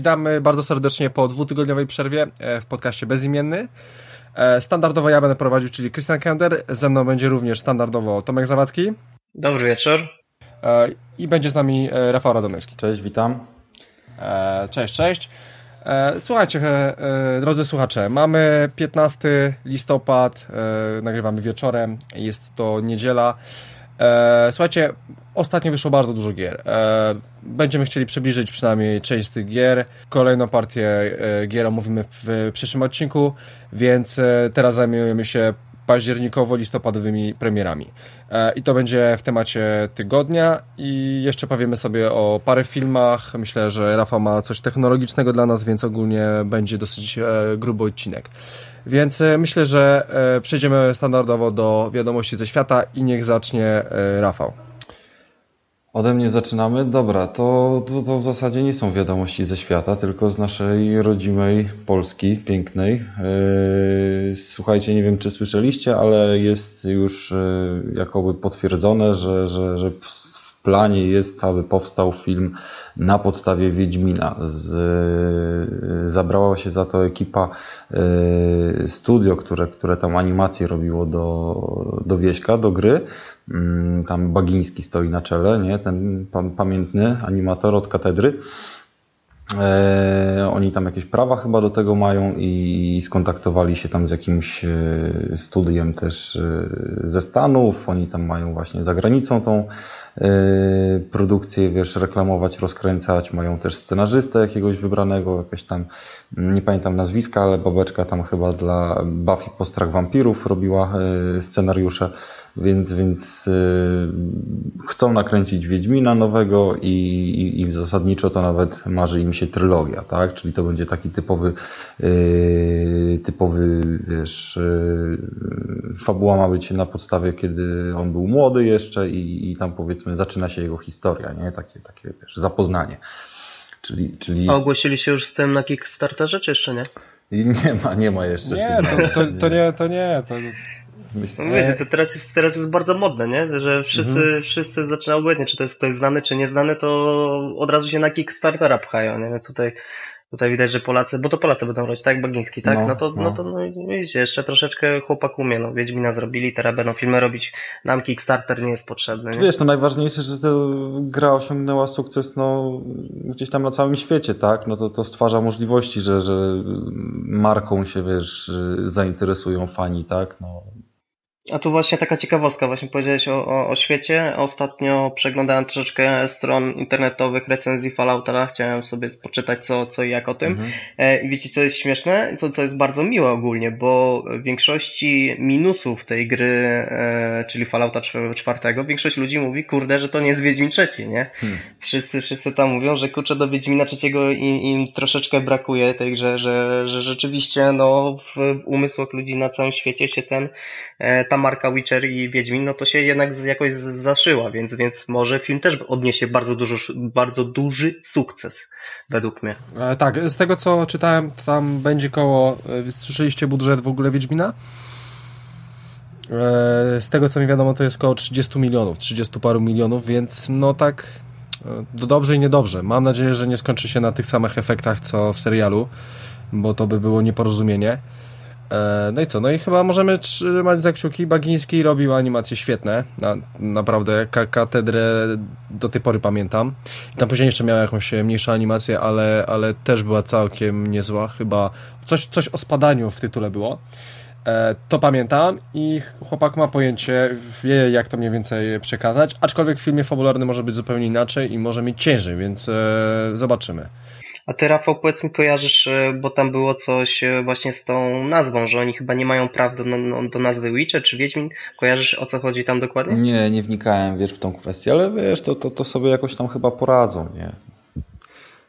Witamy bardzo serdecznie po dwutygodniowej przerwie e, w podcaście Bezimienny. E, standardowo ja będę prowadził, czyli Christian Kender. Ze mną będzie również standardowo Tomek Zawadzki. Dobry wieczór. E, I będzie z nami Rafał Radomyski. Cześć, witam. Cześć, cześć. Słuchajcie, drodzy słuchacze, mamy 15 listopad, nagrywamy wieczorem, jest to niedziela. Słuchajcie, Ostatnio wyszło bardzo dużo gier. E, będziemy chcieli przybliżyć przynajmniej część z tych gier. Kolejną partię e, gier omówimy w przyszłym odcinku, więc e, teraz zajmujemy się październikowo-listopadowymi premierami. I to będzie w temacie tygodnia i jeszcze powiemy sobie o parę filmach. Myślę, że Rafał ma coś technologicznego dla nas, więc ogólnie będzie dosyć gruby odcinek. Więc myślę, że przejdziemy standardowo do wiadomości ze świata i niech zacznie Rafał. Ode mnie zaczynamy? Dobra, to, to, to, w zasadzie nie są wiadomości ze świata, tylko z naszej rodzimej Polski, pięknej. Yy, słuchajcie, nie wiem czy słyszeliście, ale jest już yy, jakoby potwierdzone, że, że, że w planie jest, aby powstał film na podstawie Wiedźmina. Z, yy, zabrała się za to ekipa studio, które, które tam animację robiło do, do Wieśka, do gry. Mm, tam Bagiński stoi na czele, nie? ten pamiętny animator od katedry. E, oni tam jakieś prawa chyba do tego mają i skontaktowali się tam z jakimś e, studiem też e, ze Stanów. Oni tam mają właśnie za granicą tą produkcję, wiesz, reklamować, rozkręcać. Mają też scenarzystę jakiegoś wybranego, jakieś tam, nie pamiętam nazwiska, ale babeczka tam chyba dla Buffy Postrach Wampirów robiła scenariusze. Więc, więc yy, chcą nakręcić Wiedźmina nowego i, i, i, zasadniczo to nawet marzy im się trylogia, tak? Czyli to będzie taki typowy, yy, typowy, wiesz, yy, fabuła ma być na podstawie, kiedy on był młody jeszcze i, i tam powiedzmy zaczyna się jego historia, nie? Takie, takie wiesz, zapoznanie. Czyli, czyli... A ogłosili się już z tym na Kickstarterze, czy jeszcze nie? Nie ma, nie ma jeszcze. Nie, to, to, to, nie, to nie. To... Myślę, no wiecie, to teraz jest, teraz jest bardzo modne, nie? Że wszyscy, mhm. wszyscy zaczynają obojętnie, czy to jest ktoś znany, czy nieznany, to od razu się na Kickstartera pchają, nie? Więc tutaj, tutaj widać, że Polacy, bo to Polacy będą robić, tak? Bagiński, tak? No, no to, no. no to, no widzicie, jeszcze troszeczkę chłopak umie, no. Wiedźmina zrobili, teraz będą filmy robić. Nam Kickstarter nie jest potrzebny, nie? Wiesz, to najważniejsze, że ta gra osiągnęła sukces, no, gdzieś tam na całym świecie, tak? No to, to stwarza możliwości, że, że marką się, wiesz, zainteresują fani, tak? No, a tu właśnie taka ciekawostka, właśnie powiedziałeś o, o, o świecie. Ostatnio przeglądałem troszeczkę stron internetowych recenzji Fallouta, chciałem sobie poczytać co, co i jak o tym. Mhm. E, I wiecie co jest śmieszne? Co, co jest bardzo miłe ogólnie, bo w większości minusów tej gry, e, czyli Fallouta czwartego, większość ludzi mówi, kurde, że to nie jest Wiedźmin trzeci, nie? Hmm. Wszyscy, wszyscy tam mówią, że kurczę do Wiedźmina trzeciego im, im troszeczkę brakuje tej grze, że, że rzeczywiście no, w, w umysłach ludzi na całym świecie się ten e, ta marka Witcher i Wiedźmin, no to się jednak jakoś zaszyła, więc, więc może film też odniesie bardzo, dużo, bardzo duży sukces, według mnie. E, tak, z tego co czytałem, tam będzie koło, e, słyszeliście budżet w ogóle Wiedźmina? E, z tego co mi wiadomo, to jest około 30 milionów, 30 paru milionów, więc no tak do dobrze i niedobrze. Mam nadzieję, że nie skończy się na tych samych efektach co w serialu, bo to by było nieporozumienie. E, no i co? No i chyba możemy trzymać za kciuki. Bagiński robił animacje świetne. Na, naprawdę ka katedrę do tej pory pamiętam. I tam później jeszcze miała jakąś mniejszą animację, ale, ale też była całkiem niezła. Chyba coś, coś o spadaniu w tytule było. E, to pamiętam i chłopak ma pojęcie, wie jak to mniej więcej przekazać, aczkolwiek w filmie fabularnym może być zupełnie inaczej i może mieć ciężej, więc e, zobaczymy. A ty, Rafał, powiedz mi, kojarzysz, e, bo tam było coś e, właśnie z tą nazwą, że oni chyba nie mają praw do, no, do nazwy Witcher czy Wiedźmin. Kojarzysz, o co chodzi tam dokładnie? Nie, nie wnikałem, wiesz, w tą kwestię, ale wiesz, to, to, to sobie jakoś tam chyba poradzą, nie?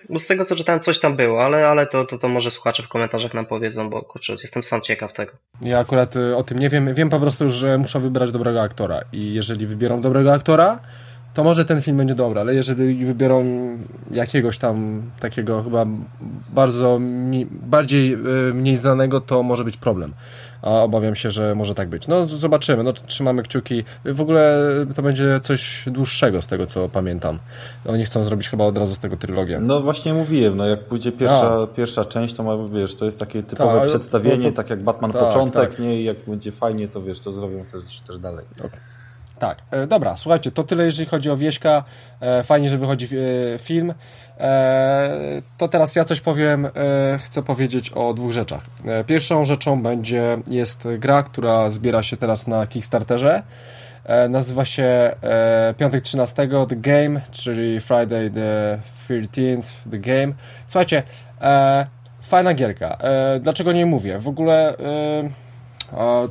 bo z tego co czytałem, coś tam było, ale, ale to, to, to może słuchacze w komentarzach nam powiedzą, bo kurczę, jestem sam ciekaw tego. Ja akurat y, o tym nie wiem. Wiem po prostu, że muszą wybrać dobrego aktora i jeżeli wybiorą dobrego aktora, to może ten film będzie dobry, ale jeżeli wybiorą jakiegoś tam takiego chyba bardzo bardziej y, mniej znanego, to może być problem. A obawiam się, że może tak być. No zobaczymy, no trzymamy kciuki. W ogóle to będzie coś dłuższego z tego, co pamiętam. Oni chcą zrobić chyba od razu z tego trylogię. No właśnie mówiłem, no jak pójdzie pierwsza, pierwsza część, to ma, wiesz, to jest takie typowe Ta, przedstawienie, no to, tak jak Batman tak, początek, tak. nie? I jak będzie fajnie, to wiesz, to zrobią też, też dalej. Okay. Tak, e, dobra, słuchajcie, to tyle jeżeli chodzi o Wieśka. E, fajnie, że wychodzi e, film. To teraz ja coś powiem, chcę powiedzieć o dwóch rzeczach. Pierwszą rzeczą będzie, jest gra, która zbiera się teraz na Kickstarterze. Nazywa się Piątek 13 The Game, czyli Friday the 13th The Game. Słuchajcie, fajna gierka. Dlaczego nie mówię? W ogóle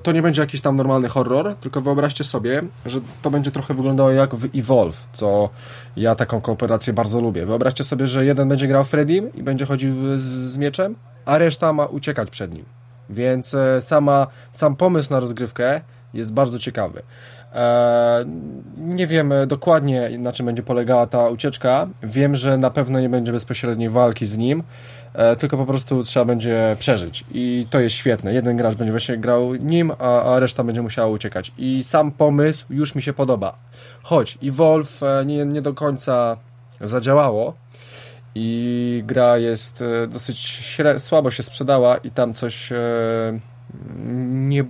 to nie będzie jakiś tam normalny horror, tylko wyobraźcie sobie, że to będzie trochę wyglądało jak w Evolve, co ja taką kooperację bardzo lubię. Wyobraźcie sobie, że jeden będzie grał Freddym i będzie chodził z, z mieczem, a reszta ma uciekać przed nim. Więc e, sama, sam pomysł na rozgrywkę jest bardzo ciekawy. E, nie wiem dokładnie na czym będzie polegała ta ucieczka. Wiem, że na pewno nie będzie bezpośredniej walki z nim, e, tylko po prostu trzeba będzie przeżyć. I to jest świetne. Jeden gracz będzie właśnie grał nim, a, reszta będzie musiała uciekać. I sam pomysł już mi się podoba. Choć Evolve nie, nie do końca zadziałało, i gra jest dosyć słabo się sprzedała i tam coś nie,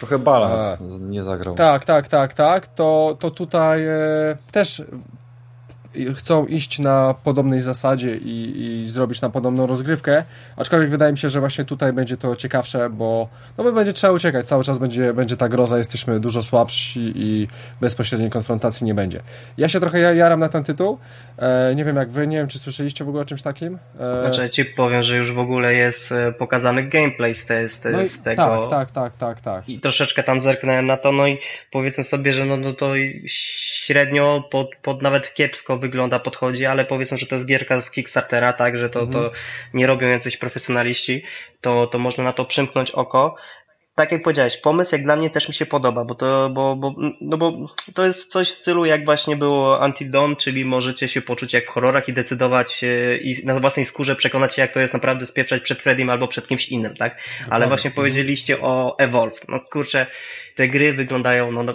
Trochę balans nie zagrał. Tak, tak, tak, tak. To, to tutaj e, też chcą iść na podobnej zasadzie i, i, zrobić na podobną rozgrywkę, aczkolwiek wydaje mi się, że właśnie tutaj będzie to ciekawsze, bo no bo będzie trzeba uciekać, cały czas będzie, będzie ta groza, jesteśmy dużo słabsi i bezpośredniej konfrontacji nie będzie. Ja się trochę jaram na ten tytuł, e, nie wiem jak wy, nie wiem czy słyszeliście w ogóle o czymś takim? E... Znaczy ci powiem, że już w ogóle jest e, pokazany gameplay z, te, z, te, no z tego. Tak, tak, tak, tak, tak. I troszeczkę tam zerknąłem na to, no i powiedzmy sobie, że no, no to średnio pod, pod nawet kiepsko wygląda, podchodzi, ale powiedzmy, że to jest gierka z Kickstartera, tak, że to, mhm. to nie robią jacyś profesjonaliści, to, to można na to przymknąć oko tak jak powiedziałeś, pomysł jak dla mnie też mi się podoba, bo to, bo, bo, no bo to jest coś w stylu jak właśnie było Until Dawn, czyli możecie się poczuć jak w horrorach i decydować e, i na własnej skórze przekonać się jak to jest naprawdę spieprzać przed Freddym albo przed kimś innym, tak? Ale właśnie mhm. powiedzieliście o Evolve. No kurczę, te gry wyglądają no, no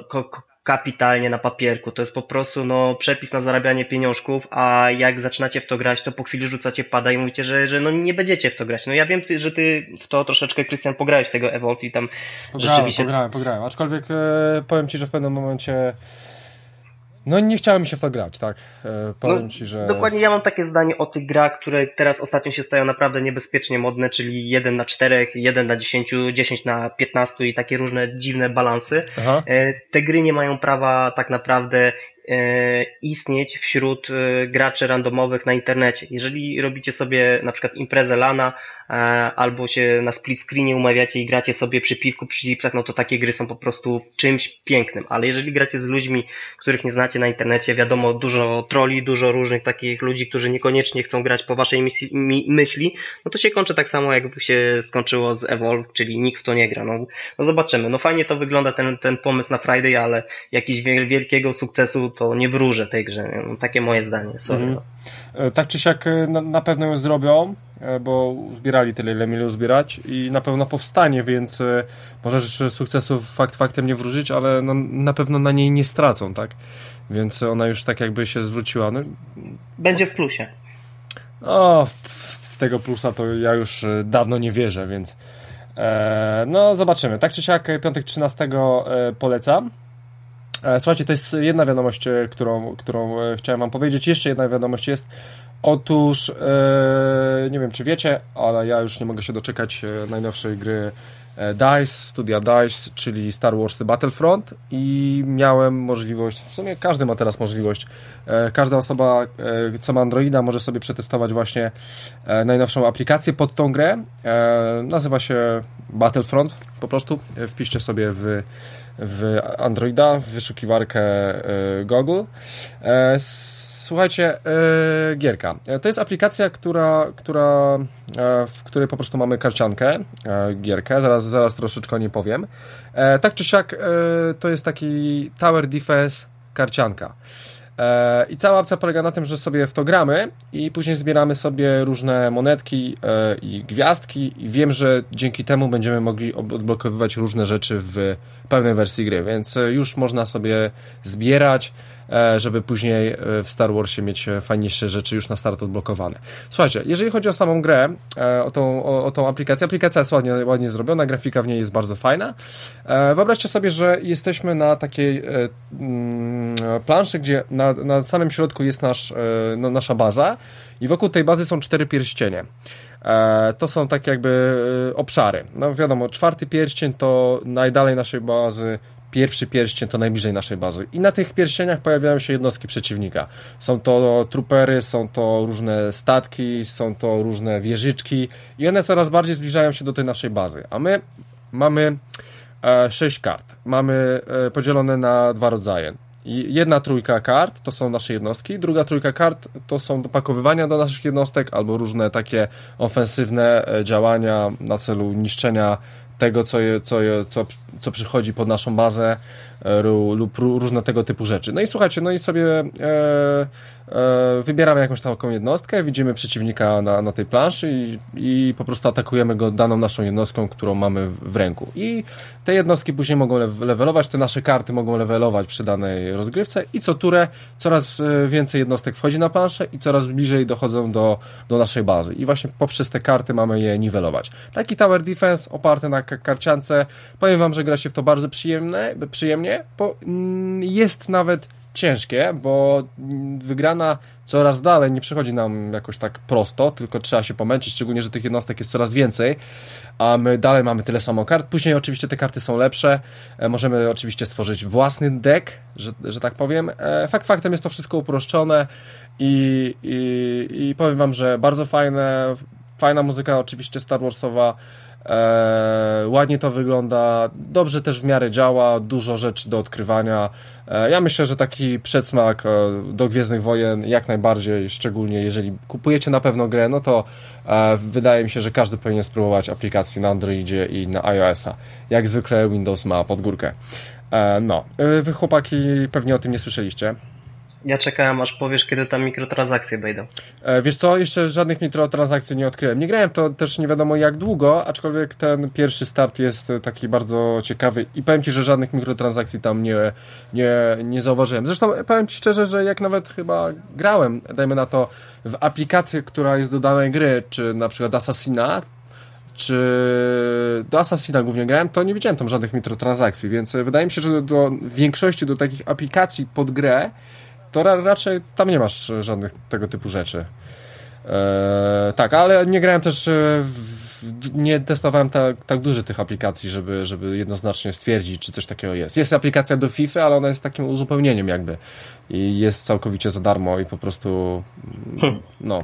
kapitalnie na papierku. To jest po prostu no, przepis na zarabianie pieniążków, a jak zaczynacie w to grać, to po chwili rzucacie pada i mówicie, że, że no, nie będziecie w to grać. No ja wiem, że ty w to troszeczkę, Krystian, pograłeś tego Evolve i tam pograłem, rzeczywiście... Pograłem, pograłem. Aczkolwiek e, powiem Ci, że w pewnym momencie no nie chciałem mi się w to grać, tak. E, powiem no, ci, że. Dokładnie ja mam takie zdanie o tych grach, które teraz ostatnio się stają naprawdę niebezpiecznie modne, czyli 1 na 4, 1 na 10, 10 na 15 i takie różne dziwne balansy. E, te gry nie mają prawa tak naprawdę istnieć wśród e, graczy randomowych na internecie. Jeżeli robicie sobie na przykład imprezę lana e, albo się na split screenie umawiacie i gracie sobie przy piwku, przy chipsach, no to takie gry są po prostu czymś pięknym. Ale jeżeli gracie z ludźmi, których nie znacie na internecie, wiadomo, dużo troli, dużo różnych takich ludzi, którzy niekoniecznie chcą grać po waszej myśli, no to się kończy tak samo, jak się skończyło z Evolve, czyli nikt w to nie gra. No, no zobaczymy. No fajnie to wygląda ten, ten pomysł na Friday, ale jakiś wielkiego sukcesu to nie wróżę tej grze. No, takie moje zdanie. Sorry. Mhm. E, tak czy siak e, na, na, pewno ją zrobią, e, bo zbierali tyle, ile mieli zbierać i na pewno powstanie, więc może sukcesów fakt faktem nie wróżyć, ale no, na pewno na niej nie stracą, tak? Więc ona już tak jakby się zwróciła. No, Będzie w plusie. O, z tego plusa to ja już dawno nie wierzę, więc no zobaczymy. Tak czy siak piątek 13 polecam. E, słuchajcie, to jest jedna wiadomość, e, którą, którą e, chciałem Wam powiedzieć. Jeszcze jedna wiadomość jest. Otóż, nie wiem czy wiecie, ale ja już nie mogę się doczekać najnowszej gry DICE, studia DICE, czyli Star Wars Battlefront i miałem możliwość, w sumie każdy ma teraz możliwość, każda osoba, co ma Androida, może sobie przetestować właśnie najnowszą aplikację pod tą grę. Nazywa się Battlefront, po prostu wpiszcie sobie w w Androida, w wyszukiwarkę e, Google. E, słuchajcie, yy, gierka. To jest aplikacja, która, która, w której po prostu mamy karciankę, gierkę, zaraz, zaraz troszeczkę nie powiem. tak czy siak, to jest taki Tower Defense karcianka. E, I cała opcja polega na tym, że sobie w to gramy i później zbieramy sobie różne monetki e, i gwiazdki i wiem, że dzięki temu będziemy mogli odblokowywać różne rzeczy w pełnej wersji gry, więc e, już można sobie zbierać żeby później e, w Star Warsie mieć e, fajniejsze rzeczy już na start odblokowane. Słuchajcie, jeżeli chodzi o samą grę, o tą, o, o tą aplikację, aplikacja jest ładnie, ładnie zrobiona, grafika w niej jest bardzo fajna. Wyobraźcie sobie, że jesteśmy na takiej mm, planszy, gdzie na, na samym środku jest nasz, no, nasza baza i wokół tej bazy są cztery pierścienie. To są takie jakby obszary. No wiadomo, czwarty pierścień to najdalej naszej bazy pierwszy pierścień to najbliżej naszej bazy. I na tych pierścieniach pojawiają się jednostki przeciwnika. Są to trupery, są to różne statki, są to różne wieżyczki i one coraz bardziej zbliżają się do tej naszej bazy. A my mamy e, sześć kart. Mamy e, podzielone na dwa rodzaje. I jedna trójka kart to są nasze jednostki, druga trójka kart to są dopakowywania do naszych jednostek albo różne takie ofensywne e, działania na celu niszczenia tego, co, je, co, je, co, co przychodzi pod naszą bazę e, lub różne tego typu rzeczy. No i słuchajcie, no i sobie e, wybieramy jakąś taką jednostkę, widzimy przeciwnika na, na tej planszy i, i po prostu atakujemy go daną naszą jednostką, którą mamy w ręku. I te jednostki później mogą levelować, te nasze karty mogą levelować przy danej rozgrywce i co turę coraz e, więcej jednostek wchodzi na planszę i coraz bliżej dochodzą do, do naszej bazy. I właśnie poprzez te karty mamy je niwelować. Taki Tower Defense oparty na karciance. Powiem Wam, że gra się w to bardzo przyjemne, przyjemnie, bo mm, jest nawet ciężkie, bo wygrana coraz dalej nie przychodzi nam jakoś tak prosto, tylko trzeba się pomęczyć, szczególnie, że tych jednostek jest coraz więcej, a my dalej mamy tyle samo kart. Później oczywiście te karty są lepsze, e, możemy oczywiście stworzyć własny deck, że, że tak powiem. E, fakt faktem jest to wszystko uproszczone i, i, i powiem Wam, że bardzo fajne, fajna muzyka oczywiście Star Warsowa, E, ładnie to wygląda, dobrze też w miarę działa, dużo rzeczy do odkrywania. E, ja myślę, że taki przedsmak e, do Gwiezdnych Wojen jak najbardziej, szczególnie jeżeli kupujecie na pewno grę, no to e, wydaje mi się, że każdy powinien spróbować aplikacji na Androidzie i na iOS-a. Jak zwykle Windows ma podgórkę. E, no, e, wy chłopaki pewnie o tym nie słyszeliście. Ja czekałem, aż powiesz, kiedy tam mikrotransakcje wejdą. E, wiesz co, jeszcze żadnych mikrotransakcji nie odkryłem. Nie grałem to też nie wiadomo jak długo, aczkolwiek ten pierwszy start jest taki bardzo ciekawy i powiem Ci, że żadnych mikrotransakcji tam nie, nie, nie zauważyłem. Zresztą powiem Ci szczerze, że jak nawet chyba grałem, dajmy na to, w aplikację, która jest do danej gry, czy na przykład Assassina, czy do Assassina głównie grałem, to nie widziałem tam żadnych mikrotransakcji, więc wydaje mi się, że do większości do takich aplikacji pod grę to ra raczej tam nie masz żadnych tego typu rzeczy. Eee, tak, ale nie grałem też, w, nie testowałem tak, tak dużo tych aplikacji, żeby, żeby jednoznacznie stwierdzić, czy coś takiego jest. Jest aplikacja do FIFA, ale ona jest takim uzupełnieniem jakby i jest całkowicie za darmo i po prostu hmm. no.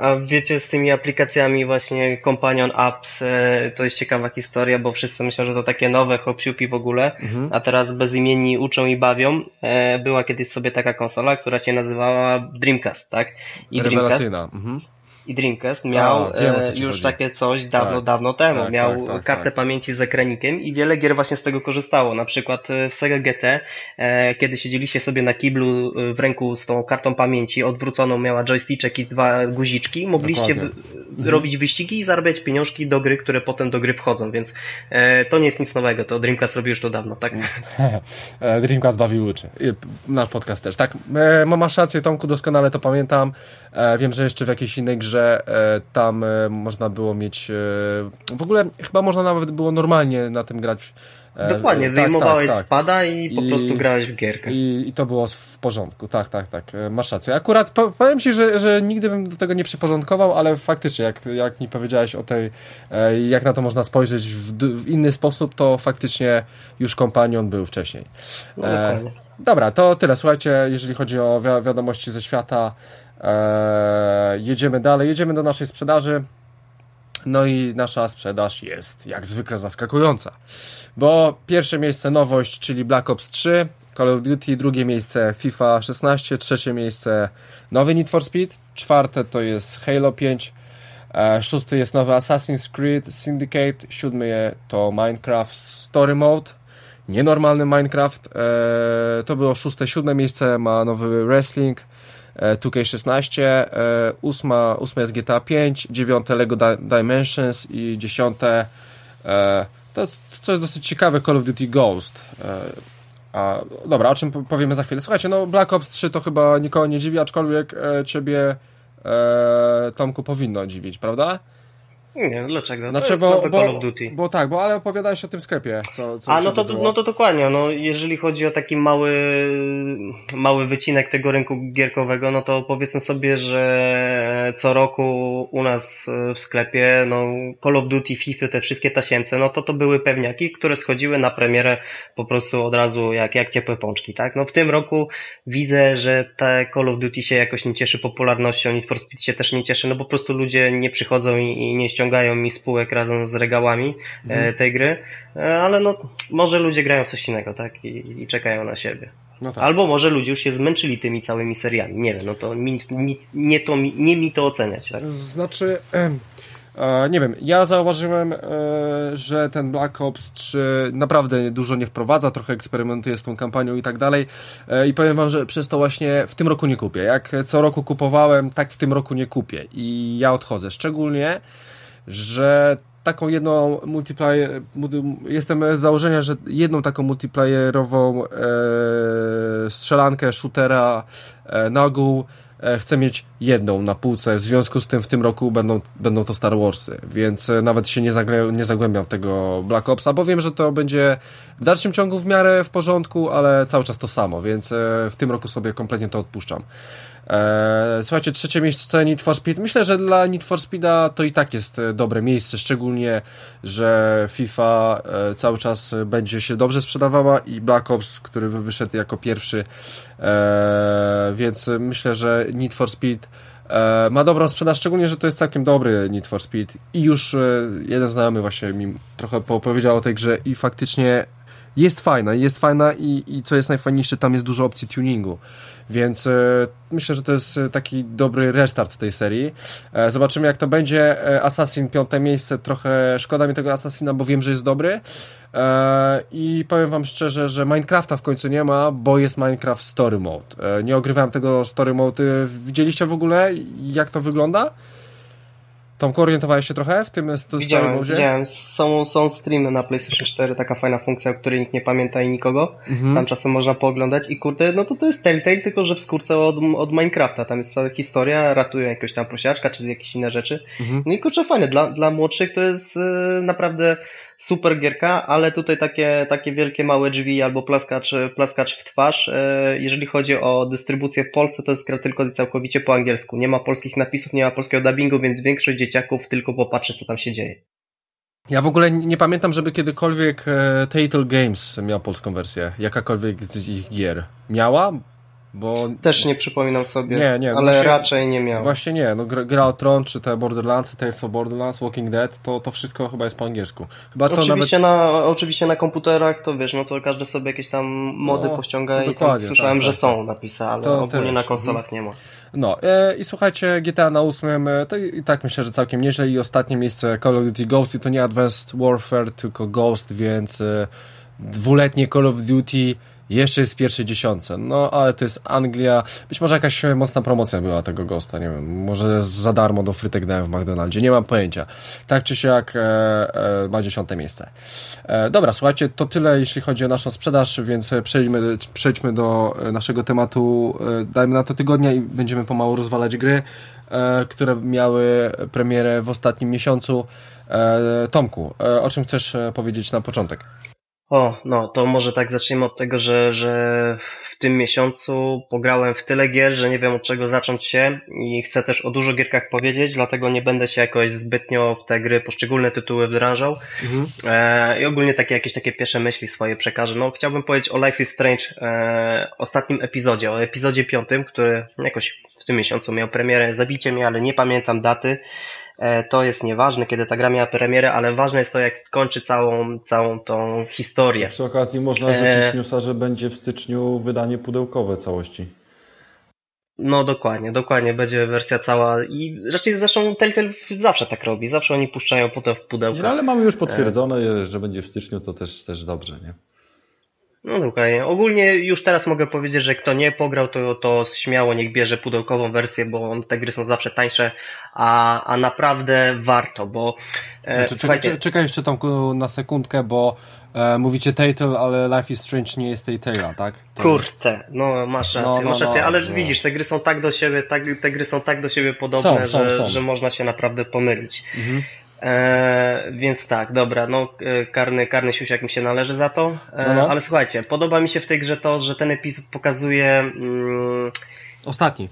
A wiecie, z tymi aplikacjami właśnie Companion Apps, e, to jest ciekawa historia, bo wszyscy myślą, że to takie nowe hop w ogóle, mhm. a teraz bezimienni uczą i bawią. E, była kiedyś sobie taka konsola, która się nazywała Dreamcast, tak? I Dreamcast, mhm i Dreamcast miał A, wiem, e, już chodzi. takie coś dawno, tak, dawno temu. Tak, miał tak, tak kartę tak. pamięci z ekranikiem i wiele gier właśnie z tego korzystało. Na przykład e, w Sega GT, e, kiedy siedzieliście sobie na kiblu w ręku z tą kartą pamięci, odwróconą miała joysticek i dwa guziczki, mogliście w, mhm. robić wyścigi i zarabiać pieniążki do gry, które potem do gry wchodzą, więc to nie jest nic nowego, to Dreamcast robi już to dawno, tak? Dreamcast bawi uczy. Nasz podcast też, tak. Masz rację, Tomku, doskonale to pamiętam. Wiem, że jeszcze w jakiejś innej grze e, tam e, można było mieć. E, w ogóle chyba można nawet było normalnie na tym grać. Dokładnie, tak, wyjmowałeś tak, tak. spada i po I, prostu grałeś w gierkę. I, I, to było w porządku, tak, tak, tak, masz rację. Akurat powiem Ci, że, że nigdy bym do tego nie przyporządkował, ale faktycznie, jak, jak mi powiedziałeś o tej, jak na to można spojrzeć w, w inny sposób, to faktycznie już kompanion był wcześniej. No, e, dobra, to tyle. Słuchajcie, jeżeli chodzi o wi wiadomości ze świata, Eee, jedziemy dalej, jedziemy do naszej sprzedaży. No i nasza sprzedaż jest jak zwykle zaskakująca, bo pierwsze miejsce nowość, czyli Black Ops 3, Call of Duty, drugie miejsce FIFA 16, trzecie miejsce nowy Need for Speed, czwarte to jest Halo 5, e, szósty jest nowy Assassin's Creed Syndicate, siódmy to Minecraft Story Mode, nienormalny Minecraft, e, to było szóste, siódme miejsce ma nowy Wrestling, 2K16, e, ósma, ósme jest GTA 5, dziewiąte Lego Dimensions i dziesiąte to jest, co jest dosyć ciekawe Call of Duty Ghost. A, dobra, o czym powiemy za chwilę. Słuchajcie, no Black Ops 3 to chyba nikogo nie dziwi, aczkolwiek e, ciebie e, Tomku powinno dziwić, prawda? Nie, dlaczego? Znaczy, to bo, bo, Call of Duty. Bo tak, bo ale opowiadałeś o tym sklepie. Co, co A no to, no to dokładnie, no jeżeli chodzi o taki mały, mały wycinek tego rynku gierkowego, no to powiedzmy sobie, że co roku u nas w sklepie, no Call of Duty, FIFA, te wszystkie tasiemce, no to to były pewniaki, które schodziły na premierę po prostu od razu jak, jak ciepłe pączki, tak? No w tym roku widzę, że te Call of Duty się jakoś nie cieszy popularnością, Need for Speed się też nie cieszy, no po prostu ludzie nie przychodzą i, i nie ściągają ściągają mi spółek razem z regałami e, mhm. tej gry, e, ale no może ludzie grają coś innego, tak? I, i czekają na siebie. No tak. Albo może ludzie już się zmęczyli tymi całymi seriami. Nie wiem, no to mi, mi, nie, to, nie mi to oceniać. Tak? Znaczy, e, nie wiem, ja zauważyłem, e, że ten Black Ops 3 naprawdę dużo nie wprowadza, trochę eksperymentuje z tą kampanią i tak dalej. E, I powiem wam, że przez to właśnie w tym roku nie kupię. Jak co roku kupowałem, tak w tym roku nie kupię. I ja odchodzę. Szczególnie że taką jedną multiplayer, jestem z założenia, że jedną taką multiplayerową e, strzelankę, shootera e, na ogół e, chcę mieć jedną na półce, w związku z tym w tym roku będą, będą to Star Warsy, więc e, nawet się nie, nie zagłębiam w tego Black Opsa, bo wiem, że to będzie w dalszym ciągu w miarę w porządku, ale cały czas to samo, więc e, w tym roku sobie kompletnie to odpuszczam. E, słuchajcie, trzecie miejsce Need for Speed. Myślę, że dla Need for Speeda to i tak jest e, dobre miejsce, szczególnie, że FIFA e, cały czas będzie się dobrze sprzedawała i Black Ops, który wyszedł jako pierwszy, więc myślę, że Need for Speed ma dobrą sprzedaż, szczególnie, że to jest całkiem dobry Need for Speed i już jeden znajomy właśnie mi trochę powiedział o tej grze i faktycznie jest fajna, jest fajna i, i co jest najfajniejsze, tam jest dużo opcji tuningu. Więc e, myślę, że to jest e, taki dobry restart tej serii. E, zobaczymy jak to będzie. Assassin piąte miejsce, trochę szkoda mi tego Assassina, bo wiem, że jest dobry. I powiem wam szczerze, że Minecrafta w końcu nie ma, bo jest Minecraft Story Mode. Nie ogrywałem tego Story Mode. Widzieliście w ogóle jak to wygląda? Tomku, orientowałeś się trochę w tym widziałem, Widziałem, są, są streamy na PlayStation 4, taka fajna funkcja, o której nikt nie pamięta i nikogo. Mhm. Tam czasem można pooglądać i kurde, no to to jest Telltale, tylko że w skórce od, od Minecrafta. Tam jest cała historia, ratują jakiegoś tam prosiaczka, czy jakieś inne rzeczy. Mhm. No i kurczę, fajne. Dla, dla młodszych to jest yy, naprawdę super gierka, ale tutaj takie, takie wielkie małe drzwi albo plaskacz, plaskacz w twarz. E, jeżeli chodzi o dystrybucję w Polsce, to jest gra tylko całkowicie po angielsku. Nie ma polskich napisów, nie ma polskiego dubbingu, więc większość dzieciaków tylko popatrzy, co tam się dzieje. Ja w ogóle nie pamiętam, żeby kiedykolwiek e, Tatel Games miał polską wersję. Jakakolwiek z ich gier. Miała? Bo... Też nie przypominam sobie, nie, nie, ale właśnie, raczej nie miał. Właśnie nie, no gra, o Tron, czy te Borderlands, Tales of Borderlands, Walking Dead, to, to wszystko chyba jest po angielsku. Chyba to oczywiście, nawet... na, oczywiście na komputerach to wiesz, no to każdy sobie jakieś tam mody no, pościąga i tam słyszałem, tak, że tak, są tak. napisy, ale to ogólnie też. na konsolach nie ma. No e, i słuchajcie, GTA na ósmym, e, to i, i, tak myślę, że całkiem nieźle i ostatnie miejsce Call of Duty Ghost i to nie Advanced Warfare, tylko Ghost, więc e, dwuletnie Call of Duty jeszcze jest w pierwszej dziesiątce. No, ale to jest Anglia. Być może jakaś mocna promocja była tego Ghosta, nie wiem. Może za darmo do frytek dałem w McDonaldzie. Nie mam pojęcia. Tak czy siak e, e, ma dziesiąte miejsce. E, dobra, słuchajcie, to tyle jeśli chodzi o naszą sprzedaż, więc przejdźmy, przejdźmy do naszego tematu. E, dajmy na to tygodnia i będziemy pomału rozwalać gry, e, które miały premierę w ostatnim miesiącu. E, Tomku, o czym chcesz powiedzieć na początek? O, no to może tak zaczniemy od tego, że, że w tym miesiącu pograłem w tyle gier, że nie wiem od czego zacząć się i chcę też o dużo gierkach powiedzieć, dlatego nie będę się jakoś zbytnio w te gry, poszczególne tytuły wdrażał mhm. e, i ogólnie takie jakieś takie pierwsze myśli swoje przekażę. No chciałbym powiedzieć o Life is Strange e, ostatnim epizodzie, o epizodzie piątym, który jakoś w tym miesiącu miał premierę. Zabicie mnie, ale nie pamiętam daty. E, to jest nieważne, kiedy ta gra miała premierę, ale ważne jest to, jak kończy całą, całą tą historię. Przy okazji można rzucić e... newsa, że będzie w styczniu wydanie pudełkowe całości. No dokładnie, dokładnie, będzie wersja cała i raczej zresztą Telltale zawsze tak robi, zawsze oni puszczają potem w pudełka. No, ale mamy już potwierdzone, że będzie w styczniu, to też, też dobrze, nie? No dokładnie. Ogólnie już teraz mogę powiedzieć, że kto nie pograł, to, to śmiało niech bierze pudełkową wersję, bo te gry są zawsze tańsze, a, a naprawdę warto, bo e, znaczy. Czekaj jeszcze Tomku na sekundkę, bo e, mówicie Telltale, ale Life is Strange nie jest Telltale'a, tak? To jest... no masz rację, no, no, masz rację, no, ale no. widzisz, te gry są tak do siebie, tak, te gry są tak do siebie podobne, są, że, są, są. że można się naprawdę pomylić. Mhm. E, więc tak, dobra, no e, karny, karny siusiak mi się należy za to, e, no, no. ale słuchajcie, podoba mi się w tej grze to, że ten epizod pokazuje... Mm, ostatni.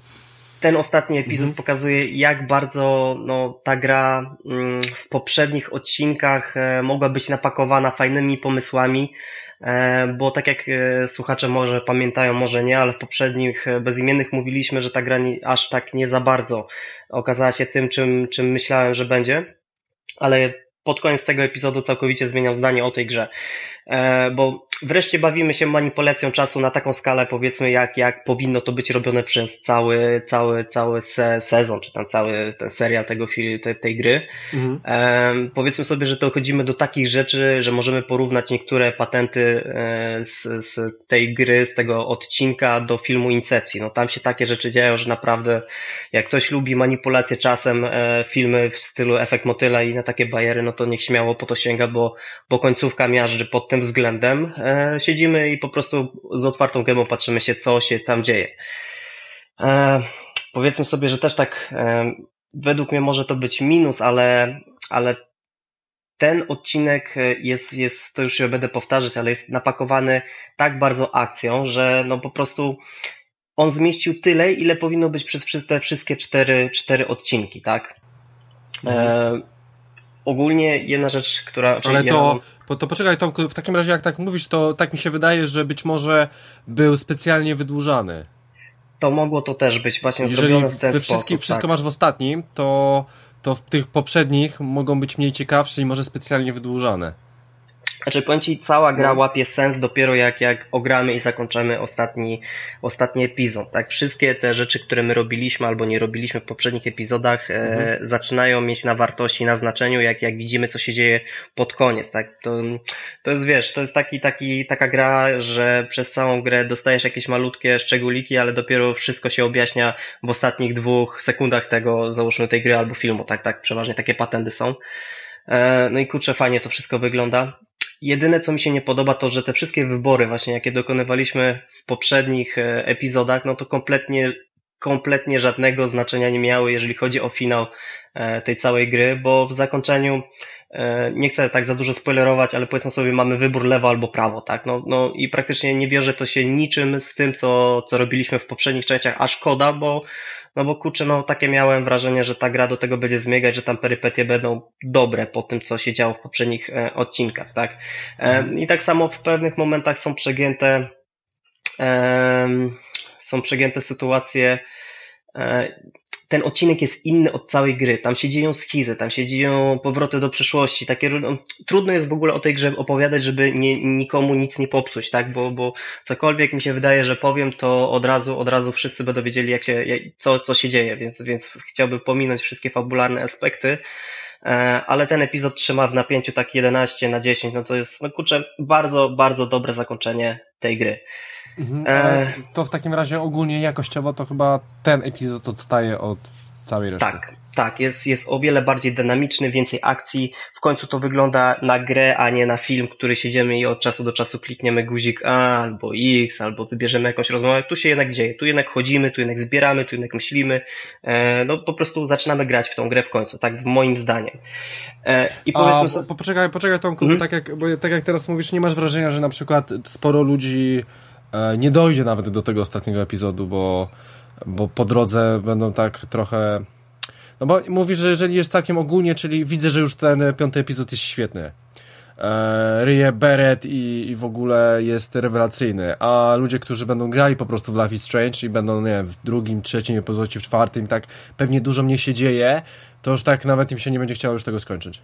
Ten ostatni epizod mhm. pokazuje, jak bardzo no, ta gra mm, w poprzednich odcinkach e, mogła być napakowana fajnymi pomysłami, e, bo tak jak słuchacze może pamiętają, może nie, ale w poprzednich bezimiennych mówiliśmy, że ta gra nie, aż tak nie za bardzo okazała się tym, czym, czym myślałem, że będzie ale pod koniec tego epizodu całkowicie zmieniam zdanie o tej grze. E, bo wreszcie bawimy się manipulacją czasu na taką skalę, powiedzmy, jak, jak powinno to być robione przez cały, cały, cały se, sezon, czy tam cały ten serial tego, tej, tej gry. Mhm. E, powiedzmy sobie, że dochodzimy do takich rzeczy, że możemy porównać niektóre patenty e, z, z tej gry, z tego odcinka do filmu Incepcji. No tam się takie rzeczy dzieją, że naprawdę jak ktoś lubi manipulację czasem, e, filmy w stylu efekt motyla i na takie bajery, no to niech śmiało po to sięga, bo, bo końcówka miażdży pod tym względem. E, siedzimy i po prostu z otwartą gębą patrzymy się, co się tam dzieje. E, powiedzmy sobie, że też tak, e, według mnie może to być minus, ale, ale ten odcinek jest, jest, to już się będę powtarzać, ale jest napakowany tak bardzo akcją, że no po prostu on zmieścił tyle, ile powinno być przez te wszystkie cztery, cztery odcinki, tak? Mhm. E, ogólnie jedna rzecz, która... Ale to, ja... to poczekaj Tomku, w takim razie jak tak mówisz, to tak mi się wydaje, że być może był specjalnie wydłużany. To mogło to też być właśnie Jeżeli zrobione w ten sposób. Jeżeli wszystko tak. masz w ostatnim, to, to w tych poprzednich mogą być mniej ciekawsze i może specjalnie wydłużane. Znaczy, powiem Ci, cała gra no. łapie sens dopiero jak, jak ogramy i zakończymy ostatni, ostatni epizod. Tak, wszystkie te rzeczy, które my robiliśmy albo nie robiliśmy w poprzednich epizodach, e, mhm. e, zaczynają mieć na wartości, na znaczeniu, jak, jak widzimy, co się dzieje pod koniec. Tak, to, to jest, wiesz, to jest taki, taki, taka gra, że przez całą grę dostajesz jakieś malutkie szczególiki, ale dopiero wszystko się objaśnia w ostatnich dwóch sekundach tego, załóżmy, tej gry albo filmu. Tak, tak, przeważnie takie patenty są. E, no i kurczę, fajnie to wszystko wygląda. Jedyne, co mi się nie podoba, to, że te wszystkie wybory właśnie, jakie dokonywaliśmy w poprzednich e, epizodach, no to kompletnie, kompletnie żadnego znaczenia nie miały, jeżeli chodzi o finał e, tej całej gry, bo w zakończeniu nie chcę tak za dużo spoilerować, ale powiedzmy sobie, mamy wybór lewo albo prawo, tak? No, no i praktycznie nie bierze to się niczym z tym, co, co robiliśmy w poprzednich częściach, a szkoda, bo no bo kurczę, no takie miałem wrażenie, że ta gra do tego będzie zmiegać, że tam perypetie będą dobre po tym, co się działo w poprzednich e, odcinkach, tak? E, I tak samo w pewnych momentach są przegięte e, są przegięte sytuacje e, ten odcinek jest inny od całej gry. Tam się dzieją schizy, tam się dzieją powroty do przeszłości. Takie, no, trudno jest w ogóle o tej grze opowiadać, żeby nie, nikomu nic nie popsuć, tak? Bo, bo cokolwiek mi się wydaje, że powiem, to od razu, od razu wszyscy będą wiedzieli, jak się, co, co się dzieje, więc, więc chciałbym pominąć wszystkie fabularne aspekty. E, ale ten epizod trzyma w napięciu tak 11 na 10, no to jest, no kurczę, bardzo, bardzo dobre zakończenie tej gry. Mhm, e... To w takim razie ogólnie jakościowo to chyba ten epizod odstaje od całej reszty. Tak, tak, jest, jest o wiele bardziej dynamiczny, więcej akcji. W końcu to wygląda na grę, a nie na film, który siedzimy i od czasu do czasu klikniemy guzik A albo X, albo wybierzemy jakąś rozmowę. Tu się jednak dzieje, tu jednak chodzimy, tu jednak zbieramy, tu jednak myślimy. E, no po prostu zaczynamy grać w tą grę w końcu, tak w moim zdaniem. E, I powiedzmy sobie... poczekaj, poczekaj Tomku, mhm. tak, jak, bo tak jak teraz mówisz, nie masz wrażenia, że na przykład sporo ludzi E, nie dojdzie nawet do tego ostatniego epizodu, bo, bo po drodze będą tak trochę. No bo mówisz, że jeżeli jest całkiem ogólnie, czyli widzę, że już ten piąty epizod jest świetny. e, ryje beret i, i w ogóle jest rewelacyjny, a ludzie, którzy będą grali po prostu w Life is Strange i będą, nie wiem, w drugim, trzecim epizodzie, w czwartym, tak pewnie dużo mnie się dzieje, to już tak nawet im się nie będzie chciało już tego skończyć.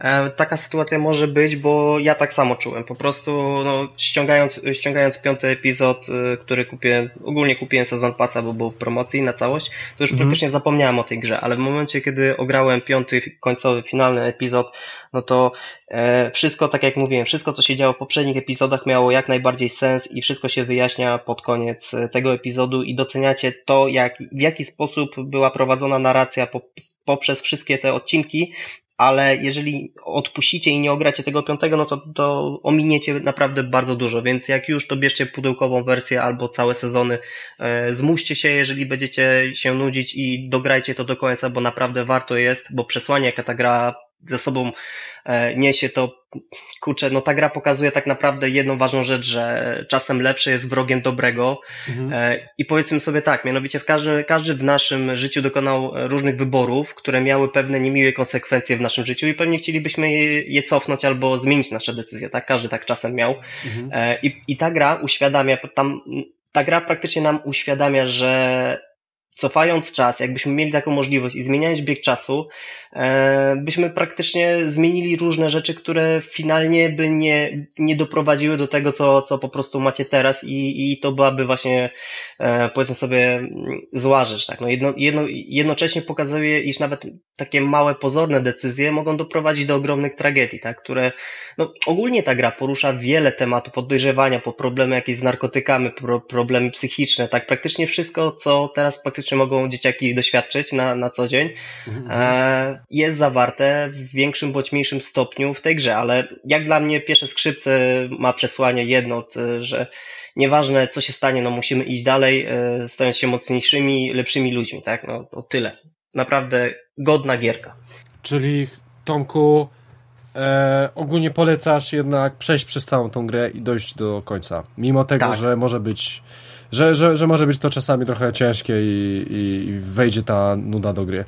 E, taka sytuacja może być, bo ja tak samo czułem. Po prostu no, ściągając, ściągając piąty epizod, y, który kupiłem, ogólnie kupiłem sezon pasa, bo był w promocji na całość, to już mhm. praktycznie zapomniałem o tej grze, ale w momencie, kiedy ograłem piąty, końcowy, finalny epizod, no to e, wszystko, tak jak mówiłem, wszystko co się działo w poprzednich epizodach miało jak najbardziej sens i wszystko się wyjaśnia pod koniec e, tego epizodu i doceniacie to, jak, w jaki sposób była prowadzona narracja po, poprzez wszystkie te odcinki, ale jeżeli odpuścicie i nie ogracie tego piątego, no to, to ominiecie naprawdę bardzo dużo, więc jak już to bierzcie pudełkową wersję albo całe sezony, e, zmuście się, jeżeli będziecie się nudzić i dograjcie to do końca, bo naprawdę warto jest, bo przesłanie, jaka ta gra ze sobą e, niesie, to kurczę, no ta gra pokazuje tak naprawdę jedną ważną rzecz, że czasem lepszy jest wrogiem dobrego mhm. E, i powiedzmy sobie tak, mianowicie w każdy, każdy w naszym życiu dokonał różnych wyborów, które miały pewne niemiłe konsekwencje w naszym życiu i pewnie chcielibyśmy je, je cofnąć albo zmienić nasze decyzje, tak? Każdy tak czasem miał mhm. E, I, i ta gra uświadamia, tam ta gra praktycznie nam uświadamia, że cofając czas, jakbyśmy mieli taką możliwość i zmieniając bieg czasu, byśmy praktycznie zmienili różne rzeczy, które finalnie by nie, nie doprowadziły do tego, co, co po prostu macie teraz i, i to byłaby właśnie, e, powiedzmy sobie, zła rzecz. Tak? No jedno, jedno, jednocześnie pokazuje, iż nawet takie małe, pozorne decyzje mogą doprowadzić do ogromnych tragedii, tak? które no, ogólnie ta gra porusza wiele tematów, od dojrzewania po problemy jakieś z narkotykami, pro, problemy psychiczne, tak praktycznie wszystko, co teraz praktycznie praktycznie mogą dzieciaki doświadczyć na, na co dzień, mhm. e, jest zawarte w większym bądź mniejszym stopniu w tej grze, ale jak dla mnie pierwsze skrzypce ma przesłanie jedno, że nieważne co się stanie, no musimy iść dalej, e, stając się mocniejszymi, lepszymi ludźmi, tak? No to tyle. Naprawdę godna gierka. Czyli Tomku, e, ogólnie polecasz jednak przejść przez całą tą grę i dojść do końca. Mimo tego, tak. że może być że, że, że może być to czasami trochę ciężkie i, i wejdzie ta nuda do gry.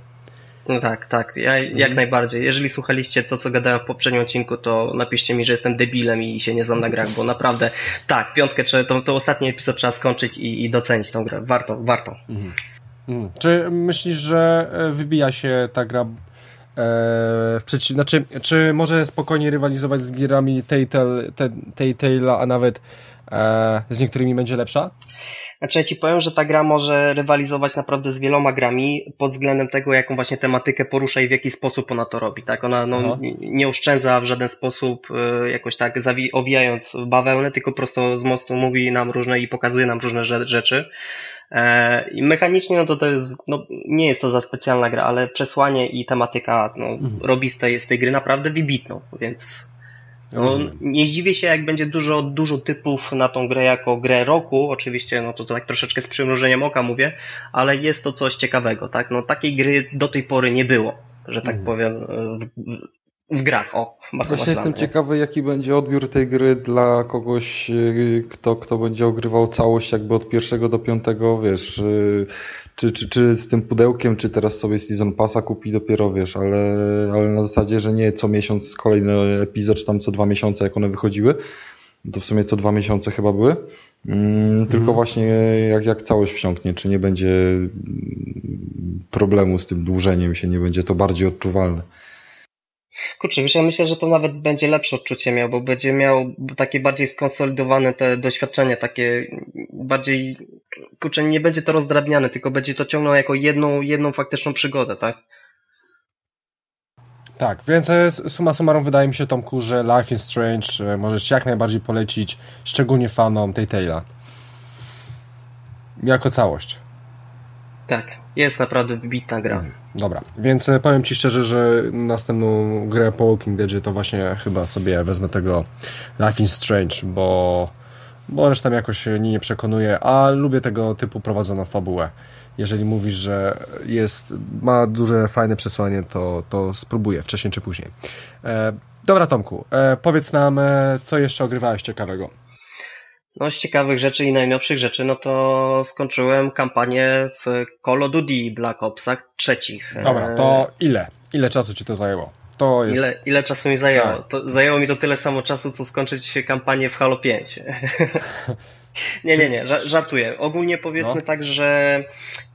No tak, tak, ja, jak mhm. najbardziej. Jeżeli słuchaliście to, co gadałem w poprzednim odcinku, to napiszcie mi, że jestem debilem i się nie znam na grach, bo naprawdę, tak, piątkę, to, to ostatni epizod trzeba skończyć i, i docenić tą grę. Warto, warto. Mhm. Mhm. Czy myślisz, że e, wybija się ta gra e, w przeciw... Znaczy, czy może spokojnie rywalizować z gierami Telltale'a, a nawet e, z niektórymi będzie lepsza? Znaczy ja ci powiem, że ta gra może rywalizować naprawdę z wieloma grami pod względem tego, jaką właśnie tematykę porusza i w jaki sposób ona to robi, tak? Ona no, nie oszczędza w żaden sposób y, jakoś tak owijając bawełnę, tylko prosto z mostu mówi nam różne i pokazuje nam różne rzeczy. E, I mechanicznie no to, to jest, no, nie jest to za specjalna gra, ale przesłanie i tematyka no, mhm. robi z tej, z tej gry naprawdę wybitną, więc no, nie zdziwię się, jak będzie dużo, dużo typów na tą grę jako grę roku. Oczywiście, no to, to tak troszeczkę z przymrużeniem oka mówię, ale jest to coś ciekawego, tak? No takiej gry do tej pory nie było, że tak mm. powiem, w, w, w grach. O, bardzo Właśnie jestem ciekawy, jaki będzie odbiór tej gry dla kogoś, y, kto, kto będzie ogrywał całość jakby od pierwszego do piątego, wiesz, y, czy, czy, czy z tym pudełkiem, czy teraz sobie Season Passa kupi dopiero, wiesz, ale, ale na zasadzie, że nie co miesiąc kolejny epizod, czy tam co dwa miesiące, jak one wychodziły, to w sumie co dwa miesiące chyba były, mm, tylko mhm. właśnie jak, jak całość wsiąknie, czy nie będzie problemu z tym dłużeniem się, nie będzie to bardziej odczuwalne. Kurczę, wiesz, ja myślę, że to nawet będzie lepsze odczucie miał, bo będzie miał takie bardziej skonsolidowane te doświadczenie, takie bardziej, kurczę, nie będzie to rozdrabniane, tylko będzie to ciągnął jako jedną, jedną faktyczną przygodę, tak? Tak, więc e, suma summarum wydaje mi się, Tomku, że Life is Strange e, możesz jak najbardziej polecić, szczególnie fanom tej Tayla. Jako całość. Tak, jest naprawdę wybitna gra. Mm, dobra, więc e, powiem Ci szczerze, że następną grę po Walking Deadzie to właśnie chyba sobie wezmę tego Life is Strange, bo, bo reszta mnie jakoś nie, nie przekonuje, a lubię tego typu prowadzoną fabułę. Jeżeli mówisz, że jest, ma duże, fajne przesłanie, to, to spróbuję wcześniej czy później. E, dobra Tomku, e, powiedz nam, e, co jeszcze ogrywałeś ciekawego? No z ciekawych rzeczy i najnowszych rzeczy, no to skończyłem kampanię w Call of Duty Black Opsach trzecich. Dobra, to ile? Ile czasu Ci to zajęło? to jest... Ile, ile czasu mi zajęło? Tak. To, zajęło mi to tyle samo czasu, co skończyć kampanię w Halo 5. nie, nie, nie, żartuję. Ogólnie powiedzmy no. tak, że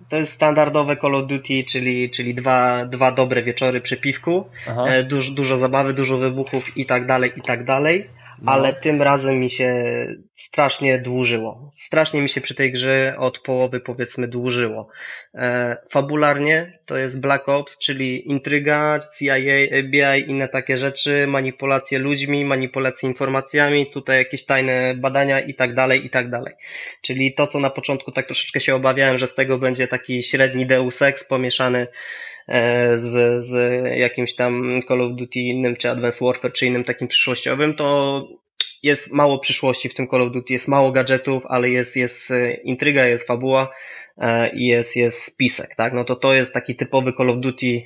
to jest standardowe Call of Duty, czyli, czyli dwa, dwa dobre wieczory przy piwku, e, dużo, dużo zabawy, dużo wybuchów i tak dalej, i tak dalej. No. Ale tym razem mi się strasznie dłużyło. Strasznie mi się przy tej grze od połowy powiedzmy dłużyło. E, fabularnie to jest Black Ops, czyli intryga, CIA, FBI, inne takie rzeczy, manipulacje ludźmi, manipulacje informacjami, tutaj jakieś tajne badania i tak dalej, i tak dalej. Czyli to, co na początku tak troszeczkę się obawiałem, że z tego będzie taki średni Deus Ex pomieszany z, z jakimś tam Call of Duty innym, czy Advanced Warfare, czy innym takim przyszłościowym, to jest mało przyszłości w tym Call of Duty, jest mało gadżetów, ale jest, jest e, intryga, jest fabuła e, i jest, jest spisek, tak? No to to jest taki typowy Call of Duty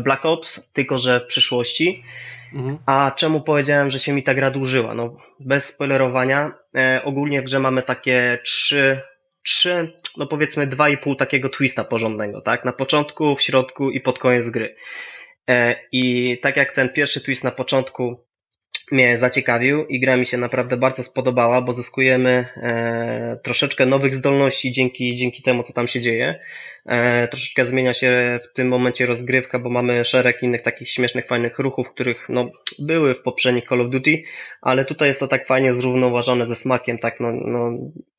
Black Ops, tylko że w przyszłości. Mhm. A czemu powiedziałem, że się mi ta gra dłużyła? No, bez spoilerowania, ogólnie w grze mamy takie trzy trzy, no powiedzmy dwa i pół takiego twista porządnego, tak? Na początku, w środku i pod koniec gry. E, I tak jak ten pierwszy twist na początku mnie zaciekawił i gra mi się naprawdę bardzo spodobała, bo zyskujemy e, troszeczkę nowych zdolności dzięki, dzięki temu, co tam się dzieje. E, troszeczkę zmienia się w tym momencie rozgrywka, bo mamy szereg innych takich śmiesznych, fajnych ruchów, których no, były w poprzednich Call of Duty, ale tutaj jest to tak fajnie zrównoważone ze smakiem, tak no, no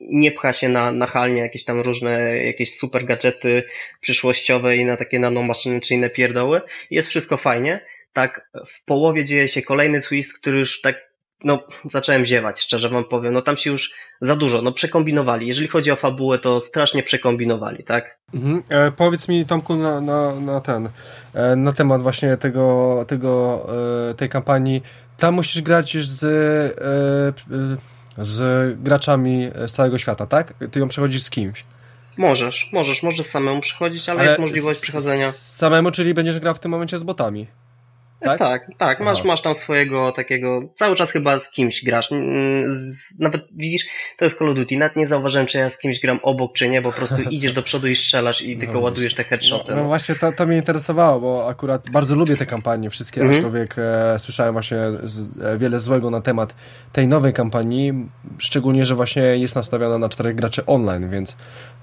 nie pcha się na nachalnie jakieś tam różne, jakieś super gadżety przyszłościowe i na takie nanomaszyny czy inne pierdoły. Jest wszystko fajnie tak w połowie dzieje się kolejny twist, który już tak, no, zacząłem ziewać, szczerze wam powiem. No tam się już za dużo, no przekombinowali. Jeżeli chodzi o fabułę, to strasznie przekombinowali, tak? Mhm. E, powiedz mi, Tomku, na, na, na ten, e, na temat właśnie tego, tego e, tej kampanii. Tam musisz grać z, e, e, z graczami z całego świata, tak? Ty ją przechodzisz z kimś. Możesz, możesz, możesz samemu przychodzić, ale, ale jest możliwość przechodzenia. Samemu, czyli będziesz grał w tym momencie z botami. Tak, tak, tak. Masz, masz tam swojego takiego, cały czas chyba z kimś grasz. Nawet widzisz, to jest Call of Duty, nawet nie zauważyłem, czy ja z kimś gram obok, czy nie, bo po prostu idziesz do przodu i strzelasz i tylko no, ładujesz te headshoty. No, no, właśnie to, to mnie interesowało, bo akurat bardzo lubię te kampanie, wszystkie, mhm. aczkolwiek e, słyszałem właśnie z, e, wiele złego na temat tej nowej kampanii, szczególnie, że właśnie jest nastawiona na czterech graczy online, więc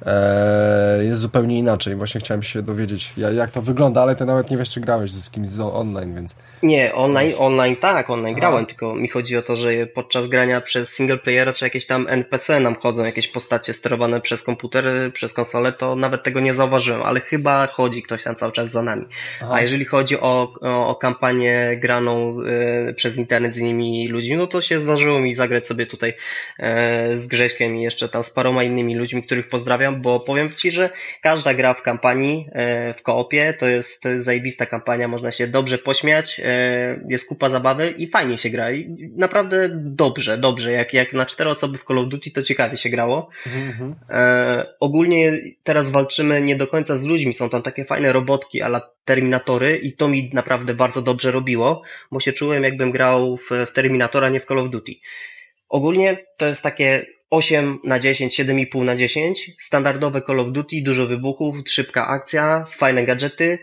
e, jest zupełnie inaczej. Właśnie chciałem się dowiedzieć, jak, to wygląda, ale ty nawet nie wiesz, czy grałeś z kimś online, więc. Nie, online, online tak, online Aha. grałem, tylko mi chodzi o to, że podczas grania przez single playera czy jakieś tam NPC nam chodzą, jakieś postacie sterowane przez komputer, przez konsolę, to nawet tego nie zauważyłem, ale chyba chodzi ktoś tam cały czas za nami. Aha. A jeżeli chodzi o, o, o kampanię graną y, przez internet z innymi ludźmi, no to się zdarzyło mi zagrać sobie tutaj y, z Grześkiem i jeszcze tam z paroma innymi ludźmi, których pozdrawiam, bo powiem Ci, że każda gra w kampanii, y, w koopie, to jest, to jest zajebista kampania, można się dobrze pośmiać, E, jest kupa zabawy i fajnie się gra. I naprawdę dobrze, dobrze. Jak, jak na cztery osoby w Call of Duty to ciekawie się grało. Mhm. E, ogólnie teraz walczymy nie do końca z ludźmi. Są tam takie fajne robotki, ale Terminatory i to mi naprawdę bardzo dobrze robiło, bo się czułem jakbym grał w, w Terminatora, nie w Call of Duty. Ogólnie to jest takie 8 na 10, 7,5 na 10, standardowe Call of Duty, dużo wybuchów, szybka akcja, fajne gadżety,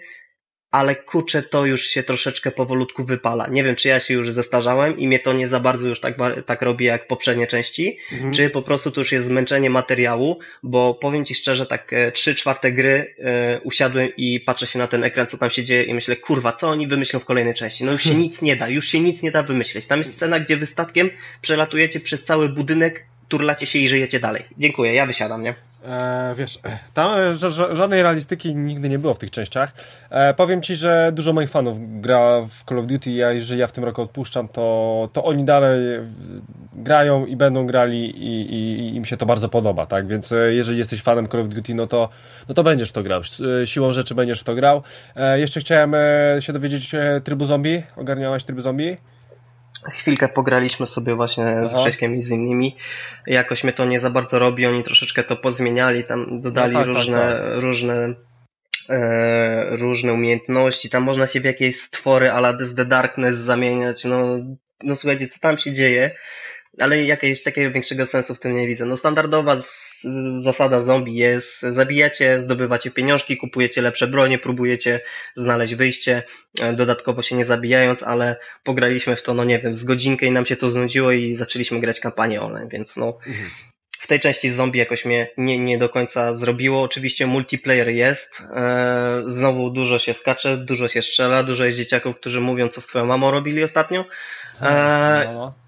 ale kurczę, to już się troszeczkę powolutku wypala. Nie wiem, czy ja się już zestarzałem i mnie to nie za bardzo już tak, tak robi jak poprzednie części, mhm. czy po prostu to już jest zmęczenie materiału, bo powiem Ci szczerze, tak e, trzy czwarte gry e, usiadłem i patrzę się na ten ekran, co tam się dzieje i myślę, kurwa, co oni wymyślą w kolejnej części? No już się nic nie da, już się nic nie da wymyśleć. Tam jest scena, gdzie wy statkiem przelatujecie przez cały budynek, turlacie się i żyjecie dalej. Dziękuję, ja wysiadam, nie? E, wiesz, tam e, żadnej realistyki nigdy nie było w tych częściach. E, powiem Ci, że dużo moich fanów gra w Call of Duty, a jeżeli ja w tym roku odpuszczam, to, to oni dalej grają i będą grali i, i, i im się to bardzo podoba, tak? Więc e, jeżeli jesteś fanem Call of Duty, no to, no to będziesz w to grał. E, siłą rzeczy będziesz w to grał. E, jeszcze chciałem się dowiedzieć trybu zombie. Ogarniałaś tryb zombie? Chwilkę pograliśmy sobie właśnie z Grześkiem i z innymi. Jakoś mnie to nie za bardzo robi, oni troszeczkę to pozmieniali, tam dodali no tak, tak różne, tak, tak. różne e, różne umiejętności. Tam można się w jakieś stwory ala The Darkness zamieniać. No, no słuchajcie, co tam się dzieje? ale jakiegoś takiego większego sensu w tym nie widzę. No standardowa zasada zombie jest, zabijacie, zdobywacie pieniążki, kupujecie lepsze bronie, próbujecie znaleźć wyjście, e, dodatkowo się nie zabijając, ale pograliśmy w to, no nie wiem, z godzinkę i nam się to znudziło i zaczęliśmy grać kampanię online, więc no mhm. w tej części zombie jakoś mnie nie, nie do końca zrobiło. Oczywiście multiplayer jest, e, znowu dużo się skacze, dużo się strzela, dużo jest dzieciaków, którzy mówią, co z twoją mamą robili ostatnio. E, no, no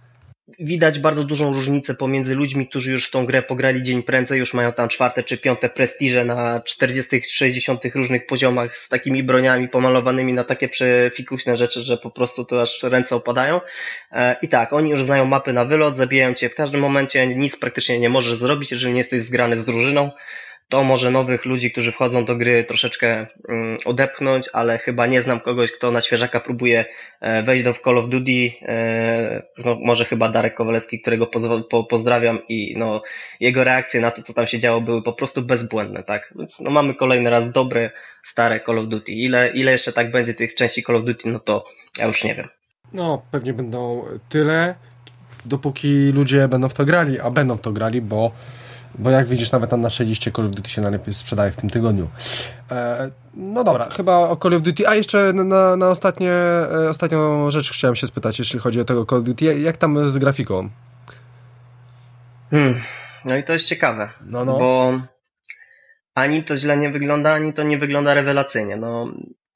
widać bardzo dużą różnicę pomiędzy ludźmi, którzy już w tą grę pograli dzień prędzej, już mają tam czwarte czy piąte prestiże na 40, 60 różnych poziomach z takimi broniami pomalowanymi na takie przefikuśne rzeczy, że po prostu to aż ręce opadają. E, I tak, oni już znają mapy na wylot, zabijają cię w każdym momencie, nic praktycznie nie możesz zrobić, jeżeli nie jesteś zgrany z drużyną to może nowych ludzi, którzy wchodzą do gry troszeczkę mm, odepchnąć, ale chyba nie znam kogoś, kto na świeżaka próbuje e, wejść do Call of Duty. E, no, może chyba Darek Kowalewski, którego po, pozdrawiam i no, jego reakcje na to, co tam się działo, były po prostu bezbłędne, tak? Więc no, mamy kolejny raz dobre, stare Call of Duty. Ile, ile jeszcze tak będzie tych części Call of Duty, no to ja już nie wiem. No, pewnie będą tyle, dopóki ludzie będą w to grali, a będą w to grali, bo bo jak widzisz, nawet na naszej liście Call of Duty się najlepiej sprzedaje w tym tygodniu. E, no dobra, chyba o Call of Duty. A jeszcze na, na ostatnie, e, ostatnią rzecz chciałem się spytać, jeśli chodzi o tego Call of Duty. Jak tam z grafiką? Hmm. No i to jest ciekawe. No, no. Bo ani to źle nie wygląda, ani to nie wygląda rewelacyjnie. No,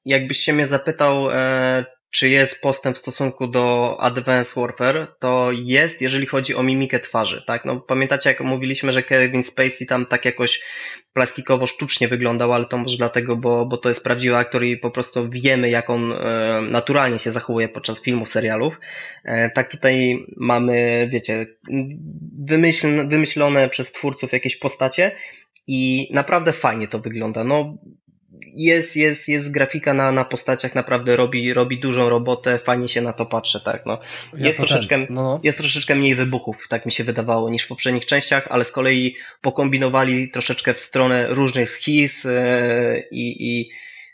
jakbyś się mnie zapytał, e, czy jest postęp w stosunku do Advanced Warfare, to jest, jeżeli chodzi o mimikę twarzy, tak? No, pamiętacie, jak mówiliśmy, że Kevin Spacey tam tak jakoś plastikowo, sztucznie wyglądał, ale to może dlatego, bo, bo to jest prawdziwy aktor i po prostu wiemy, jak on e, naturalnie się zachowuje podczas filmów, serialów. E, tak tutaj mamy, wiecie, wymyśl, wymyślone przez twórców jakieś postacie i naprawdę fajnie to wygląda. No, jest, jest, jest grafika na, na postaciach, naprawdę robi, robi dużą robotę, fajnie się na to patrzę, tak, no. Jest troszeczkę, no, no. jest troszeczkę mniej wybuchów, tak mi się wydawało, niż w poprzednich częściach, ale z kolei pokombinowali troszeczkę w stronę różnych schiz yy, i, i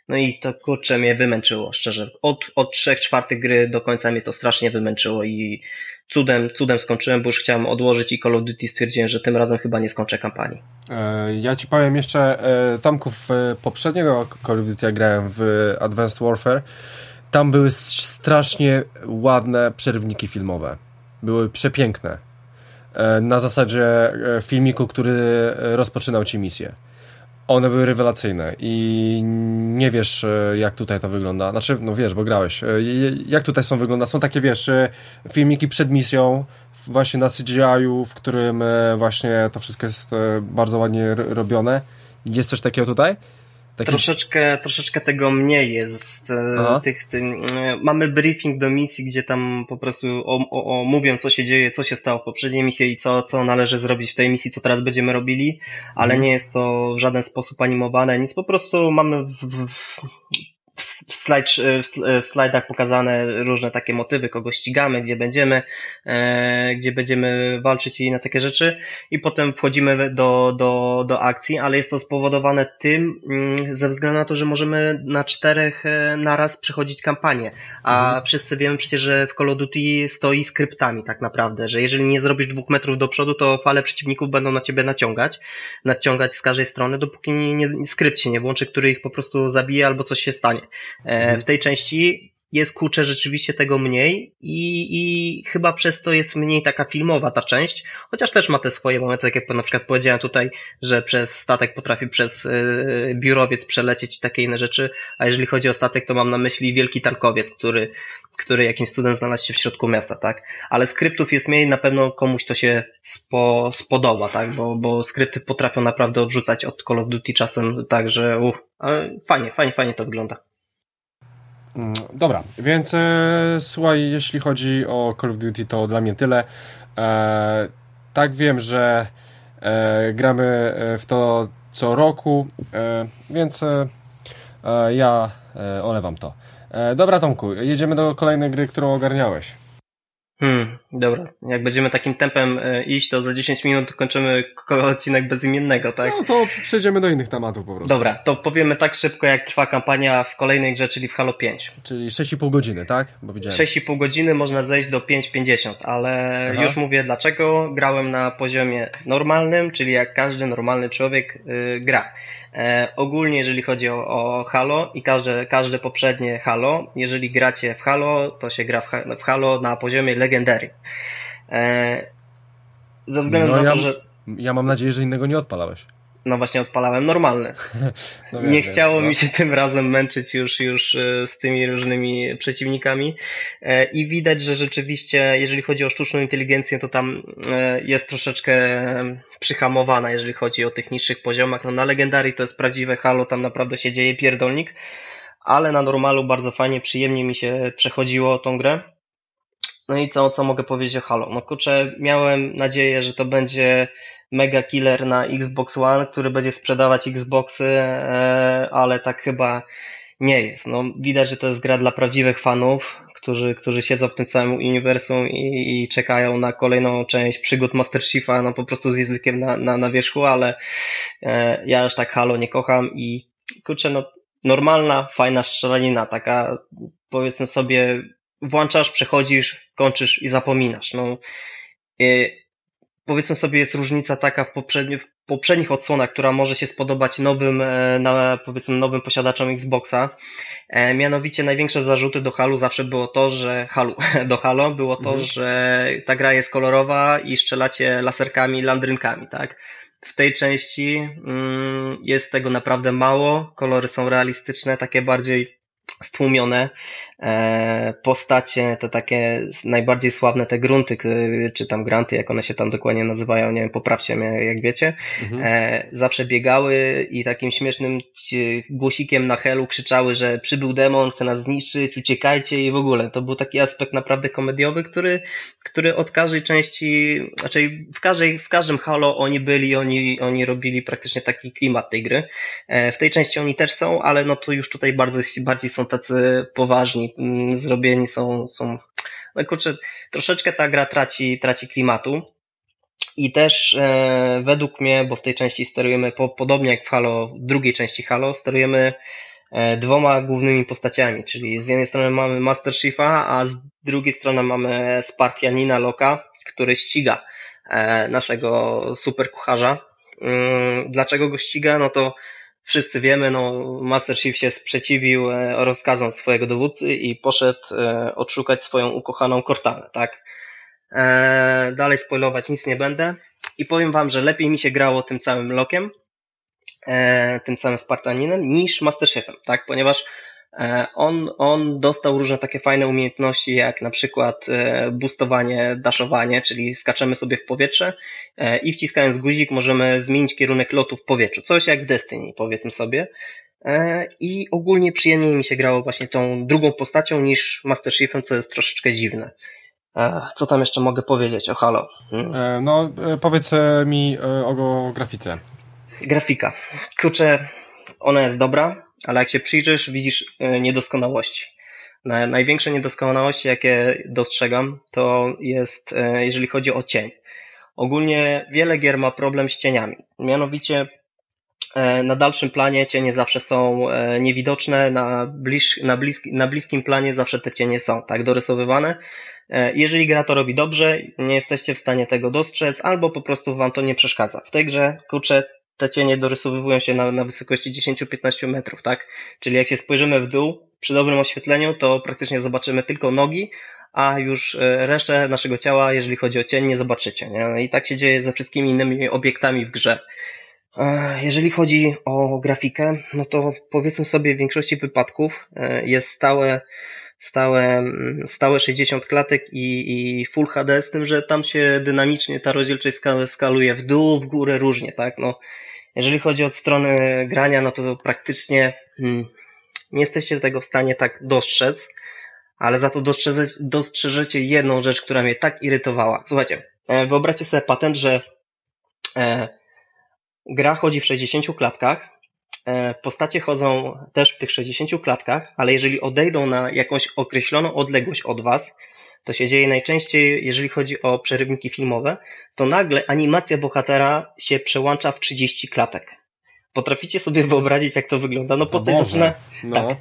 no i to kurczę mnie wymęczyło, szczerze. Od, od trzech czwartych gry do końca mnie to strasznie wymęczyło i cudem, cudem skończyłem, bo już chciałem odłożyć i Call of Duty stwierdziłem, że tym razem chyba nie skończę kampanii. E, ja ci powiem jeszcze, e, Tomków, poprzedniego Call of Duty ja grałem w Advanced Warfare, tam były strasznie ładne przerywniki filmowe. Były przepiękne. E, na zasadzie filmiku, który rozpoczynał ci misję one były rewelacyjne i nie wiesz, e, jak tutaj to wygląda. Znaczy, no wiesz, bo grałeś. E, jak tutaj są wygląda? Są takie, wiesz, e, filmiki przed misją, właśnie na CGI-u, w którym właśnie to wszystko jest bardzo ładnie robione. Jest coś takiego tutaj? Taki... Troszeczkę, troszeczkę tego mniej jest. E, tych, e, mamy briefing do misji, gdzie tam po prostu o, o, o, mówią, co się dzieje, co się stało w poprzedniej misji i co, co należy zrobić w tej misji, co teraz będziemy robili, ale mhm. nie jest to w żaden sposób animowane, nic. Po prostu mamy w, w, w, slajd, w slajdach pokazane różne takie motywy, kogo ścigamy, gdzie będziemy, e, gdzie będziemy walczyć i na takie rzeczy i potem wchodzimy do, do, do akcji, ale jest to spowodowane tym, mm, ze względu na to, że możemy na czterech e, naraz przechodzić kampanię, a mhm. wszyscy wiemy przecież, że w Call of Duty stoi skryptami tak naprawdę, że jeżeli nie zrobisz dwóch metrów do przodu, to fale przeciwników będą na ciebie naciągać, naciągać z każdej strony, dopóki nie, nie, skrypt się nie włączy, który ich po prostu zabije albo coś się stanie. E, w tej części jest kurczę rzeczywiście tego mniej i, i chyba przez to jest mniej taka filmowa ta część, chociaż też ma te swoje momenty, tak jak na przykład powiedziałem tutaj, że przez statek potrafi przez y, biurowiec przelecieć i takie inne rzeczy, a jeżeli chodzi o statek, to mam na myśli wielki tankowiec, który, który jakimś cudem znalazł się w środku miasta, tak? Ale skryptów jest mniej, na pewno komuś to się spo, spodoba, tak? Bo, bo skrypty potrafią naprawdę odrzucać od Call of Duty czasem tak, że uff, fajnie, fajnie, fajnie to wygląda. Mm, dobra, więc e, słuchaj, jeśli chodzi o Call of Duty, to dla mnie tyle. E, tak wiem, że e, gramy e, w to co roku, e, więc e, ja olewam to. dobra, Tomku, jedziemy do kolejnej gry, którą ogarniałeś. Hmm, dobra. Jak będziemy takim tempem e, iść, to za 10 minut kończymy odcinek bezimiennego, tak? No to przejdziemy do innych tematów po prostu. Dobra, to powiemy tak szybko, jak trwa kampania w kolejnej grze, czyli w Halo 5. Czyli 6,5 godziny, tak? Bo widziałem. 6,5 godziny można zejść do 5,50, ale Aha. już mówię dlaczego. Grałem na poziomie normalnym, czyli jak każdy normalny człowiek yy, gra. E, ogólnie jeżeli chodzi o, o, Halo i każde, każde poprzednie Halo, jeżeli gracie w Halo, to się gra w, w Halo na poziomie Legendary. E, ze względu no, na ja, to, że... Ja mam nadzieję, że innego nie odpalałeś. No właśnie odpalałem normalny. No nie chciało no. mi się tym razem męczyć już, już e, z tymi różnymi przeciwnikami e, i widać, że rzeczywiście jeżeli chodzi o sztuczną inteligencję, to tam e, jest troszeczkę przyhamowana, jeżeli chodzi o tych niższych poziomach. No na Legendary to jest prawdziwe halo, tam naprawdę się dzieje pierdolnik, ale na normalu bardzo fajnie, przyjemnie mi się przechodziło tą grę. No i co, co mogę powiedzieć o Halo? No kurczę, miałem nadzieję, że to będzie mega killer na Xbox One, który będzie sprzedawać Xboxy, e, ale tak chyba nie jest. No, widać, że to jest gra dla prawdziwych fanów, którzy, którzy siedzą w tym samym uniwersum i, i czekają na kolejną część przygód Master Chiefa, no po prostu z językiem na, na, na wierzchu, ale e, ja już tak Halo nie kocham i kurczę, no normalna, fajna strzelanina, taka powiedzmy sobie włączasz, przechodzisz, kończysz i zapominasz. No, e, powiedzmy sobie jest różnica taka w, poprzedni, w poprzednich odsłonach, która może się spodobać nowym, e, na, powiedzmy nowym posiadaczom Xboxa. E, mianowicie największe zarzuty do Halu zawsze było to, że Halu, do Halo było to, mhm. że ta gra jest kolorowa i strzelacie laserkami, landrynkami, tak? W tej części mm, jest tego naprawdę mało, kolory są realistyczne, takie bardziej stłumione. E, postacie, te takie najbardziej sławne, te grunty, czy tam granty, jak one się tam dokładnie nazywają, nie wiem, poprawcie mnie, jak wiecie, mhm. E, zawsze biegały i takim śmiesznym głosikiem na helu krzyczały, że przybył demon, chce nas zniszczyć, uciekajcie i w ogóle. To był taki aspekt naprawdę komediowy, który, który od każdej części, raczej w, każdej, w każdym Halo oni byli, oni, oni robili praktycznie taki klimat tej gry. E, w tej części oni też są, ale no to już tutaj bardzo, bardziej są tacy poważni, Mm, zrobieni są, są no kurczę, troszeczkę ta gra traci, traci klimatu. I też e, według mnie, bo w tej części sterujemy po, podobnie jak w Halo, w drugiej części Halo, sterujemy e, dwoma głównymi postaciami, czyli z jednej strony mamy Master Chiefa, a z drugiej strony mamy Spartianina Loka, który ściga e, naszego super kucharza. Mm, dlaczego go ściga? No to wszyscy wiemy, no Master Chief się sprzeciwił e, rozkazom swojego dowódcy i poszedł e, odszukać swoją ukochaną Cortanę, tak? E, dalej spoilować nic nie będę i powiem wam, że lepiej mi się grało tym całym Lokiem, tym całym Spartaninem niż Master Chiefem, tak? Ponieważ E, on, on dostał różne takie fajne umiejętności, jak na przykład e, boostowanie, daszowanie, czyli skaczemy sobie w powietrze e, i wciskając guzik możemy zmienić kierunek lotu w powietrzu. Coś jak w Destiny, powiedzmy sobie. I ogólnie przyjemniej mi się grało właśnie tą drugą postacią niż Master Chiefem, co jest troszeczkę dziwne. Co tam jeszcze mogę powiedzieć o Halo? Hmm. No, powiedz mi o grafice. Grafika. Kurczę, ona jest dobra, ale jak się przyjrzysz, widzisz e, niedoskonałości. Największe niedoskonałości, jakie dostrzegam, to jest, e, jeżeli chodzi o cień. Ogólnie wiele gier ma problem z cieniami. Mianowicie e, na dalszym planie cienie zawsze są niewidoczne, na, bliż, na, bliski, na bliskim planie zawsze te cienie są tak dorysowywane. Jeżeli gra to robi dobrze, nie jesteście w stanie tego dostrzec, albo po prostu wam to nie przeszkadza. W tej grze, kurczę, te cienie dorysowywują się na, na wysokości 10-15 metrów, tak? Czyli jak się spojrzymy w dół, przy dobrym oświetleniu, to praktycznie zobaczymy tylko nogi, a już e, resztę naszego ciała, jeżeli chodzi o cień, nie zobaczycie. Nie? No I tak się dzieje ze wszystkimi innymi obiektami w grze. E, jeżeli chodzi o grafikę, no to powiedzmy sobie w większości wypadków e, jest stałe, stałe, stałe 60 klatek i, i Full HD, z tym, że tam się dynamicznie ta rozdzielczość skaluje w dół, w górę, różnie, tak? No, jeżeli chodzi o stronę grania, no to praktycznie hmm, nie jesteście tego w stanie tak dostrzec, ale za to dostrzeżecie, dostrzeżecie jedną rzecz, która mnie tak irytowała. Słuchajcie, e, wyobraźcie sobie patent, że e, gra chodzi w 60 klatkach, e, postacie chodzą też w tych 60 klatkach, ale jeżeli odejdą na jakąś określoną odległość od was, to się dzieje najczęściej, jeżeli chodzi o przerywniki filmowe, to nagle animacja bohatera się przełącza w 30 klatek. Potraficie sobie wyobrazić, jak to wygląda? No postać zaczyna... No. Tak,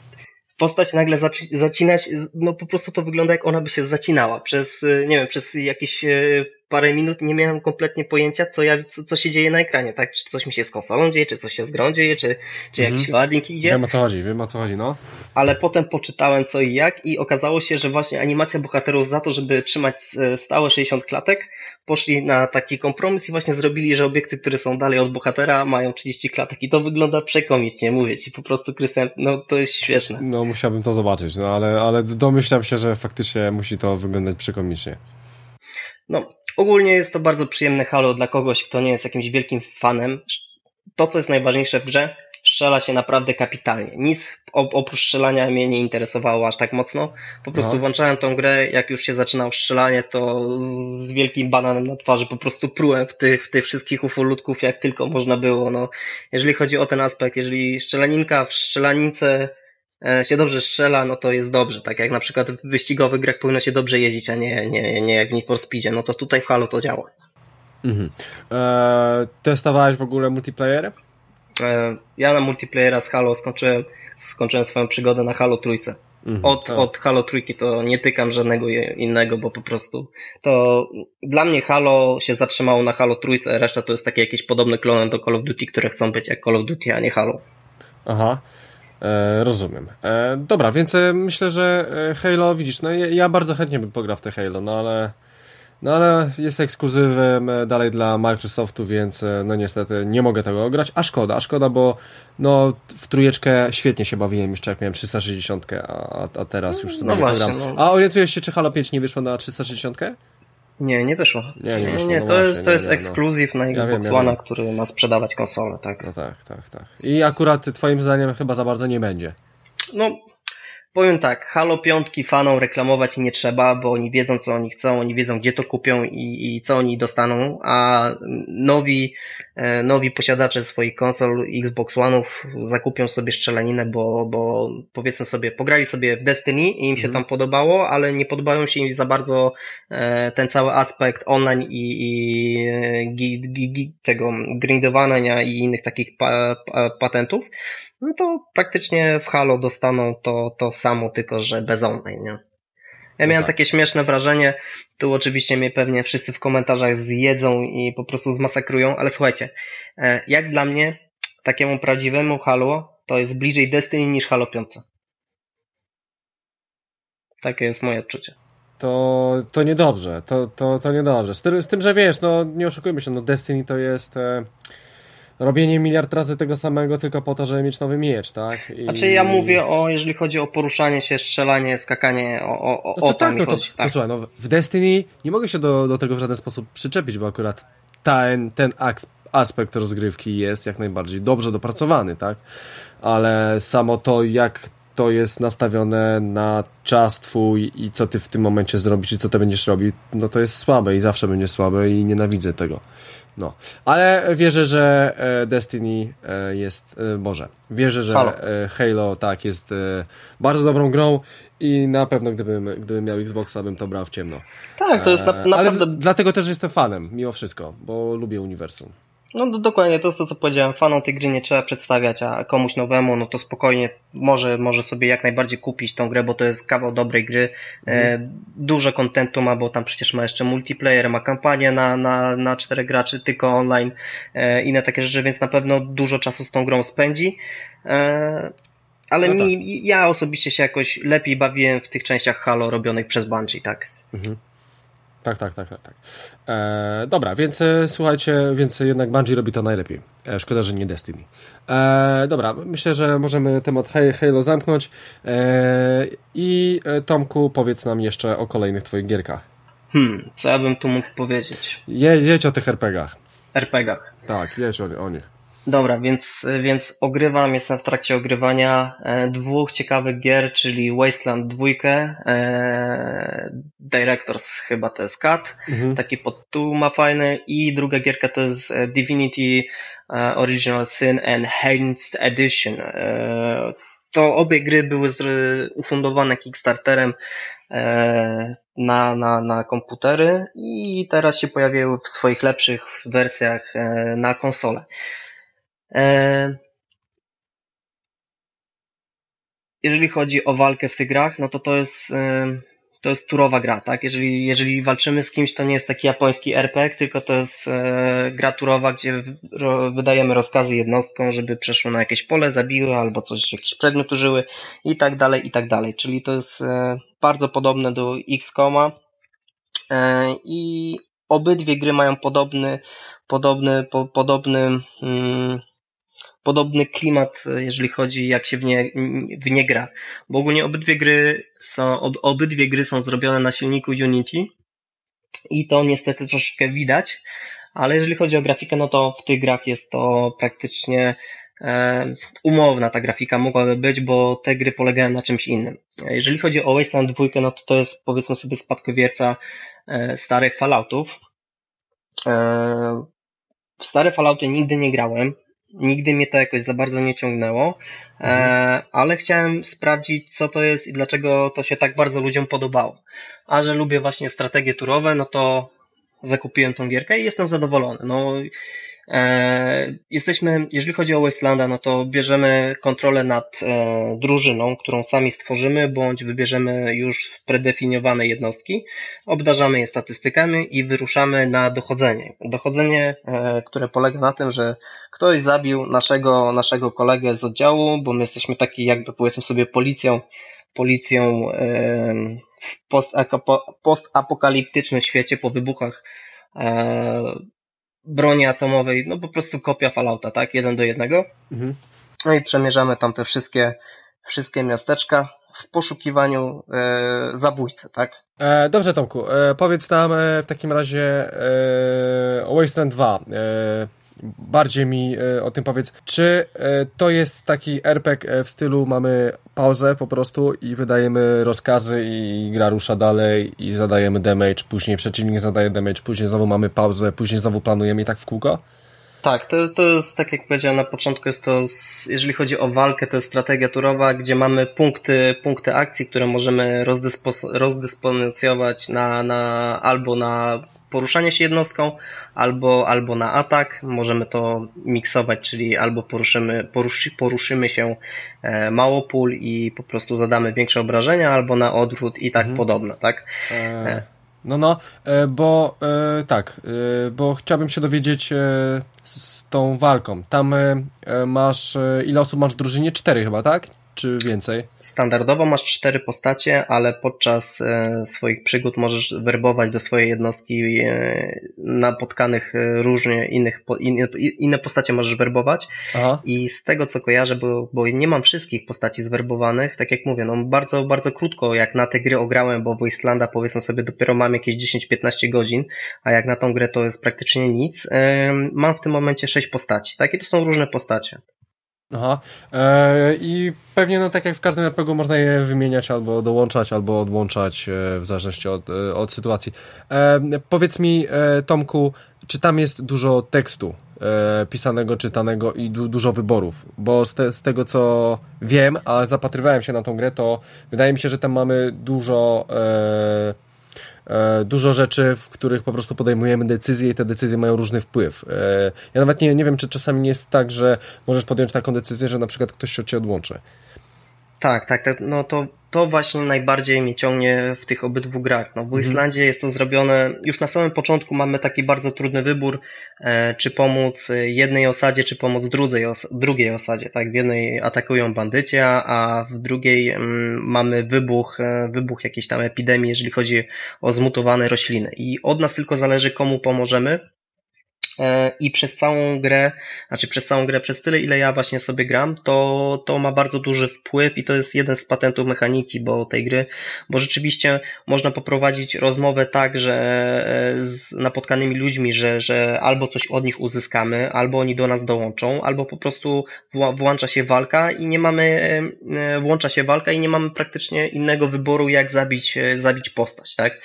postać nagle zacina się, no po prostu to wygląda jak ona by się zacinała. Przez, nie wiem, przez jakieś e, parę minut nie miałem kompletnie pojęcia, co, ja, co, co się dzieje na ekranie, tak? Czy coś mi się z konsolą dzieje, czy coś się z grą dzieje, czy, czy mhm. jakiś loading idzie. Wiem o co chodzi, wiem o co chodzi, no. Ale potem poczytałem co i jak i okazało się, że właśnie animacja bohaterów za to, żeby trzymać e, stałe 60 klatek, poszli na taki kompromis i właśnie zrobili, że obiekty, które są dalej od bohatera mają 30 klatek i to wygląda przekomicznie, mówię ci, po prostu Krystian, no to jest śmieszne. No musiałbym to zobaczyć, no ale, ale domyślam się, że faktycznie musi to wyglądać przekomicznie. No, Ogólnie jest to bardzo przyjemne Halo dla kogoś, kto nie jest jakimś wielkim fanem. To, co jest najważniejsze w grze, strzela się naprawdę kapitalnie. Nic oprócz strzelania mnie nie interesowało aż tak mocno. Po prostu no. włączałem tą grę, jak już się zaczynało strzelanie, to z wielkim bananem na twarzy po prostu prułem w tych, w tych wszystkich ufolutków, jak tylko można było. No, jeżeli chodzi o ten aspekt, jeżeli strzelaninka w strzelanice się dobrze strzela, no to jest dobrze. Tak jak na przykład w wyścigowych grach powinno się dobrze jeździć, a nie, nie, nie jak w Need for Speedzie. No to tutaj w Halo to działa. Mhm. Eee, testowałeś w ogóle multiplayer? Eee, ja na multiplayera z Halo skończyłem, skończyłem swoją przygodę na Halo trójce. Mhm, od, tak. od Halo trójki to nie tykam żadnego innego, bo po prostu to dla mnie Halo się zatrzymało na Halo trójce, reszta to jest takie jakieś podobne klony do Call of Duty, które chcą być jak Call of Duty, a nie Halo. Aha. E, rozumiem. E, dobra, więc e, myślę, że e, Halo, widzisz, no ja, ja, bardzo chętnie bym pograł w te Halo, no ale no ale jest ekskluzywem e, dalej dla Microsoftu, więc no niestety nie mogę tego ograć, a szkoda, a szkoda, bo no w trójeczkę świetnie się bawiłem jeszcze jak miałem 360, a, a teraz już sobie no właśnie, gram. No. A orientujesz się, czy Halo 5 nie wyszło na 360? Nie, nie wyszło. Nie, nie, wyszło, nie, no to, jest, to jest nie, ekskluzyw no. na Xbox ja One, który ma sprzedawać konsolę, tak. No tak, tak, tak. I akurat twoim zdaniem chyba za bardzo nie będzie. No, Powiem tak, Halo 5 fanom reklamować nie trzeba, bo oni wiedzą co oni chcą, oni wiedzą gdzie to kupią i, i co oni dostaną, a nowi, e, nowi posiadacze swoich konsol Xbox One'ów zakupią sobie strzelaninę, bo, bo powiedzmy sobie, pograli sobie w Destiny i im się mhm. tam podobało, ale nie podobają się im za bardzo e, ten cały aspekt online i, i e, tego grindowania i innych takich pa, pa, patentów no to praktycznie w Halo dostaną to, to samo, tylko że bez online, nie? Ja miałem no tak. takie śmieszne wrażenie, tu oczywiście mnie pewnie wszyscy w komentarzach zjedzą i po prostu zmasakrują, ale słuchajcie, e, jak dla mnie, takiemu prawdziwemu Halo, to jest bliżej Destiny niż Halo 5. Takie jest moje odczucie. To, to niedobrze, to, to, to niedobrze. Z tym, z tym, że wiesz, no nie oszukujmy się, no Destiny to jest... Robienie miliard razy tego samego tylko po to, żeby mieć nowy miecz, tak? I... Znaczy ja mówię o, jeżeli chodzi o poruszanie się, strzelanie, skakanie, o, o, o, no to, tak, no to, tak. to, słuchaj, no w Destiny nie mogę się do, do tego w żaden sposób przyczepić, bo akurat ten, ten aspekt rozgrywki jest jak najbardziej dobrze dopracowany, tak? Ale samo to, jak to jest nastawione na czas twój i co ty w tym momencie zrobisz i co ty będziesz robił, no to jest słabe i zawsze będzie słabe i nienawidzę tego. No, ale wierzę, że e, Destiny e, jest, Boże, wierzę, że Halo, Halo tak, jest bardzo dobrą grą i na pewno gdybym, gdybym miał Xboxa, bym to brał w ciemno. Tak, to jest na, naprawdę... Ale dlatego też jestem fanem, mimo wszystko, bo lubię uniwersum. No dokładnie, to jest to, co powiedziałem. Fanom tej gry nie trzeba przedstawiać, a komuś nowemu, no to spokojnie może, może sobie jak najbardziej kupić tą grę, bo to jest kawał dobrej gry. Mhm. dużo kontentu ma, bo tam przecież ma jeszcze multiplayer, ma kampanię na, na, na czterech graczy, tylko online, e, inne takie rzeczy, więc na pewno dużo czasu z tą grą spędzi. E, ale no mi, tak. ja osobiście się jakoś lepiej bawiłem w tych częściach Halo robionych przez Bungie, tak? Mhm. Tak, tak, tak, tak. tak. E, dobra, więc e, słuchajcie, więc jednak Bungie robi to najlepiej. E, szkoda, że nie Destiny. E, dobra, myślę, że możemy temat Halo zamknąć. E, I e, Tomku, powiedz nam jeszcze o kolejnych twoich gierkach. Hmm, co ja bym tu mógł powiedzieć? Je, jedź o tych RPGach. RPGach. Tak, jedź o, o nich. Dobra, więc, więc ogrywam, jestem w trakcie ogrywania e, dwóch ciekawych gier, czyli Wasteland 2, e, Directors chyba to jest Cat, mhm. taki podtytuł ma fajny i druga gierka to jest e, Divinity Original Sin Enhanced Edition. E, to obie gry były ufundowane Kickstarterem na, na, na komputery i teraz się pojawiły w swoich lepszych wersjach na konsole. Jeżeli chodzi o walkę w tych grach, no to to jest to jest turowa gra, tak? Jeżeli, jeżeli walczymy z kimś, to nie jest taki japoński RPG, tylko to jest e, gra turowa, gdzie wydajemy rozkazy jednostkom, żeby przeszło na jakieś pole, zabiły albo coś, jakiś przedmiot użyły i tak dalej, i tak dalej. Czyli to jest e, bardzo podobne do XCOMa e, i obydwie gry mają podobny, podobny, po, podobny, mm, podobny klimat, jeżeli chodzi jak się w nie, w nie gra. Bo ogólnie obydwie gry są, ob, obydwie gry są zrobione na silniku Unity i to niestety troszeczkę widać, ale jeżeli chodzi o grafikę, no to w tych grach jest to praktycznie e, umowna ta grafika mogłaby być, bo te gry polegają na czymś innym. Jeżeli chodzi o Wasteland 2, no to to jest powiedzmy sobie spadkowierca e, starych Falloutów. E, w stare Fallouty nigdy nie grałem, Nigdy mnie to jakoś za bardzo nie ciągnęło, e, ale chciałem sprawdzić, co to jest i dlaczego to się tak bardzo ludziom podobało. A że lubię właśnie strategie turowe, no to zakupiłem tą gierkę i jestem zadowolony. No, jesteśmy, jeżeli chodzi o Wastelanda, no to bierzemy kontrolę nad e, drużyną, którą sami stworzymy, bądź wybierzemy już predefiniowane jednostki, obdarzamy je statystykami i wyruszamy na dochodzenie. Dochodzenie, e, które polega na tym, że ktoś zabił naszego, naszego kolegę z oddziału, bo my jesteśmy taki jakby powiedzmy sobie policją, policją w postapokaliptycznym świecie po wybuchach broni atomowej, no po prostu kopia Fallouta, tak? Jeden do jednego. Mhm. No i przemierzamy tam te wszystkie, wszystkie miasteczka w poszukiwaniu e, zabójcy, tak? E, dobrze, Tomku, e, powiedz nam e, w takim razie e, o Wasteland 2. Bardziej mi e, o tym powiedz. Czy e, to jest taki RPG e, w stylu mamy pauzę po prostu i wydajemy rozkazy i gra rusza dalej i zadajemy damage, później przeciwnik zadaje damage, później znowu mamy pauzę, później znowu planujemy i tak w kółko? Tak, to, to jest tak jak powiedziałem na początku, jest to, jeżeli chodzi o walkę, to jest strategia turowa, gdzie mamy punkty, punkty akcji, które możemy rozdysponować na, na, albo na poruszanie się jednostką, albo, albo na atak. Możemy to miksować, czyli albo poruszymy, poruszy, poruszymy się e, mało pól i po prostu zadamy większe obrażenia, albo na odwrót i tak mhm. podobno, tak? E, e. No, no, e, bo e, tak, e, bo chciałbym się dowiedzieć z tą walką. Tam masz, ile osób masz w drużynie? Cztery chyba, tak? Czy więcej? Standardowo masz cztery postacie, ale podczas e, swoich przygód możesz werbować do swojej jednostki e, napotkanych e, różnie innych, inne, postacie możesz werbować. Aha. I z tego co kojarzę, bo, bo nie mam wszystkich postaci zwerbowanych, tak jak mówię, no bardzo, bardzo krótko jak na te gry ograłem, bo w Istlanda powiedzmy sobie dopiero mam jakieś 10-15 godzin, a jak na tą grę to jest praktycznie nic. Mam w tym momencie sześć postaci. Takie to są różne postacie. Aha. E, I pewnie no tak jak w każdym RPG można je wymieniać albo dołączać, albo odłączać e, w zależności od, e, od sytuacji. E, powiedz mi, e, Tomku, czy tam jest dużo tekstu e, pisanego, czytanego i du dużo wyborów? Bo z, te, z, tego co wiem, a zapatrywałem się na tą grę, to wydaje mi się, że tam mamy dużo E, dużo rzeczy, w których po prostu podejmujemy decyzje i te decyzje mają różny wpływ. E, ja nawet nie, nie wiem, czy czasami nie jest tak, że możesz podjąć taką decyzję, że na przykład ktoś się od ciebie odłączy. Tak, tak, tak. No to, to właśnie najbardziej mnie ciągnie w tych obydwu grach. No, w mhm. Islandzie jest to zrobione, już na samym początku mamy taki bardzo trudny wybór, e, czy pomóc jednej osadzie, czy pomóc drugiej, os drugiej osadzie. Tak, w jednej atakują bandycie, a w drugiej mm, mamy wybuch, e, wybuch jakiejś tam epidemii, jeżeli chodzi o zmutowane rośliny. I od nas tylko zależy, komu pomożemy E, i przez całą grę, znaczy przez całą grę, przez tyle ile ja właśnie sobie gram, to, to ma bardzo duży wpływ i to jest jeden z patentów mechaniki, bo tej gry, bo rzeczywiście można poprowadzić rozmowę tak, że e, z napotkanymi ludźmi, że, że albo coś od nich uzyskamy, albo oni do nas dołączą, albo po prostu włącza się walka i nie mamy, e, włącza się walka i nie mamy praktycznie innego wyboru, jak zabić, zabić postać, tak?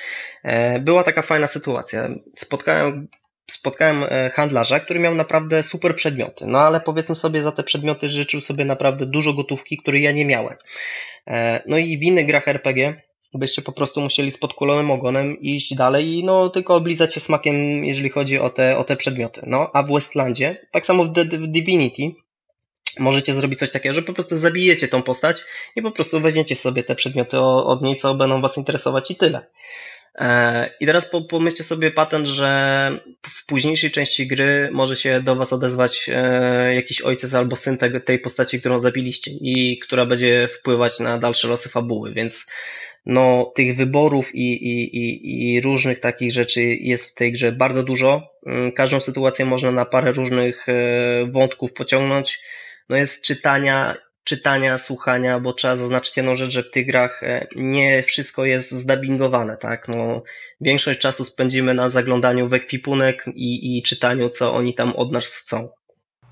Była taka fajna sytuacja. Spotkałem spotkałem e, handlarza, który miał naprawdę super przedmioty, no ale powiedzmy sobie za te przedmioty życzył sobie naprawdę dużo gotówki, której ja nie miałem. E, no i w innych grach RPG byście po prostu musieli z podkulonym ogonem iść dalej i no tylko oblizać się smakiem, jeżeli chodzi o te, o te przedmioty. No a w Westlandzie, tak samo w, w Divinity, możecie zrobić coś takiego, że po prostu zabijecie tą postać i po prostu weźmiecie sobie te przedmioty od niej, co będą was interesować i tyle. E, I teraz pomyślcie sobie patent, że w późniejszej części gry może się do Was odezwać e, jakiś ojciec albo syn tej postaci, którą zabiliście i która będzie wpływać na dalsze losy fabuły, więc no, tych wyborów i, i, i, i różnych takich rzeczy jest w tej grze bardzo dużo. Mm, każdą sytuację można na parę różnych e, wątków pociągnąć. No jest czytania czytania, słuchania, bo trzeba zaznaczyć jedną rzecz, że w tych grach e, nie wszystko jest zdabingowane, tak? No, większość czasu spędzimy na zaglądaniu w ekwipunek i, i czytaniu, co oni tam od nas chcą.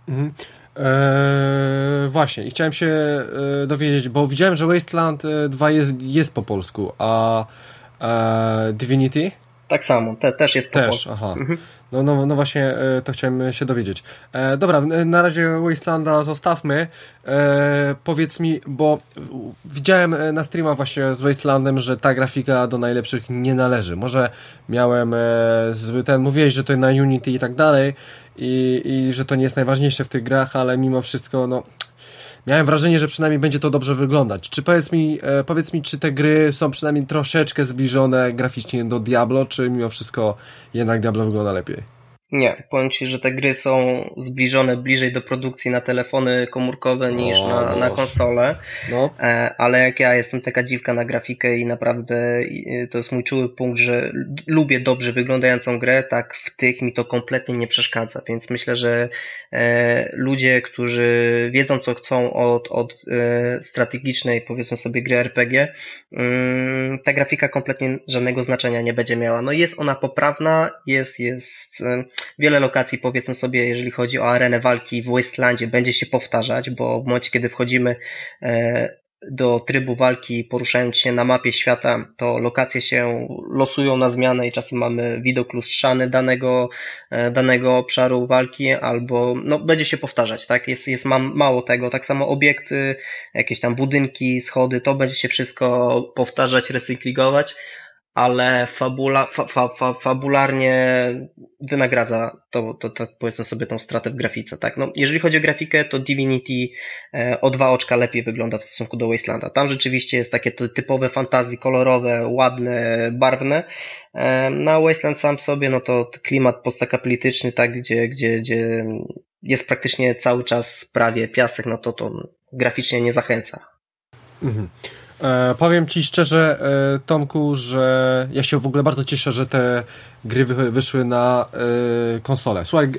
Mhm. Eee, właśnie, i chciałem się e, dowiedzieć, bo widziałem, że Wasteland 2 e, jest, jest po polsku, a e, Divinity? Tak samo, te, też jest po też, polsku. Aha. Mhm. No, no, no właśnie, e, to chciałem się dowiedzieć. E, dobra, na razie Wastelanda zostawmy. E, powiedz mi, bo widziałem na streama właśnie z Wastelandem, że ta grafika do najlepszych nie należy. Może miałem zły ten, mówiłeś, że to na Unity i tak dalej i, i że to nie jest najważniejsze w tych grach, ale mimo wszystko, no miałem wrażenie, że przynajmniej będzie to dobrze wyglądać. Czy powiedz mi, e, powiedz mi, czy te gry są przynajmniej troszeczkę zbliżone graficznie do Diablo, czy mimo wszystko jednak Diablo wygląda lepiej? Nie, powiem Ci, że te gry są zbliżone bliżej do produkcji na telefony komórkowe niż o, na, na konsole, no. E, ale jak ja jestem taka dziwka na grafikę i naprawdę to jest mój czuły punkt, że lubię dobrze wyglądającą grę, tak w tych mi to kompletnie nie przeszkadza, więc myślę, że e, ludzie, którzy wiedzą co chcą od, od e, strategicznej powiedzmy sobie gry RPG, mm, ta grafika kompletnie żadnego znaczenia nie będzie miała. No jest ona poprawna, jest, jest wiele lokacji, powiedzmy sobie, jeżeli chodzi o arenę walki w Wastelandzie, będzie się powtarzać, bo w momencie, kiedy wchodzimy e, do trybu walki, poruszając się na mapie świata, to lokacje się losują na zmianę i czasem mamy widok lustrzany danego, e, danego obszaru walki, albo no, będzie się powtarzać, tak? Jest, jest mało tego. Tak samo obiekty, jakieś tam budynki, schody, to będzie się wszystko powtarzać, recyklingować ale fabula, fa, fa, fa, fabularnie wynagradza to, to, to, powiedzmy sobie tą stratę w grafice, tak? No, jeżeli chodzi o grafikę, to Divinity e, o dwa oczka lepiej wygląda w stosunku do Wastelanda. Tam rzeczywiście jest takie typowe fantazji, kolorowe, ładne, barwne. E, na Wasteland sam sobie, no to klimat postakaplityczny, tak, gdzie, gdzie, gdzie jest praktycznie cały czas prawie piasek, no to to graficznie nie zachęca. Mhm. E, powiem Ci szczerze, e, Tomku, że ja się w ogóle bardzo cieszę, że te gry wy, wyszły na e, konsolę. Słuchaj, e,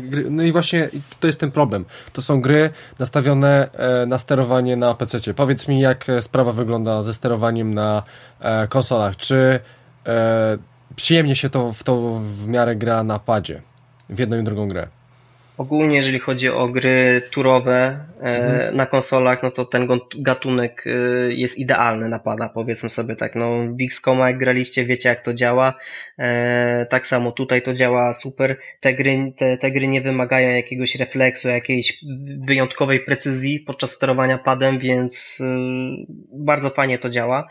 gry, no i właśnie to jest ten problem. To są gry nastawione e, na sterowanie na PC. Powiedz mi, jak sprawa wygląda ze sterowaniem na e, konsolach. Czy przyjemnie się to w, to w miarę gra na padzie? W jedną i drugą grę? Ogólnie, jeżeli chodzi o gry turowe e, mhm. na konsolach, no to ten gatunek e, jest idealny napada, powiedzmy sobie tak. No, w XCOM'a jak graliście, wiecie jak to działa. E, tak samo tutaj to działa super. Te gry, te, te gry nie wymagają jakiegoś refleksu, jakiejś wyjątkowej precyzji podczas sterowania padem, więc bardzo fajnie to działa.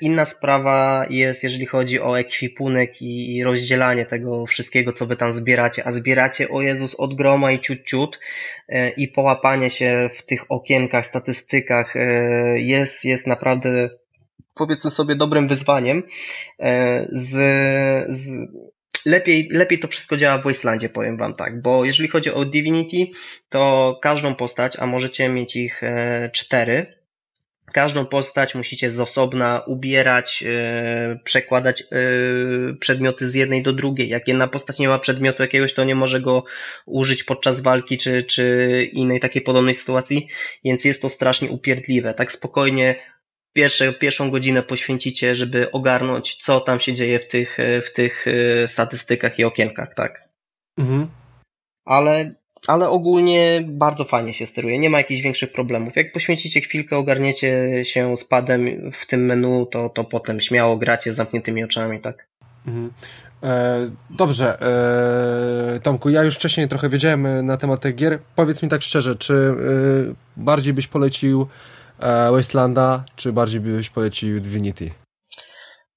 Inna sprawa jest, jeżeli chodzi o ekwipunek i rozdzielanie tego wszystkiego, co wy tam zbieracie, a zbieracie, o Jezus, od groma i ciut ciut e, i połapanie się w tych okienkach, statystykach e, jest, jest naprawdę powiedzmy sobie dobrym wyzwaniem. E, z, z, lepiej, lepiej to wszystko działa w Wastelandzie, powiem wam tak, bo jeżeli chodzi o Divinity, to każdą postać, a możecie mieć ich cztery, Każdą postać musicie z osobna ubierać, yy, przekładać yy, przedmioty z jednej do drugiej. Jak jedna postać nie ma przedmiotu jakiegoś, to nie może go użyć podczas walki czy, czy innej takiej podobnej sytuacji, więc jest to strasznie upierdliwe. Tak spokojnie pierwsze, pierwszą godzinę poświęcicie, żeby ogarnąć, co tam się dzieje w tych, w tych statystykach i okienkach, tak? Mhm. Ale ale ogólnie bardzo fajnie się steruje, nie ma jakichś większych problemów. Jak poświęcicie chwilkę, ogarniecie się z padem w tym menu, to, to potem śmiało gracie z zamkniętymi oczami, tak? Mhm. E, dobrze, e, Tomku, ja już wcześniej trochę wiedziałem na temat tych gier. Powiedz mi tak szczerze, czy e, bardziej byś polecił e, Wastelanda, czy bardziej byś polecił Divinity?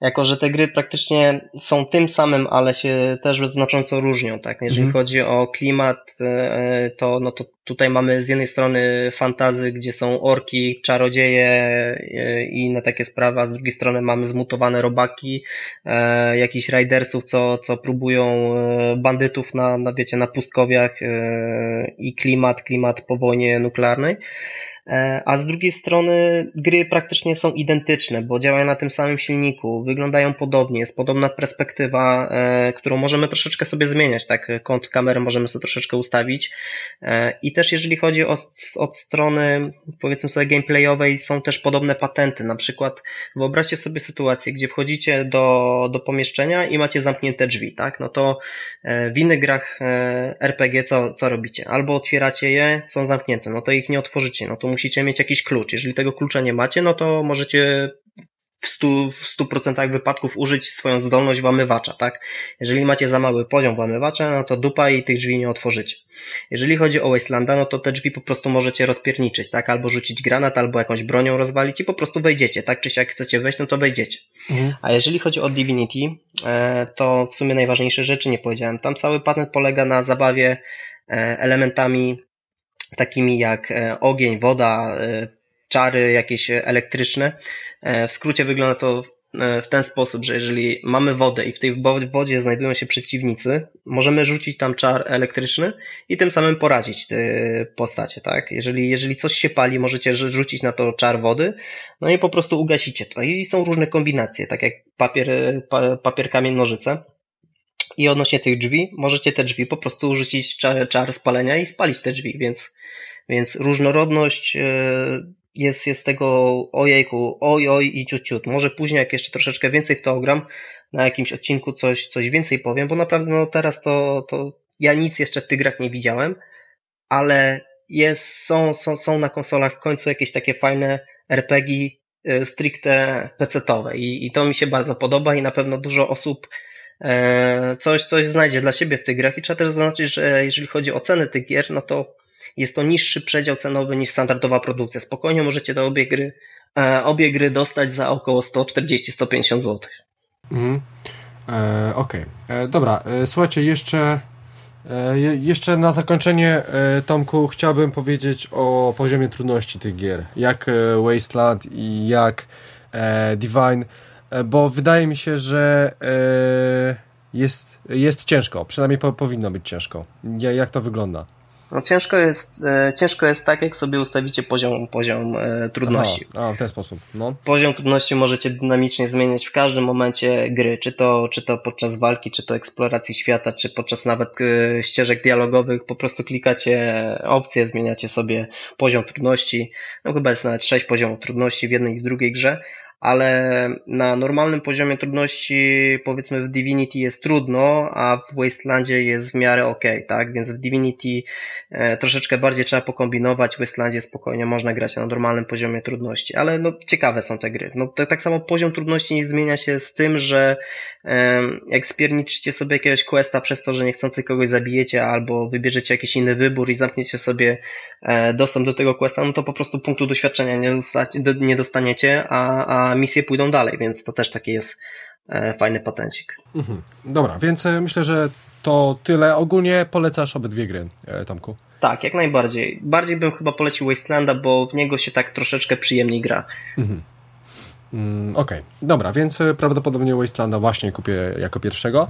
Jako że te gry praktycznie są tym samym, ale się też znacząco różnią, tak? Jeżeli mhm. chodzi o klimat, e, to, no to tutaj mamy z jednej strony fantazy, gdzie są orki, czarodzieje e, i inne takie sprawy, a z drugiej strony mamy zmutowane robaki, e, jakichś ridersów, co, co próbują bandytów na, na, wiecie, na pustkowiach i klimat, klimat po wojnie nuklearnej. E, a z drugiej strony gry praktycznie są identyczne, bo działają na tym samym silniku, wyglądają podobnie, jest podobna perspektywa, e, którą możemy troszeczkę sobie zmieniać, tak, kąt kamery możemy sobie troszeczkę ustawić. E, i też jeżeli chodzi o, od strony, powiedzmy sobie gameplayowej, są też podobne patenty, na przykład wyobraźcie sobie sytuację, gdzie wchodzicie do, do pomieszczenia i macie zamknięte drzwi, tak, no to w innych grach RPG co, co robicie? Albo otwieracie je, są zamknięte, no to ich nie otworzycie, no to musicie mieć jakiś klucz. Jeżeli tego klucza nie macie, no to możecie w 100%, w 100 wypadków użyć swoją zdolność włamywacza, tak? Jeżeli macie za mały poziom włamywacza, no to dupa i tych drzwi nie otworzycie. Jeżeli chodzi o Wastelanda, no to te drzwi po prostu możecie rozpierniczyć, tak? Albo rzucić granat, albo jakąś bronią rozwalić i po prostu wejdziecie, tak? Czy jak chcecie wejść, no to wejdziecie. Mhm. A jeżeli chodzi o Divinity, e, to w sumie najważniejsze rzeczy nie powiedziałem. Tam cały patent polega na zabawie e, elementami takimi jak e, ogień, woda, e, czary jakieś elektryczne. E, w skrócie wygląda to w ten sposób, że jeżeli mamy wodę i w tej wodzie znajdują się przeciwnicy, możemy rzucić tam czar elektryczny i tym samym porazić te postacie, tak? Jeżeli, jeżeli coś się pali, możecie rzucić na to czar wody, no i po prostu ugasicie to. I są różne kombinacje, tak jak papier, papier kamień, nożyce. I odnośnie tych drzwi, możecie te drzwi po prostu rzucić czar, czar spalenia i spalić te drzwi, więc więc różnorodność e, jest, jest tego ojejku, oj, oj i ciut, ciut. Może później, jak jeszcze troszeczkę więcej w to ogram, na jakimś odcinku coś, coś więcej powiem, bo naprawdę no teraz to, to ja nic jeszcze w tych grach nie widziałem, ale jest, są, są, są na konsolach w końcu jakieś takie fajne RPG e, stricte PC-owe I, i to mi się bardzo podoba i na pewno dużo osób coś, coś znajdzie dla siebie w tych grach i trzeba też zaznaczyć, że jeżeli chodzi o ceny tych gier, no to jest to niższy przedział cenowy niż standardowa produkcja. Spokojnie możecie te obie gry, e, obie gry dostać za około 140-150 zł. Mhm. E, Okej, okay. E, dobra, e, słuchajcie, jeszcze e, jeszcze na zakończenie, e, Tomku, chciałbym powiedzieć o poziomie trudności tych gier. Jak Wasteland i jak Divine, bo wydaje mi się, że jest, jest ciężko. Przynajmniej po, powinno być ciężko. Jak to wygląda? No ciężko jest, e, ciężko jest tak, jak sobie ustawicie poziom, poziom e, trudności. Aha, a, w ten sposób. No. Poziom trudności możecie dynamicznie zmieniać w każdym momencie gry, czy to, czy to podczas walki, czy to eksploracji świata, czy podczas nawet e, ścieżek dialogowych. Po prostu klikacie opcje, zmieniacie sobie poziom trudności. No chyba jest nawet 6 poziomów trudności w jednej i w drugiej grze ale na normalnym poziomie trudności powiedzmy w Divinity jest trudno, a w Wastelandzie jest w miarę ok, tak? Więc w Divinity e, troszeczkę bardziej trzeba pokombinować, w Wastelandzie spokojnie można grać na normalnym poziomie trudności, ale no ciekawe są te gry. No tak, tak samo poziom trudności nie zmienia się z tym, że jak spierniczycie sobie jakiegoś questa przez to, że niechcący kogoś zabijecie albo wybierzecie jakiś inny wybór i zamkniecie sobie e, dostęp do tego questa, no to po prostu punktu doświadczenia nie dostaniecie, a, a misje pójdą dalej, więc to też taki jest e, fajny potencik. Mhm. Dobra, więc e, myślę, że to tyle. Ogólnie polecasz obydwie gry, e, Tomku? Tak, jak najbardziej. Bardziej bym chyba polecił Wastelanda, bo w niego się tak troszeczkę przyjemniej gra. Mhm. Mm, Okej, okay. dobra, więc prawdopodobnie Wastelanda właśnie kupię jako pierwszego.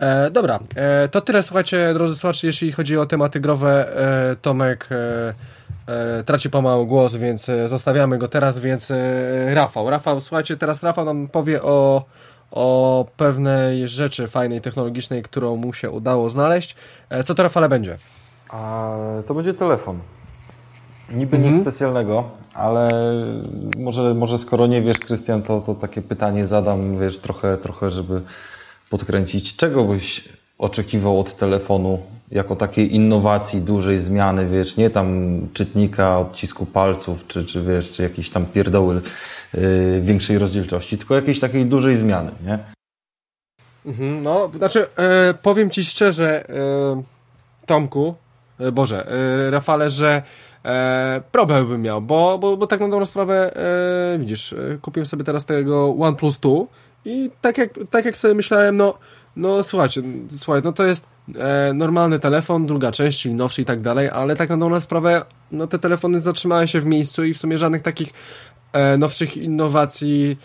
E, dobra, e, to tyle, słuchajcie, drodzy słuchacze, jeśli chodzi o tematy growe. E, Tomek e, traci pomału głos, więc e, zostawiamy go teraz, więc e, Rafał. Rafał, słuchajcie, teraz Rafał nam powie o, o pewnej rzeczy fajnej, technologicznej, którą mu się udało znaleźć. E, co to Rafale będzie? A, to będzie telefon. Niby mhm. nic specjalnego, ale może, może skoro nie wiesz, Krystian, to, to takie pytanie zadam, wiesz, trochę, trochę, żeby podkręcić. Czego byś oczekiwał od telefonu jako takiej innowacji, dużej zmiany, wiesz, nie tam czytnika, odcisku palców, czy, czy wiesz, czy jakieś tam pierdoły yy, większej rozdzielczości, tylko jakiejś takiej dużej zmiany, nie? Mhm, no, znaczy, e, powiem ci szczerze, e, Tomku, e, Boże, e, Rafale, że e, problem bym miał, bo, bo, bo tak na dobrą sprawę, e, widzisz, e, kupiłem sobie teraz tego OnePlus 2 i tak jak, tak jak sobie myślałem, no, no słuchajcie, słuchaj, no to jest e, normalny telefon, druga część, czyli nowszy i tak dalej, ale tak na dobrą sprawę, no te telefony zatrzymały się w miejscu i w sumie żadnych takich e, nowszych innowacji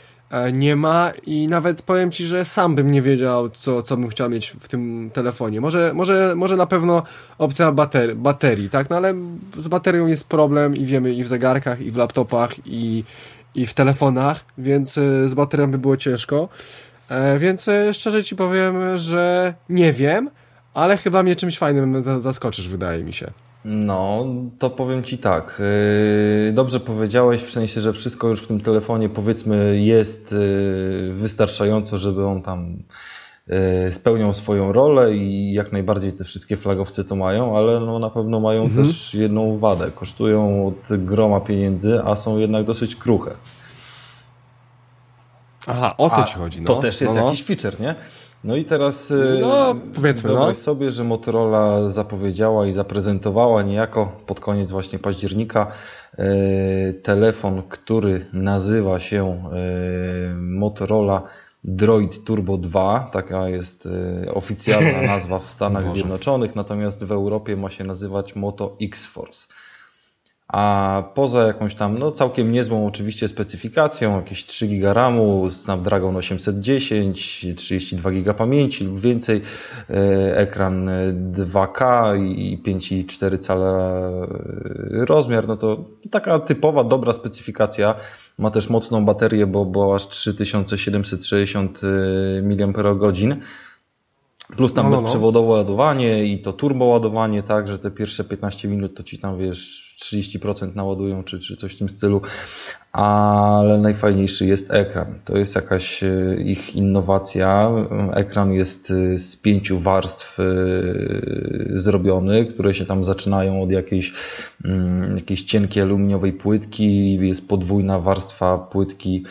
nie ma i nawet powiem Ci, że sam bym nie wiedział, co, co bym chciał mieć w tym telefonie. Może, może, może na pewno opcja baterii, baterii, tak? No ale z baterią jest problem i wiemy i w zegarkach, i w laptopach, i, i w telefonach, więc e, z baterią by było ciężko. E, więc szczerze Ci powiem, że nie wiem, ale chyba mnie czymś fajnym zaskoczysz, wydaje mi się. No, to powiem Ci tak. Yy, dobrze powiedziałeś, w sensie, że wszystko już w tym telefonie powiedzmy jest yy, wystarczająco, żeby on tam yy, spełniał swoją rolę i jak najbardziej te wszystkie flagowce to mają, ale no na pewno mają mhm. też jedną wadę. Kosztują od groma pieniędzy, a są jednak dosyć kruche. Aha, o to a Ci chodzi. No. To też jest no, no. jakiś feature, nie? No i teraz y, no, powiedzmy, no. sobie, że Motorola zapowiedziała i zaprezentowała niejako pod koniec właśnie października y, telefon, który nazywa się y, Motorola Droid Turbo 2, taka jest oficjalna nazwa w Stanach Zjednoczonych, natomiast w Europie ma się nazywać Moto X-Force a poza jakąś tam no, całkiem niezłą oczywiście specyfikacją, jakieś 3 GB RAMu, Snapdragon 810, 32 GB pamięci lub więcej, e, ekran 2K i 5,4 cala e, rozmiar, no to taka typowa, dobra specyfikacja. Ma też mocną baterię, bo, bo aż 3760 mAh. Plus tam no, no, no. bezprzewodowe ładowanie i to turbo ładowanie, tak, że te pierwsze 15 minut to ci tam wiesz 30% naładują, czy, czy coś w tym stylu, ale najfajniejszy jest ekran. To jest jakaś e, ich innowacja. Ekran jest e, z pięciu warstw e, zrobiony, które się tam zaczynają od jakiejś, mm, jakiejś cienkiej aluminiowej płytki, jest podwójna warstwa płytki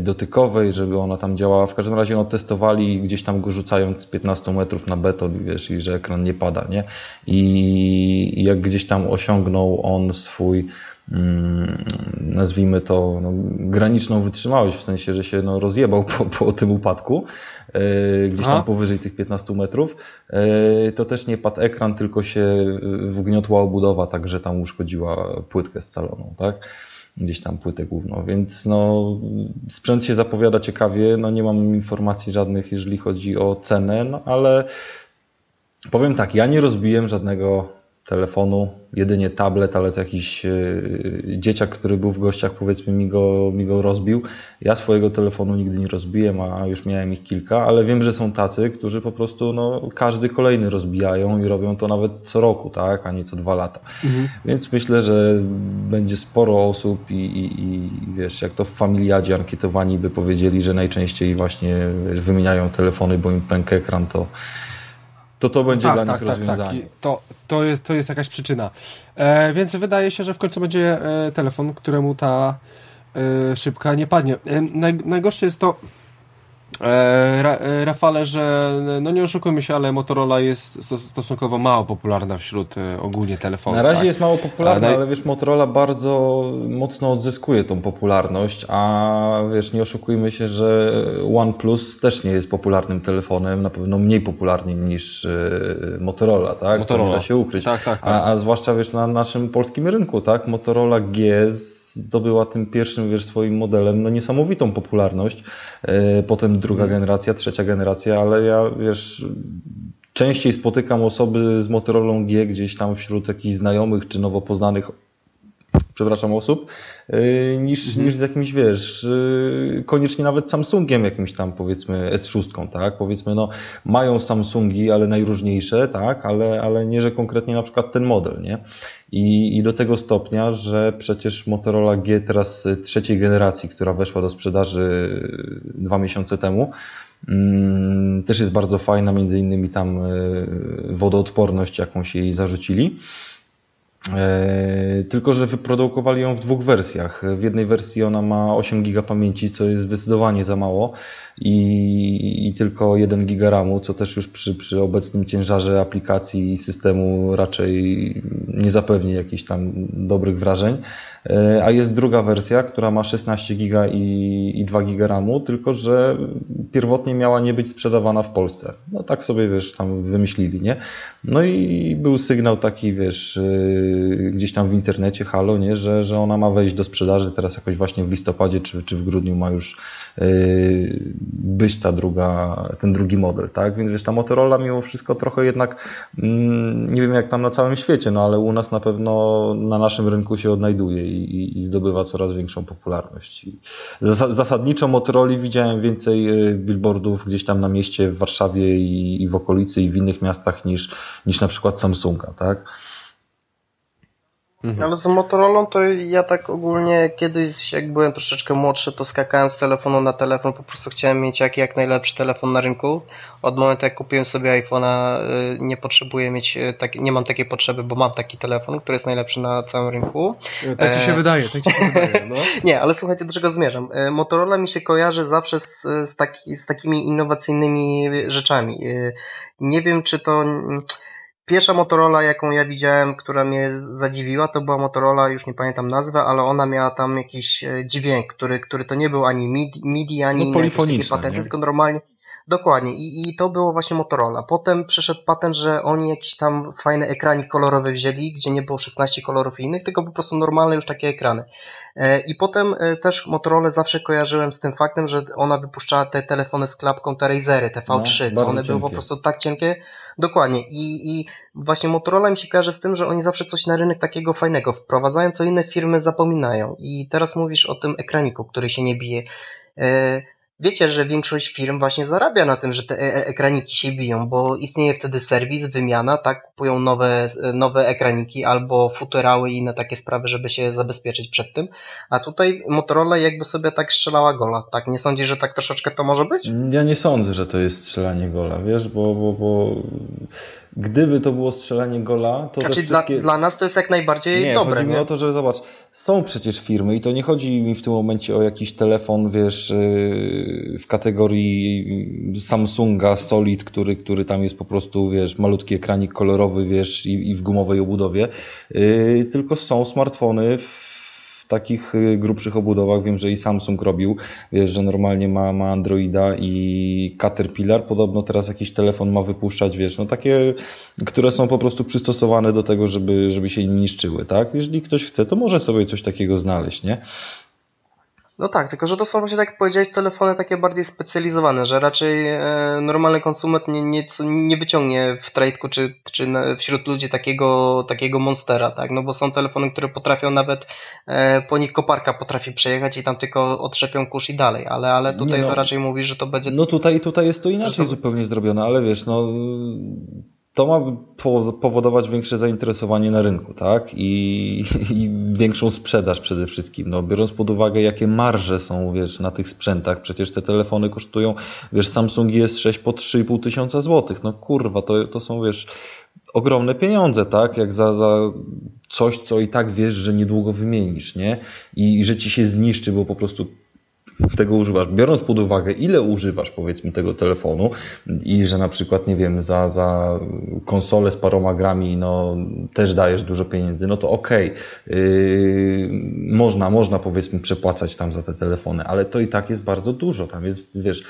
dotykowej, żeby ona tam działała. W każdym razie no, testowali gdzieś tam go rzucając z 15 metrów na beton, wiesz, i że ekran nie pada, nie? I jak gdzieś tam osiągnął on swój mm, nazwijmy to no, graniczną wytrzymałość, w sensie, że się no, rozjebał po, po tym upadku, yy, gdzieś tam powyżej tych 15 metrów, yy, to też nie padł ekran, tylko się wgniotła obudowa, tak że tam uszkodziła płytkę scaloną, tak? Gdzieś tam płytę główną, więc no sprzęt się zapowiada ciekawie, no nie mam informacji żadnych, jeżeli chodzi o cenę, no ale powiem tak, ja nie rozbiłem żadnego telefonu, jedynie tablet, ale to jakiś e, dzieciak, który był w gościach, powiedzmy, mi go, mi go rozbił. Ja swojego telefonu nigdy nie rozbiłem, a już miałem ich kilka, ale wiem, że są tacy, którzy po prostu no, każdy kolejny rozbijają i robią to nawet co roku, tak, a nie co dwa lata. Mhm. Więc myślę, że będzie sporo osób i, i, i wiesz, jak to w familiadzie ankietowani by powiedzieli, że najczęściej właśnie wymieniają telefony, bo im pęka ekran, to to to będzie tak, dla tak, nich tak, tak. rozwiązanie. Tak. To, to, jest, to jest jakaś przyczyna. E, więc wydaje się, że w końcu będzie e, telefon, któremu ta e, szybka nie padnie. E, naj, najgorsze jest to, Ra, e, Rafale, że no nie oszukujmy się, ale Motorola jest stosunkowo mało popularna wśród e, ogólnie telefonów. Na razie tak? jest mało popularna, ale, ale wiesz, Motorola bardzo mocno odzyskuje tą popularność, a wiesz, nie oszukujmy się, że OnePlus też nie jest popularnym telefonem, na pewno mniej popularnym niż Motorola, tak? Motorola. To nie da się ukryć. Tak, tak, tak. A, a zwłaszcza wiesz, na naszym polskim rynku, tak? Motorola G zdobyła tym pierwszym wiesz, swoim modelem no, niesamowitą popularność. E, potem druga mhm. generacja, trzecia generacja, ale ja wiesz, częściej spotykam osoby z Motorola G gdzieś tam wśród jakichś znajomych czy nowo poznanych przepraszam, osób, e, niż, mhm. niż z jakimś, wiesz, e, koniecznie nawet Samsungiem jakimś tam, powiedzmy, S6, tak? Powiedzmy, no, mają Samsungi, ale najróżniejsze, tak? Ale, ale nie, że konkretnie na przykład ten model, nie? I, I do tego stopnia, że przecież Motorola G teraz trzeciej generacji, która weszła do sprzedaży dwa miesiące temu, mm, też jest bardzo fajna, między innymi tam wodoodporność, jaką się jej zarzucili. E, tylko, że wyprodukowali ją w dwóch wersjach. W jednej wersji ona ma 8 GB pamięci, co jest zdecydowanie za mało i, i tylko 1 GB RAMu, co też już przy, przy obecnym ciężarze aplikacji i systemu raczej nie zapewni jakichś tam dobrych wrażeń. E, a jest druga wersja, która ma 16 GB i, i 2 GB RAMu, tylko że pierwotnie miała nie być sprzedawana w Polsce. No tak sobie, wiesz, tam wymyślili, nie? No i był sygnał taki, wiesz, e, gdzieś tam w internecie, halo, nie? Że, że ona ma wejść do sprzedaży teraz jakoś właśnie w listopadzie czy, czy w grudniu ma już Yy, być ta druga, ten drugi model, tak? Więc wiesz, ta Motorola mimo wszystko trochę jednak, mm, nie wiem jak tam na całym świecie, no ale u nas na pewno na naszym rynku się odnajduje i, i zdobywa coraz większą popularność. Zasadniczo Motorola widziałem więcej yy, billboardów gdzieś tam na mieście w Warszawie i, i w okolicy i w innych miastach niż, niż na przykład Samsunga, tak? Mhm. Ale z Motorola to ja tak ogólnie kiedyś, jak byłem troszeczkę młodszy, to skakałem z telefonu na telefon, po prostu chciałem mieć jak, jak najlepszy telefon na rynku. Od momentu jak kupiłem sobie iPhone'a y, nie potrzebuję mieć, y, tak, nie mam takiej potrzeby, bo mam taki telefon, który jest najlepszy na całym rynku. Tak ci się e... wydaje, tak ci się wydaje, no. nie, ale słuchajcie, do czego zmierzam. E, Motorola mi się kojarzy zawsze z, z, taki, z takimi innowacyjnymi rzeczami. E, nie wiem, czy to Pierwsza Motorola, jaką ja widziałem, która mnie zadziwiła, to była Motorola, już nie pamiętam nazwę, ale ona miała tam jakiś e, dźwięk, który, który to nie był ani MIDI, MIDI ani no, jakieś patenty, tylko normalnie. Dokładnie. I, I to było właśnie Motorola. Potem przyszedł patent, że oni jakiś tam fajny ekranik kolorowy wzięli, gdzie nie było 16 kolorów innych, tylko po prostu normalne już takie ekrany. E, I potem e, też Motorola zawsze kojarzyłem z tym faktem, że ona wypuszczała te telefony z klapką, te Razery, te V3, no, one były po prostu tak cienkie. Dokładnie. I, I właśnie Motorola mi się kojarzy z tym, że oni zawsze coś na rynek takiego fajnego wprowadzają, co inne firmy zapominają. I teraz mówisz o tym ekraniku, który się nie bije. Wiecie, że większość firm właśnie zarabia na tym, że te e, e ekraniki się biją, bo istnieje wtedy serwis, wymiana, tak? Kupują nowe, nowe ekraniki albo futurały i inne takie sprawy, żeby się zabezpieczyć przed tym. A tutaj Motorola jakby sobie tak strzelała gola, tak? Nie sądzisz, że tak troszeczkę to może być? Ja nie sądzę, że to jest strzelanie gola, wiesz, bo, bo, bo gdyby to było strzelanie gola, to znaczy wszystkie... dla, dla nas to jest jak najbardziej nie, dobre. Chodzi nie? mi o to, że zobacz, są przecież firmy i to nie chodzi mi w tym momencie o jakiś telefon, wiesz, yy, w kategorii Samsunga Solid, który, który tam jest po prostu, wiesz, malutki ekranik kolorowy, wiesz, i, i w gumowej obudowie, yy, tylko są smartfony w takich y, grubszych obudowach wiem, że i Samsung robił, wiesz, że normalnie ma, ma Androida i Caterpillar podobno teraz jakiś telefon ma wypuszczać, wiesz, no takie, które są po prostu przystosowane do tego, żeby, żeby się nie niszczyły, tak? Jeżeli ktoś chce, to może sobie coś takiego znaleźć, nie? No tak, tylko że to są właśnie, tak jak powiedziałeś, telefony takie bardziej specjalizowane, że raczej e, normalny konsument nie, nie, nie wyciągnie w tradeku czy, czy na, wśród ludzi takiego, takiego monstera, tak? No bo są telefony, które potrafią nawet e, po nich koparka potrafi przejechać i tam tylko otrzepią kurz i dalej, ale, ale tutaj no, to raczej mówi, że to będzie... No tutaj, tutaj jest to inaczej to... zupełnie zrobione, ale wiesz, no to ma powodować większe zainteresowanie na rynku, tak? I, I, większą sprzedaż przede wszystkim. No, biorąc pod uwagę, jakie marże są, wiesz, na tych sprzętach, przecież te telefony kosztują, wiesz, Samsung jest 6 po 3,5 tysiąca złotych. No kurwa, to, to są, wiesz, ogromne pieniądze, tak? Jak za, za coś, co i tak wiesz, że niedługo wymienisz, nie? I, i że ci się zniszczy, bo po prostu tego używasz, biorąc pod uwagę, ile używasz powiedzmy tego telefonu i że na przykład, nie wiem, za, za konsolę z paroma grami no, też dajesz dużo pieniędzy, no to okej, okay. yy, można, można powiedzmy przepłacać tam za te telefony, ale to i tak jest bardzo dużo, tam jest, wiesz,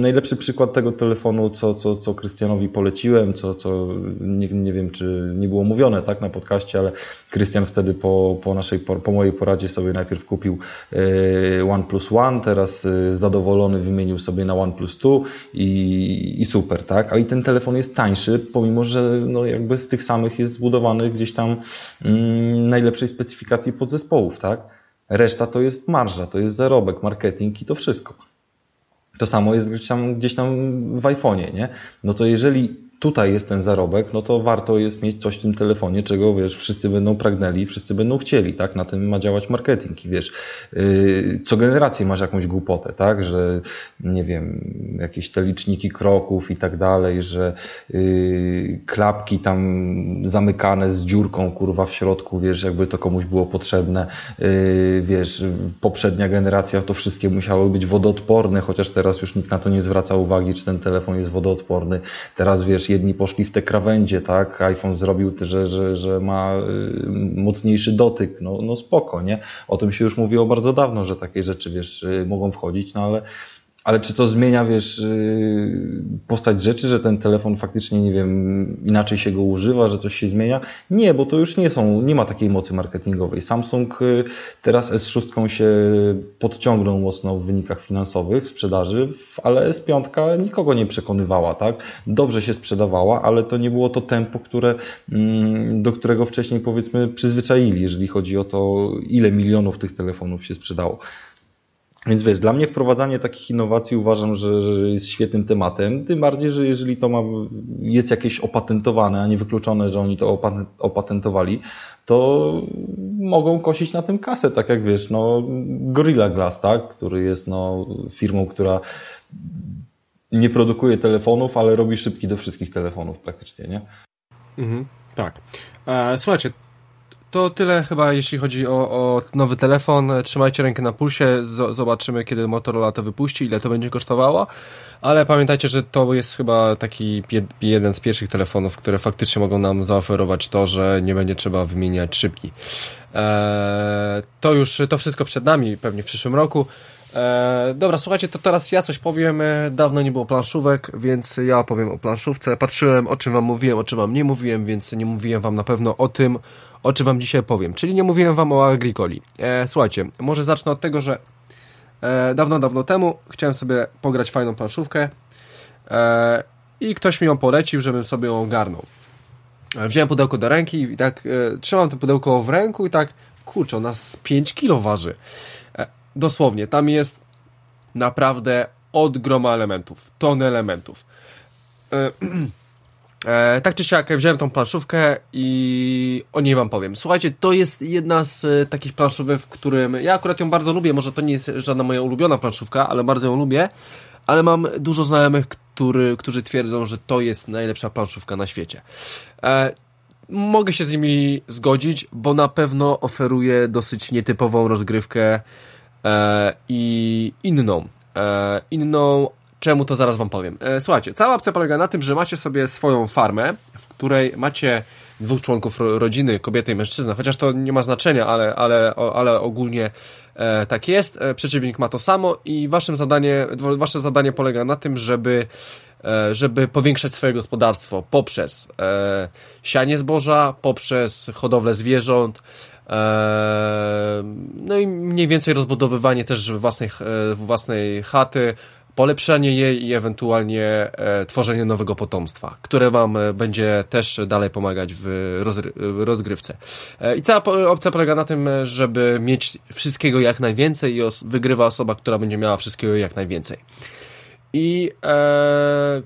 Najlepszy przykład tego telefonu, co, co, co Krystianowi poleciłem, co, co nie, nie wiem, czy nie było mówione tak na podcaście, ale Krystian wtedy po, po, naszej, po mojej poradzie sobie najpierw kupił e, OnePlus One, teraz e, zadowolony wymienił sobie na OnePlus 2 i, i super, tak? Ale i ten telefon jest tańszy, pomimo, że no jakby z tych samych jest zbudowany gdzieś tam mm, najlepszej specyfikacji podzespołów, tak? Reszta to jest marża, to jest zarobek, marketing i to wszystko. To samo jest gdzieś tam, gdzieś tam w iPhone'ie, nie? No to jeżeli tutaj jest ten zarobek, no to warto jest mieć coś w tym telefonie, czego wiesz, wszyscy będą pragnęli, wszyscy będą chcieli, tak? Na tym ma działać marketing i wiesz, yy, co generację masz jakąś głupotę, tak? Że nie wiem, jakieś te liczniki kroków i tak dalej, że yy, klapki tam zamykane z dziurką, kurwa, w środku, wiesz, jakby to komuś było potrzebne, yy, wiesz, poprzednia generacja to wszystkie musiały być wodoodporne, chociaż teraz już nikt na to nie zwraca uwagi, czy ten telefon jest wodoodporny. Teraz wiesz, jedni poszli w te krawędzie, tak? iPhone zrobił, że, że, że ma y, mocniejszy dotyk. No, no spoko, nie? O tym się już mówiło bardzo dawno, że takie rzeczy, wiesz, y, mogą wchodzić, no ale ale czy to zmienia, wiesz, y, postać rzeczy, że ten telefon faktycznie, nie wiem, inaczej się go używa, że coś się zmienia? Nie, bo to już nie są, nie ma takiej mocy marketingowej. Samsung y, teraz S6 się podciągnął mocno w wynikach finansowych, sprzedaży, ale S5 nikogo nie przekonywała, tak? Dobrze się sprzedawała, ale to nie było to tempo, które, mm, do którego wcześniej powiedzmy przyzwyczaili, jeżeli chodzi o to, ile milionów tych telefonów się sprzedało. Więc wiesz, dla mnie wprowadzanie takich innowacji uważam, że, że jest świetnym tematem. Tym bardziej, że jeżeli to ma, jest jakieś opatentowane, a nie wykluczone, że oni to opatentowali, to mogą kosić na tym kasę, tak jak wiesz, no Gorilla Glass, tak, który jest no, firmą, która nie produkuje telefonów, ale robi szybki do wszystkich telefonów praktycznie, nie? Mhm, tak. E, słuchajcie, to tyle chyba, jeśli chodzi o, o nowy telefon. Trzymajcie rękę na pulsie, z, zobaczymy, kiedy Motorola to wypuści, ile to będzie kosztowało. Ale pamiętajcie, że to jest chyba taki jeden z pierwszych telefonów, które faktycznie mogą nam zaoferować to, że nie będzie trzeba wymieniać szybki. Eee, to już, to wszystko przed nami, pewnie w przyszłym roku. Eee, dobra, słuchajcie, to teraz ja coś powiem. Dawno nie było planszówek, więc ja opowiem o planszówce. Patrzyłem, o czym wam mówiłem, o czym wam nie mówiłem, więc nie mówiłem wam na pewno o tym, o czym wam dzisiaj powiem. Czyli nie mówiłem wam o Agricoli. E, słuchajcie, może zacznę od tego, że e, dawno, dawno temu chciałem sobie pograć fajną planszówkę e, i ktoś mi ją polecił, żebym sobie ją ogarnął. E, wziąłem pudełko do ręki i tak e, trzymam to pudełko w ręku i tak, kurczę, ona z 5 kilo waży. E, dosłownie, tam jest naprawdę od groma elementów, ton elementów. E, tak czy siak wziąłem tą planszówkę i o niej wam powiem. Słuchajcie, to jest jedna z e, takich planszówek, w którym ja akurat ją bardzo lubię. Może to nie jest żadna moja ulubiona planszówka, ale bardzo ją lubię. Ale mam dużo znajomych, który, którzy twierdzą, że to jest najlepsza planszówka na świecie. E, mogę się z nimi zgodzić, bo na pewno oferuje dosyć nietypową rozgrywkę e, i inną. E, inną Czemu to zaraz wam powiem. E, słuchajcie, cała opcja polega na tym, że macie sobie swoją farmę, w której macie dwóch członków rodziny, kobietę i mężczyznę, chociaż to nie ma znaczenia, ale, ale, ale ogólnie e, tak jest. E, przeciwnik ma to samo i waszym zadanie, wasze zadanie polega na tym, żeby e, żeby powiększać swoje gospodarstwo poprzez e, sianie zboża, poprzez hodowlę zwierząt, e, no i mniej więcej rozbudowywanie też własnej, własnej chaty, polepszanie jej i ewentualnie e, tworzenie nowego potomstwa, które Wam e, będzie też dalej pomagać w, rozgrywce. E, I cała opcja polega na tym, żeby mieć wszystkiego jak najwięcej i wygrywa osoba, która będzie miała wszystkiego jak najwięcej. I e,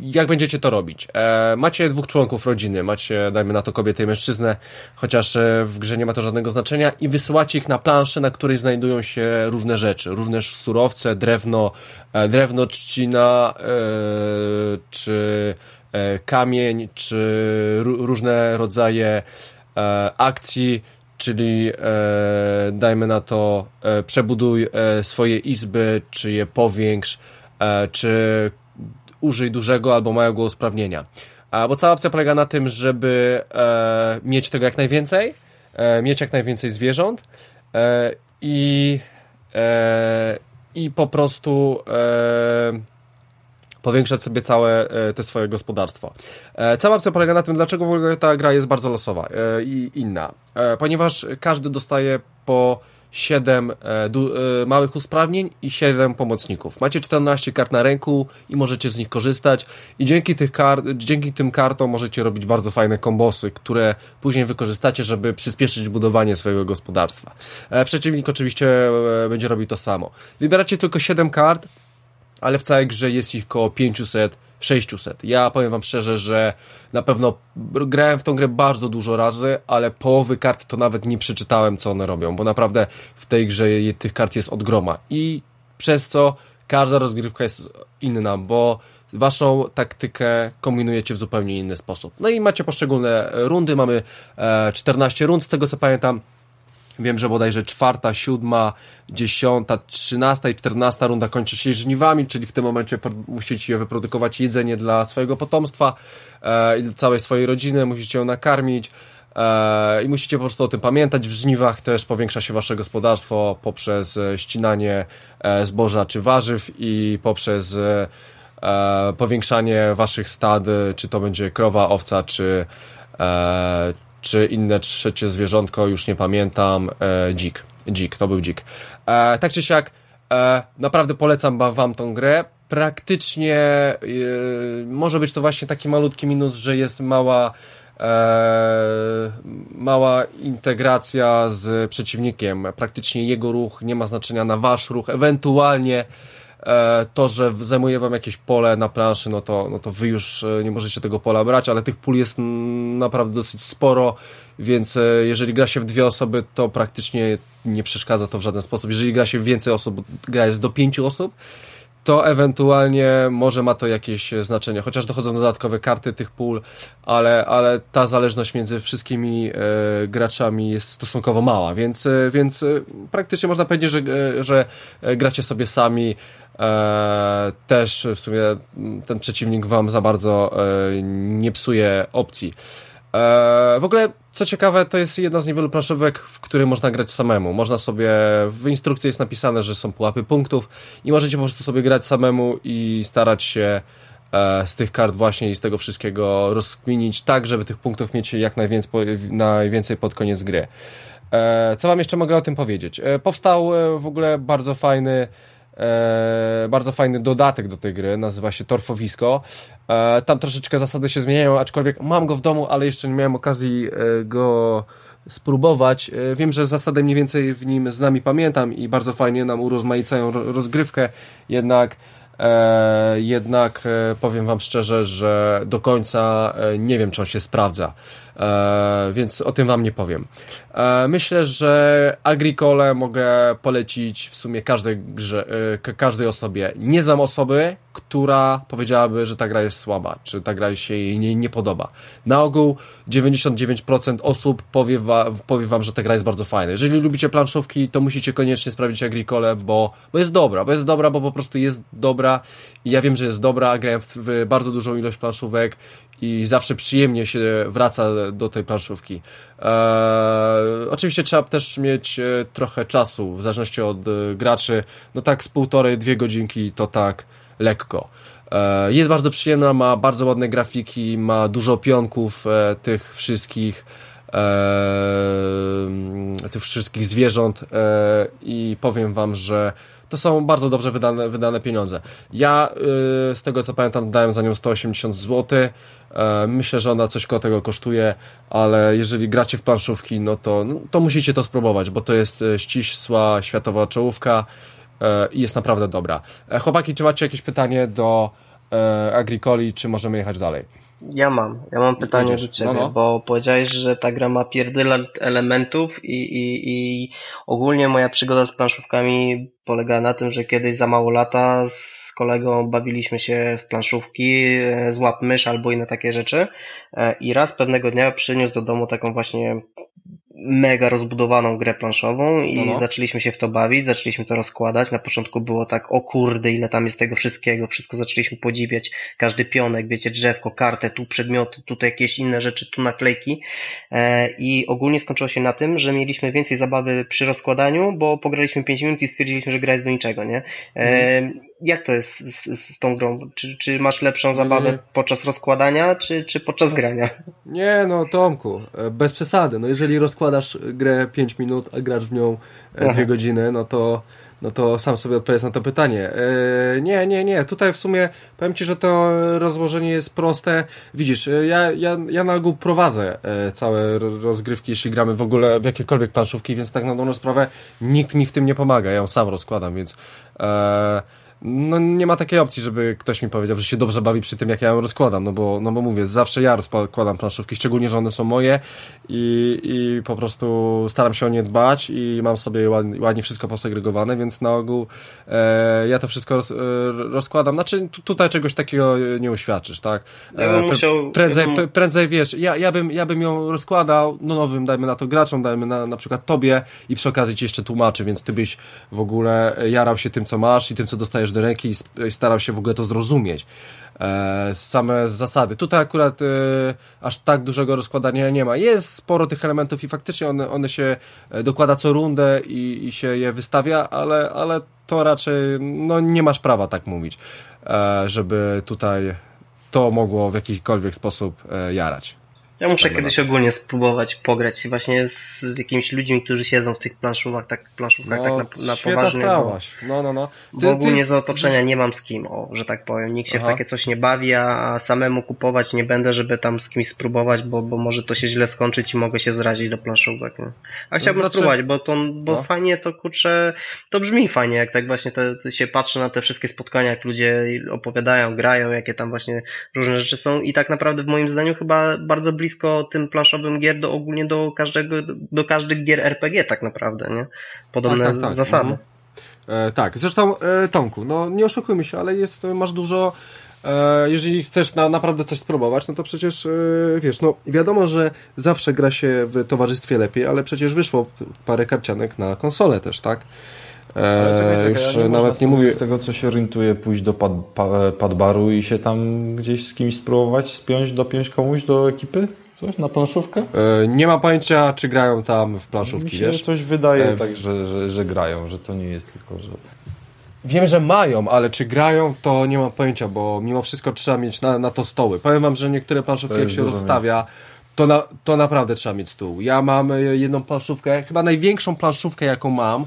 jak będziecie to robić? E, macie dwóch członków rodziny, macie, dajmy na to kobietę i mężczyznę, chociaż e, w grze nie ma to żadnego znaczenia i wysyłacie ich na planszę, na której znajdują się różne rzeczy, różne surowce, drewno, e, drewno, trzcina, e, czy e, kamień, czy różne rodzaje e, akcji, czyli dajmy na to przebuduj swoje izby, czy je powiększ, czy użyj dużego albo małego usprawnienia. Bo cała opcja polega na tym, żeby e, mieć tego jak najwięcej, e, mieć jak najwięcej zwierząt e, i, e, i po prostu e, powiększać sobie całe e, te swoje gospodarstwo. Cała opcja polega na tym, dlaczego w ogóle ta gra jest bardzo losowa i inna. Ponieważ każdy dostaje po 7 e, e, małych usprawnień i 7 pomocników. Macie 14 kart na ręku i możecie z nich korzystać i dzięki, tych dzięki tym kartom możecie robić bardzo fajne kombosy, które później wykorzystacie, żeby przyspieszyć budowanie swojego gospodarstwa. E, przeciwnik oczywiście będzie robił to samo. Wybieracie tylko 7 kart, ale w całej grze jest ich około 500 600. Ja powiem wam szczerze, że na pewno grałem w tą grę bardzo dużo razy, ale połowy kart to nawet nie przeczytałem, co one robią, bo naprawdę w tej grze tych kart jest od groma i przez co każda rozgrywka jest inna, bo waszą taktykę kombinujecie w zupełnie inny sposób. No i macie poszczególne rundy, mamy 14 e, rund, z tego co pamiętam, Wiem, że bodajże czwarta, siódma, dziesiąta, trzynasta i czternasta runda kończy się żniwami, czyli w tym momencie musicie wyprodukować jedzenie dla swojego potomstwa e, i całej swojej rodziny, musicie ją nakarmić e, i musicie po prostu o tym pamiętać. W żniwach też powiększa się wasze gospodarstwo poprzez e, ścinanie e, zboża czy warzyw i poprzez powiększanie waszych stad, czy to będzie krowa, owca, czy czy inne trzecie zwierzątko, już nie pamiętam, e, dzik. Dzik, to był dzik. E, tak czy siak, e, naprawdę polecam wam tą grę. Praktycznie e, może być to właśnie taki malutki minus, że jest mała e, mała integracja z przeciwnikiem. Praktycznie jego ruch nie ma znaczenia na wasz ruch, ewentualnie to, że zajmuje wam jakieś pole na planszy, no to, no to wy już e, nie możecie tego pola brać, ale tych pól jest naprawdę dosyć sporo, więc e, jeżeli gra się w dwie osoby, to praktycznie nie przeszkadza to w żaden sposób. Jeżeli gra się w więcej osób, gra jest do pięciu osób, to ewentualnie może ma to jakieś znaczenie, chociaż dochodzą dodatkowe karty tych pól, ale, ale ta zależność między wszystkimi e, graczami jest stosunkowo mała, więc, e, więc e, praktycznie można powiedzieć, że, że gracie sobie sami, e, też w sumie ten przeciwnik wam za bardzo e, nie psuje opcji. E, w ogóle, co ciekawe, to jest jedna z niewielu planszówek, w której można grać samemu. Można sobie, w instrukcji jest napisane, że są pułapy punktów i możecie po prostu sobie grać samemu i starać się e, z tych kart właśnie i z tego wszystkiego rozkminić tak, żeby tych punktów mieć jak najwięcej, najwięcej pod koniec gry. E, co wam jeszcze mogę o tym powiedzieć? Powstał w ogóle bardzo fajny E, bardzo fajny dodatek do tej gry, nazywa się Torfowisko. E, tam troszeczkę zasady się zmieniają, aczkolwiek mam go w domu, ale jeszcze nie miałem okazji e, go spróbować. E, wiem, że zasady mniej więcej w nim z nami pamiętam i bardzo fajnie nam urozmaicają rozgrywkę, jednak E, jednak e, powiem Wam szczerze, że do końca nie wiem, czy on się sprawdza, więc o tym Wam nie powiem. Myślę, że Agricole mogę polecić w sumie każdej, grze, każdej osobie. Nie znam osoby, która powiedziałaby, że ta gra jest słaba, czy ta gra się jej nie, nie podoba. Na ogół 99% osób powie, wa, powie Wam, że ta gra jest bardzo fajna. Jeżeli lubicie planszówki, to musicie koniecznie sprawdzić Agricole, bo, bo jest dobra, bo jest dobra, bo po prostu jest dobra i ja wiem, że jest dobra, grałem w, w bardzo dużą ilość planszówek i zawsze przyjemnie się wraca do tej planszówki. Eee, oczywiście trzeba też mieć e, trochę czasu, w zależności od e, graczy, no tak z półtorej, dwie godzinki to tak lekko. Eee, jest bardzo przyjemna, ma bardzo ładne grafiki, ma dużo pionków e, tych wszystkich e, tych wszystkich zwierząt e, i powiem wam, że to są bardzo dobrze wydane, wydane pieniądze. Ja yy, z tego co pamiętam dałem za nią 180 zł. Yy, myślę, że ona coś koło tego kosztuje, ale jeżeli gracie w planszówki, no to, no, to musicie to spróbować, bo to jest y, ścisła światowa czołówka yy, i jest naprawdę dobra. E, chłopaki, czy macie jakieś pytanie do e, Agricoli, czy możemy jechać dalej? Ja mam, ja mam pytanie do Ciebie, no, no. bo powiedziałeś, że ta gra ma pierdyle elementów i, i, i ogólnie moja przygoda z planszówkami polega na tym, że kiedyś za mało lata z kolegą bawiliśmy się w planszówki, e, złap mysz albo inne takie rzeczy e, i raz pewnego dnia przyniósł do domu taką właśnie mega rozbudowaną grę planszową i no, no. zaczęliśmy się w to bawić, zaczęliśmy to rozkładać. Na początku było tak, o kurde, ile tam jest tego wszystkiego, wszystko zaczęliśmy podziwiać, każdy pionek, wiecie, drzewko, kartę, tu przedmioty, tutaj jakieś inne rzeczy, tu naklejki e, i ogólnie skończyło się na tym, że mieliśmy więcej zabawy przy rozkładaniu, bo pograliśmy 5 minut i stwierdziliśmy, że gra jest do niczego, nie? Mhm jak to jest z, z, tą grą? Czy, czy masz lepszą zabawę podczas rozkładania, czy, czy podczas grania? Nie, no Tomku, e, bez przesady. No jeżeli rozkładasz grę 5 minut, a grasz w nią 2 e, godziny, no to, no to sam sobie odpowiedz na to pytanie. E, nie, nie, nie. Tutaj w sumie powiem Ci, że to rozłożenie jest proste. Widzisz, ja, ja, ja na ogół prowadzę całe rozgrywki, jeśli gramy w ogóle w jakiekolwiek planszówki, więc tak na dobrą sprawę nikt mi w tym nie pomaga. Ja ją sam rozkładam, więc... E, no nie ma takiej opcji, żeby ktoś mi powiedział, że się dobrze bawi przy tym, jak ja ją rozkładam, no bo, no bo mówię, zawsze ja rozkładam planszówki, szczególnie, że one są moje i, i po prostu staram się o nie dbać i mam sobie ładnie, ładnie wszystko posegregowane, więc na ogół e, ja to wszystko roz, e, rozkładam. Znaczy tutaj czegoś takiego nie uświadczysz, tak? Ja bym e, musiał, prędzej, ja bym... prędzej wiesz, ja, ja, bym, ja bym ją rozkładał, no nowym, dajmy na to graczom, dajmy na, na przykład tobie i przy okazji ci jeszcze tłumaczy, więc ty byś w ogóle jarał się tym, co masz i tym, co dostajesz do ręki i starał się w ogóle to zrozumieć. E, same zasady. Tutaj akurat e, aż tak dużego rozkładania nie ma. Jest sporo tych elementów i faktycznie one, one się e, dokłada co rundę i, i się je wystawia, ale, ale to raczej no, nie masz prawa tak mówić, e, żeby tutaj to mogło w jakikolwiek sposób e, jarać. Ja muszę tak kiedyś ogólnie spróbować pograć właśnie z, z, jakimiś ludźmi, którzy siedzą w tych planszówkach, tak, planszówkach no, tak na, na poważnie. Bo, no, no, no. Ty, bo ogólnie ty... z otoczenia nie mam z kim, o, że tak powiem. Nikt się Aha. w takie coś nie bawi, a samemu kupować nie będę, żeby tam z kimś spróbować, bo, bo może to się źle skończyć i mogę się zrazić do planszówek. Nie? A chciałbym znaczy... spróbować, bo to bo no. fajnie to kurczę, to brzmi fajnie, jak tak właśnie te, te się patrzy na te wszystkie spotkania, jak ludzie opowiadają, grają, jakie tam właśnie różne rzeczy są i tak naprawdę w moim zdaniu chyba bardzo blisko blisko tym planszowym gier do ogólnie do każdego, do każdych gier RPG tak naprawdę, nie? Podobne tak, tak, tak. zasady. Mhm. E, tak, zresztą e, Tomku, no nie oszukujmy się, ale jest, masz dużo e, jeżeli chcesz na, naprawdę coś spróbować, no to przecież e, wiesz, no wiadomo, że zawsze gra się w towarzystwie lepiej, ale przecież wyszło parę karcianek na konsolę też, tak? Ale czekaj, czekaj, już nie nawet nie mówię. Z tego co się orientuję, pójść do pad, padbaru i się tam gdzieś z kimś spróbować spiąć, dopiąć komuś do ekipy? Coś na planszówkę? E, nie mam pojęcia, czy grają tam w planszówki, Mi się wiesz? coś wydaje e... tak, że, że, że grają, że to nie jest tylko, że... Wiem, że mają, ale czy grają, to nie mam pojęcia, bo mimo wszystko trzeba mieć na, na to stoły. Powiem wam, że niektóre planszówki jak się rozstawia, to, na, to naprawdę trzeba mieć stół. Ja mam jedną planszówkę, chyba największą planszówkę, jaką mam,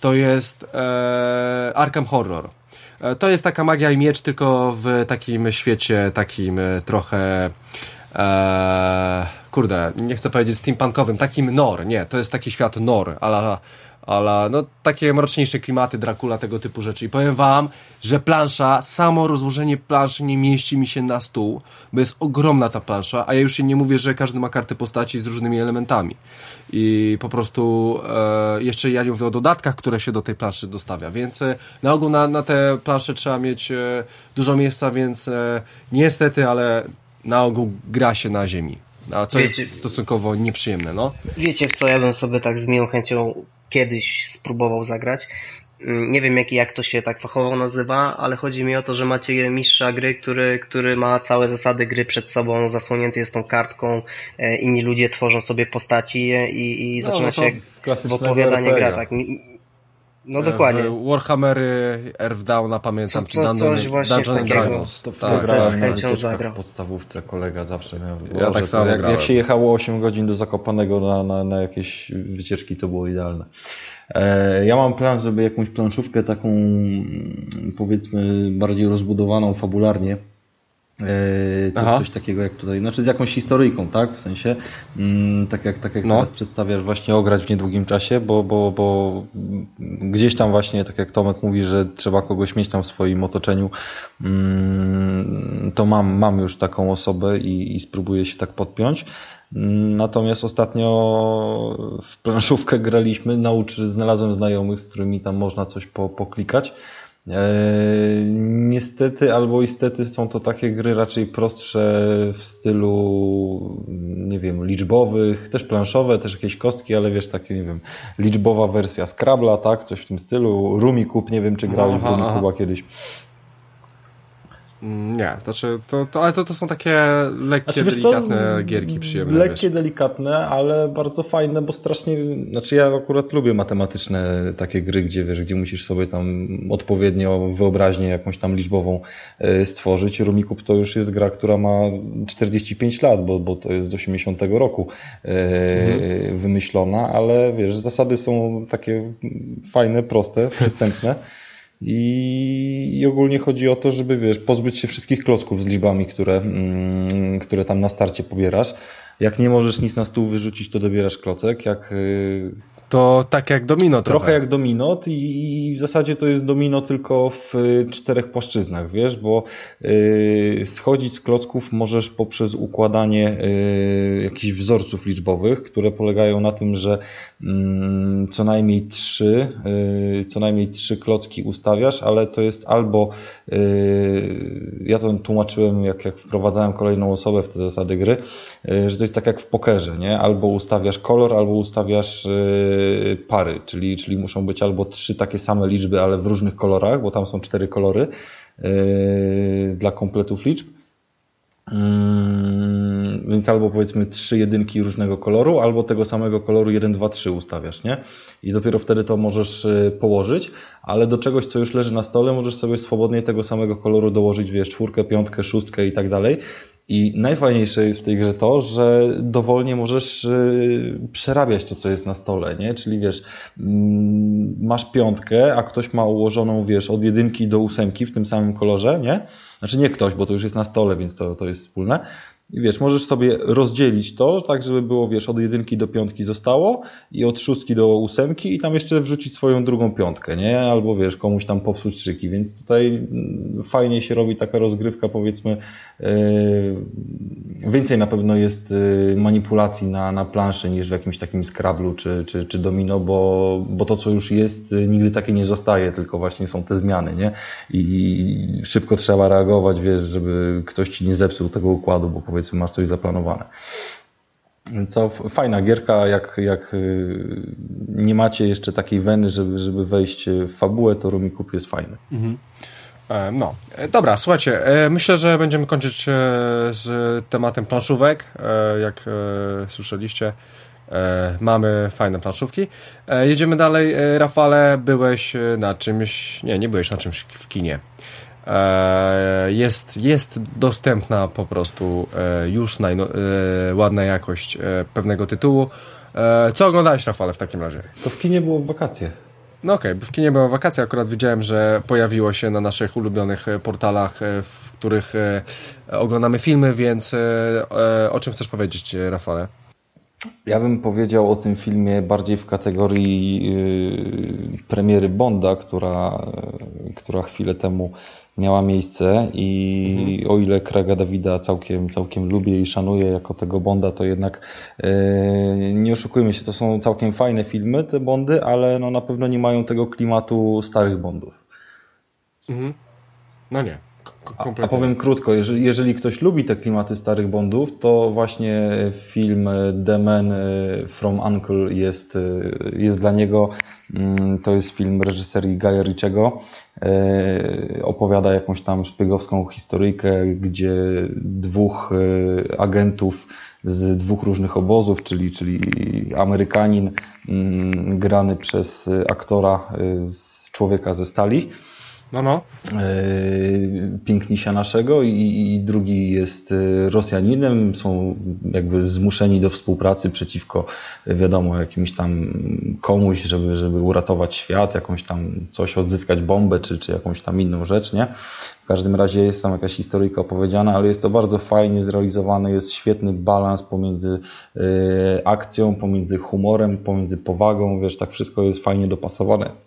to jest e, Arkham Horror. E, to jest taka magia i miecz, tylko w takim świecie, takim e, trochę Eee, kurde, nie chcę powiedzieć steampunkowym, takim nor, nie, to jest taki świat nor, ale ale no takie mroczniejsze klimaty, Dracula, tego typu rzeczy. I powiem wam, że plansza, samo rozłożenie planszy nie mieści mi się na stół, bo jest ogromna ta plansza, a ja już się nie mówię, że każdy ma kartę postaci z różnymi elementami. I po prostu e, jeszcze ja nie mówię o dodatkach, które się do tej planszy dostawia, więc e, na ogół na, na te plansze trzeba mieć e, dużo miejsca, więc e, niestety, ale na ogół gra się na ziemi. A co wiecie, jest stosunkowo nieprzyjemne, no. Wiecie, w co ja bym sobie tak z miłą chęcią kiedyś spróbował zagrać? Mm, nie wiem, jak, jak to się tak fachowo nazywa, ale chodzi mi o to, że macie mistrza gry, który, który ma całe zasady gry przed sobą, zasłonięty jest tą kartką, e, inni ludzie tworzą sobie postaci i, i no, zaczyna no się w opowiadanie gra. Tak. No dokładnie. Warhammery, Earthdowna pamiętam, co, czy Dungeon, Dungeon and Dragons. To, to tak, grałem na wycieczkach w podstawówce, kolega zawsze miał. Ja tak samo jak, jak, się jechało 8 godzin do Zakopanego na, na, na jakieś wycieczki, to było idealne. E, ja mam plan, żeby jakąś planszówkę taką powiedzmy bardziej rozbudowaną fabularnie Yy, coś, coś, takiego jak tutaj, znaczy z jakąś historyjką, tak? W sensie, mm, tak jak, tak jak no. teraz przedstawiasz, właśnie ograć w niedługim czasie, bo, bo, bo gdzieś tam właśnie, tak jak Tomek mówi, że trzeba kogoś mieć tam w swoim otoczeniu, mm, to mam, mam już taką osobę i, i spróbuję się tak podpiąć. Natomiast ostatnio w planszówkę graliśmy, nauczy, znalazłem znajomych, z którymi tam można coś po, poklikać. E, niestety albo istety są to takie gry raczej prostsze w stylu, nie wiem, liczbowych, też planszowe, też jakieś kostki, ale wiesz, takie, nie wiem, liczbowa wersja Scrabla, tak, coś w tym stylu. Rumikub, nie wiem, czy grałeś w Rumikuba kiedyś. Mm, nie, znaczy, to, to, ale to, to są takie lekkie, znaczy, delikatne to, gierki przyjemne. Lekkie, wiesz. delikatne, ale bardzo fajne, bo strasznie, znaczy ja akurat lubię matematyczne takie gry, gdzie wiesz, gdzie musisz sobie tam odpowiednio wyobraźnię jakąś tam liczbową e, stworzyć. Rumikub to już jest gra, która ma 45 lat, bo, bo to jest z 80 roku e, mhm. wymyślona, ale wiesz, zasady są takie fajne, proste, przystępne. I, I, ogólnie chodzi o to, żeby wiesz, pozbyć się wszystkich klocków z liczbami, które, mm, które tam na starcie pobierasz. Jak nie możesz nic na stół wyrzucić, to dobierasz klocek. Jak, y, To tak jak domino trochę. Trochę jak domino i, i w zasadzie to jest domino tylko w czterech płaszczyznach, wiesz, bo yy, schodzić z klocków możesz poprzez układanie yy, jakichś wzorców liczbowych, które polegają na tym, że co najmniej trzy, yy, co najmniej trzy klocki ustawiasz, ale to jest albo yy, ja to tłumaczyłem jak, jak wprowadzałem kolejną osobę w te zasady gry, yy, że to jest tak jak w pokerze, nie? Albo ustawiasz kolor, albo ustawiasz pary, czyli, czyli muszą być albo trzy takie same liczby, ale w różnych kolorach, bo tam są cztery kolory dla kompletów liczb. Więc albo powiedzmy trzy jedynki różnego koloru, albo tego samego koloru 1, 2, 3 ustawiasz, nie? I dopiero wtedy to możesz położyć, ale do czegoś, co już leży na stole, możesz sobie swobodnie tego samego koloru dołożyć, wiesz, czwórkę, piątkę, szóstkę i tak dalej. I najfajniejsze jest w tej grze to, że dowolnie możesz y, przerabiać to, co jest na stole, nie? Czyli wiesz, mm, masz piątkę, a ktoś ma ułożoną, wiesz, od jedynki do ósemki w tym samym kolorze, nie? Znaczy nie ktoś, bo to już jest na stole, więc to, to jest wspólne. I wiesz, możesz sobie rozdzielić to, tak żeby było, wiesz, od jedynki do piątki zostało i od szóstki do ósemki i tam jeszcze wrzucić swoją drugą piątkę, nie? Albo wiesz, komuś tam popsuć szyki, więc tutaj mm, fajnie się robi taka rozgrywka, powiedzmy, yy, więcej na pewno jest yy, manipulacji na, na planszy niż w jakimś takim Scrabble czy, czy, czy domino, bo, bo to, co już jest, yy, nigdy takie nie zostaje, tylko właśnie są te zmiany, nie? I, i szybko trzeba reagować, wiesz, żeby ktoś ci nie zepsuł tego układu, bo powiedzmy masz coś zaplanowane. Co fajna gierka, jak, jak y, nie macie jeszcze takiej weny, żeby, żeby wejść w fabułę, to Rumikup jest fajny. Mhm. E, no, e, dobra, słuchajcie, e, myślę, że będziemy kończyć z tematem planszówek. Jak słyszeliście, mamy fajne planszówki. Jedziemy dalej. Rafale, byłeś na czymś, nie, nie byłeś na czymś w kinie. E, jest, jest dostępna po prostu e, już najno, e, ładna jakość pewnego tytułu. Co oglądałeś, Rafale, w takim razie? To w kinie było w wakacje. No okej, okay, w kinie było wakacje, akurat widziałem, że pojawiło się na naszych ulubionych portalach, w których oglądamy filmy, więc o czym chcesz powiedzieć, Rafale? Ja bym powiedział o tym filmie bardziej w kategorii premiery Bonda, która, która chwilę temu miała miejsce i mhm. o ile Krega Dawida całkiem, całkiem lubię i szanuję jako tego Bonda, to jednak yy, nie oszukujmy się, to są całkiem fajne filmy, te Bondy, ale no na pewno nie mają tego klimatu starych Bondów. Mhm. No nie. A, a, powiem krótko, jeżeli, jeżeli, ktoś lubi te klimaty starych Bondów, to właśnie film The Man from Uncle jest, jest dla niego. Mm, to jest film reżyserii Gaja Ritchiego. E, opowiada jakąś tam szpiegowską historyjkę, gdzie dwóch agentów z dwóch różnych obozów, czyli, czyli Amerykanin mm, grany przez aktora z Człowieka ze Stali, no, no. Pięknisia naszego i, i, drugi jest Rosjaninem. Są jakby zmuszeni do współpracy przeciwko, wiadomo, jakimś tam komuś, żeby, żeby uratować świat, jakąś tam coś odzyskać, bombę czy, czy jakąś tam inną rzecz, nie? W każdym razie jest tam jakaś historyjka opowiedziana, ale jest to bardzo fajnie zrealizowane, jest świetny balans pomiędzy y, akcją, pomiędzy humorem, pomiędzy powagą, wiesz, tak wszystko jest fajnie dopasowane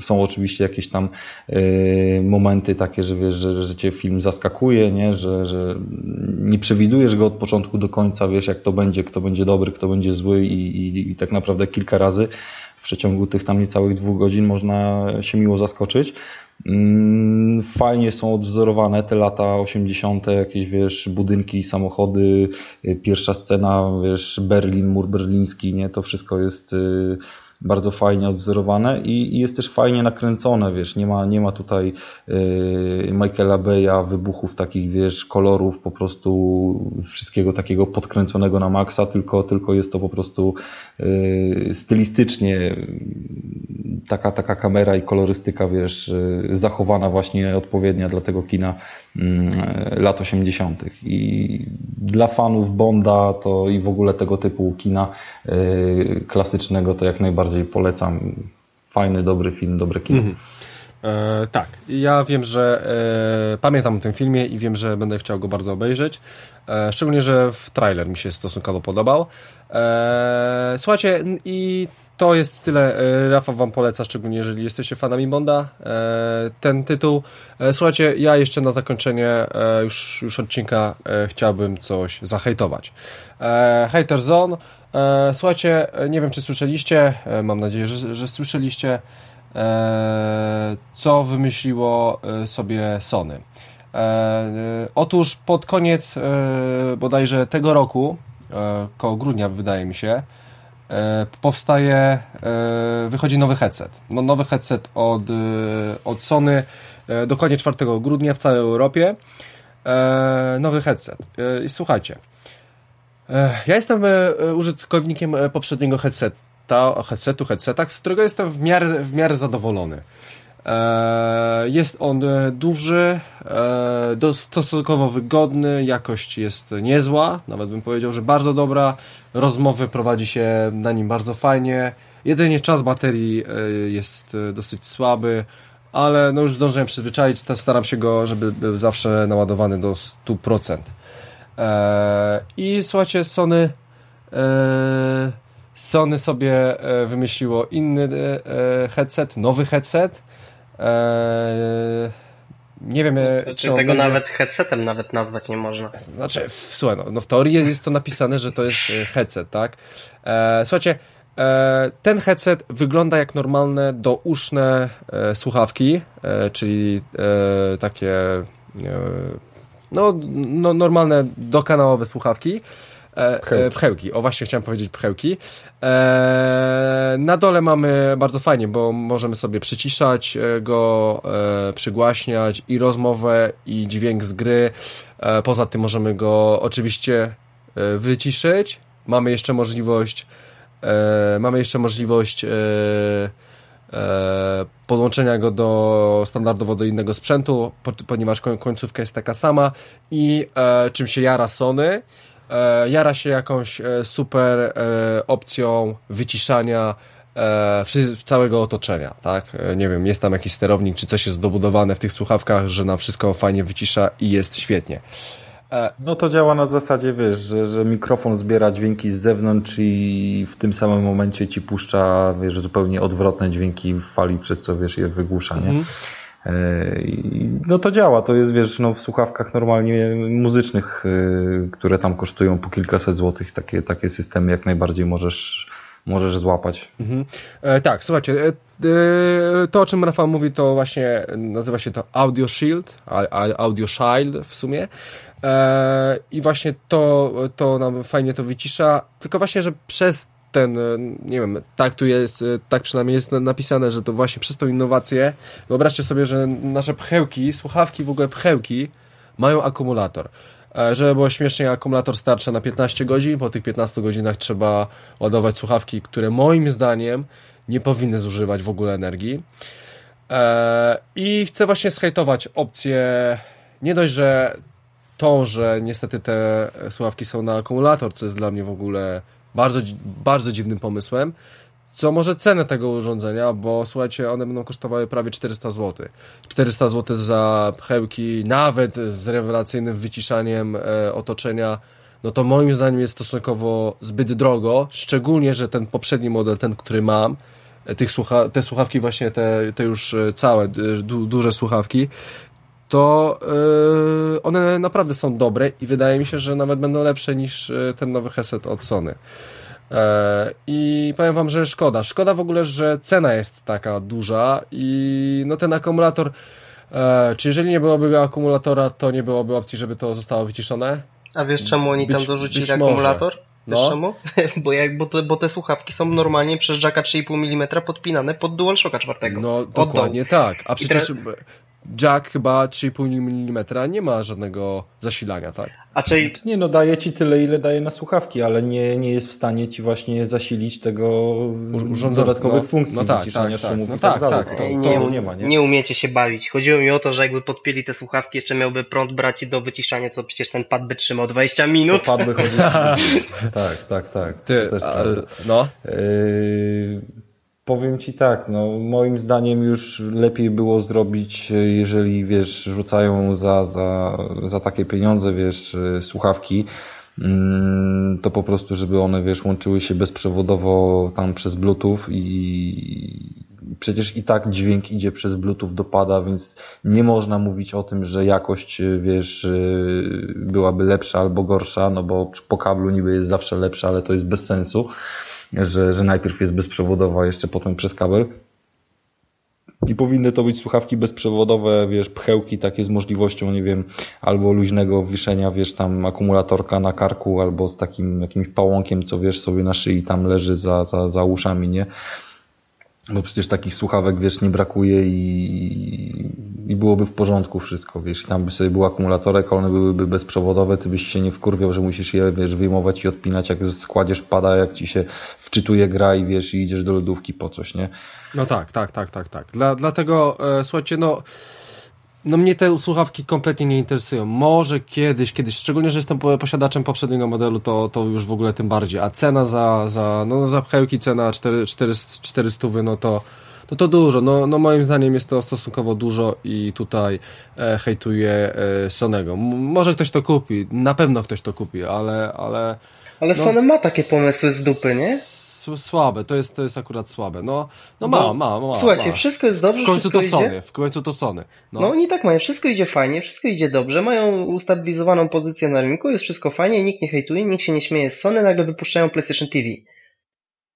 są oczywiście jakieś tam y, momenty takie, że wiesz, że, że cię film zaskakuje, nie? Że, że nie przewidujesz go od początku do końca, wiesz jak to będzie, kto będzie dobry, kto będzie zły i, i, i tak naprawdę kilka razy w przeciągu tych tam niecałych dwóch godzin można się miło zaskoczyć. Mm, fajnie są odwzorowane te lata 80., jakieś wiesz, budynki, samochody, y, pierwsza scena, wiesz, Berlin, mur berliński, nie? To wszystko jest y, bardzo fajnie odwzorowane i, i jest też fajnie nakręcone, wiesz, nie ma, nie ma tutaj yy, Michaela Beya, wybuchów takich, wiesz, kolorów, po prostu wszystkiego takiego podkręconego na maksa, tylko, tylko jest to po prostu stylistycznie taka, taka kamera i kolorystyka, wiesz, yy, zachowana właśnie odpowiednia dla tego kina Mm, lat 80. I dla fanów Bonda to i w ogóle tego typu kina y, klasycznego to jak najbardziej polecam. Fajny, dobry film, dobre kino. Mhm. E, tak, ja wiem, że e, pamiętam o tym filmie i wiem, że będę chciał go bardzo obejrzeć. E, szczególnie, że w trailer mi się stosunkowo podobał. E, słuchajcie, i to jest tyle. E, Rafał wam poleca, szczególnie jeżeli jesteście fanami Bonda, ten tytuł. Słuchajcie, ja jeszcze na zakończenie już, już odcinka chciałbym coś zahejtować. Hater Zone. Słuchajcie, nie wiem czy słyszeliście, mam nadzieję, że, że słyszeliście, co wymyśliło sobie Sony. Otóż pod koniec bodajże tego roku, koło grudnia wydaje mi się, E, powstaje, e, wychodzi nowy headset. No, nowy headset od, e, od Sony dokładnie 4 grudnia w całej Europie. Nowy headset. I słuchajcie, ja jestem użytkownikiem poprzedniego headseta, headsetu, headseta, z którego jestem w miarę, w miarę zadowolony. E, jest on e, duży, e, stosunkowo wygodny, jakość jest niezła, nawet bym powiedział, że bardzo dobra. Rozmowy prowadzi się na nim bardzo fajnie. Jedynie czas baterii jest dosyć słaby, ale no już zdążyłem przyzwyczaić, staram się go, żeby był zawsze naładowany do 100%. I słuchajcie, Sony Sony sobie wymyśliło inny headset, nowy headset, Eee, nie wiem, e, czy, tego będzie... nawet headsetem nawet nazwać nie można. Znaczy, w, słuchaj, no, no, w teorii jest to napisane, że to jest e, headset, tak? E, słuchajcie, e, ten headset wygląda jak normalne douszne e, słuchawki, e, czyli takie no, no, normalne dokanałowe słuchawki. E, pchełki. E, pchełki. O właśnie chciałem powiedzieć pchełki. E, na dole mamy bardzo fajnie, bo możemy sobie przyciszać go, przygłaśniać i rozmowę, i dźwięk z gry. Poza tym możemy go oczywiście wyciszyć. Mamy jeszcze możliwość mamy jeszcze możliwość podłączenia go do standardowo do innego sprzętu, ponieważ końcówka jest taka sama i czym się jara Sony jara się jakąś e, super e, opcją wyciszania e, całego otoczenia, tak? E, nie wiem, jest tam jakiś sterownik, czy coś jest dobudowane w tych słuchawkach, że na wszystko fajnie wycisza i jest świetnie. E, no to działa na zasadzie, wiesz, że, że mikrofon zbiera dźwięki z zewnątrz i w tym samym momencie ci puszcza, wiesz, zupełnie odwrotne dźwięki w fali, przez co, wiesz, je wygłusza, nie? Mhm. No to działa, to jest wiesz, no, w słuchawkach normalnie muzycznych, y, które tam kosztują po kilkaset złotych, takie, takie systemy jak najbardziej możesz, możesz złapać. Mhm. E, tak, słuchajcie, e, e, to o czym Rafał mówi to właśnie nazywa się to Audio Shield, Audio Shield w sumie. E, I właśnie to, to nam fajnie to wycisza, tylko właśnie, że przez ten, e, nie wiem, tak tu jest, e, tak przynajmniej jest napisane, że to właśnie przez tą innowację, wyobraźcie sobie, że nasze pchełki, słuchawki, w ogóle pchełki mają akumulator. E, żeby było śmiesznie, akumulator starcza na 15 godzin, po tych 15 godzinach trzeba ładować słuchawki, które moim zdaniem nie powinny zużywać w ogóle energii. I chcę właśnie schejtować opcję, nie dość, że to, że niestety te słuchawki są na akumulator, co jest dla mnie w ogóle bardzo, bardzo dziwnym pomysłem. Co może cenę tego urządzenia, bo słuchajcie, one będą kosztowały prawie 400 zł. 400 zł za pchełki, nawet z rewelacyjnym wyciszaniem e, otoczenia, no to moim zdaniem jest stosunkowo zbyt drogo, szczególnie, że ten poprzedni model, ten, który mam, e, tych słucha te słuchawki właśnie, te, te już e, całe, du duże słuchawki, to yy, one naprawdę są dobre i wydaje mi się, że nawet będą lepsze niż yy, ten nowy headset od Sony. E, I powiem wam, że szkoda. Szkoda w ogóle, że cena jest taka duża i no ten akumulator, e, czy jeżeli nie byłoby akumulatora, to nie byłoby opcji, żeby to zostało wyciszone? A wiesz czemu oni być, tam dorzucili akumulator? Wiesz no. czemu? bo, jak, bo, te, bo te słuchawki są normalnie przez jacka 3,5 mm podpinane pod DualShocka 4. No dokładnie tak. A przecież jack chyba 3,5 mm nie ma żadnego zasilania, tak? A czyli... Nie no, daje ci tyle, ile daje na słuchawki, ale nie, nie jest w stanie ci właśnie zasilić tego urządzenia dodatkowych no, funkcji. No tak, tak, tak, szumów no tak, tak, tak, to, nie, to nie ma, nie? Nie umiecie się bawić. Chodziło mi o to, że jakby podpięli te słuchawki, jeszcze miałby prąd brać do wyciszania, to przecież ten pad by trzymał 20 minut. To pad by chodził. tak, tak, tak. Ty, a, no. Yy Powiem ci tak, no moim zdaniem już lepiej było zrobić, jeżeli wiesz, rzucają za, za, za takie pieniądze, wiesz, słuchawki, mm, to po prostu, żeby one, wiesz, łączyły się bezprzewodowo tam przez Bluetooth i przecież i tak dźwięk idzie przez Bluetooth dopada, więc nie można mówić o tym, że jakość, wiesz, byłaby lepsza albo gorsza, no bo po kablu niby jest zawsze lepsza, ale to jest bez sensu, że, że najpierw jest bezprzewodowa, jeszcze potem przez kabel. I powinny to być słuchawki bezprzewodowe, wiesz, pchełki takie z możliwością, nie wiem, albo luźnego wieszenia, wiesz, tam akumulatorka na karku, albo z takim jakimś pałąkiem, co wiesz, sobie na szyi tam leży za, za, za uszami, nie? Bo przecież takich słuchawek, wiesz, nie brakuje i, i byłoby w porządku wszystko, wiesz, tam by sobie był akumulatorek, one byłyby bezprzewodowe, ty byś się nie wkurwiał, że musisz je, wiesz, wyjmować i odpinać, jak składziesz pada, jak ci się wczytuje gra i wiesz, i idziesz do lodówki po coś, nie? No tak, tak, tak, tak, tak. Dla, dlatego, e, słuchajcie, no no mnie te słuchawki kompletnie nie interesują. Może kiedyś, kiedyś, szczególnie, że jestem posiadaczem poprzedniego modelu, to, to już w ogóle tym bardziej. A cena za, za, no za pchełki, cena 4, 400, 400 no to, to to dużo. No, no moim zdaniem jest to stosunkowo dużo i tutaj e, hejtuję e, Sonego. M może ktoś to kupi, na pewno ktoś to kupi, ale... Ale, ale no, Sony ma takie pomysły z dupy, nie? Słabe, to jest, to jest akurat słabe. No, no ma, ma, ma. Słuchajcie, ma. wszystko jest dobrze. W końcu to idzie. Sony, w końcu to Sony. No. no oni tak mają, wszystko idzie fajnie, wszystko idzie dobrze, mają ustabilizowaną pozycję na rynku, jest wszystko fajnie, nikt nie hejtuje, nikt się nie śmieje z Sony, nagle wypuszczają PlayStation TV.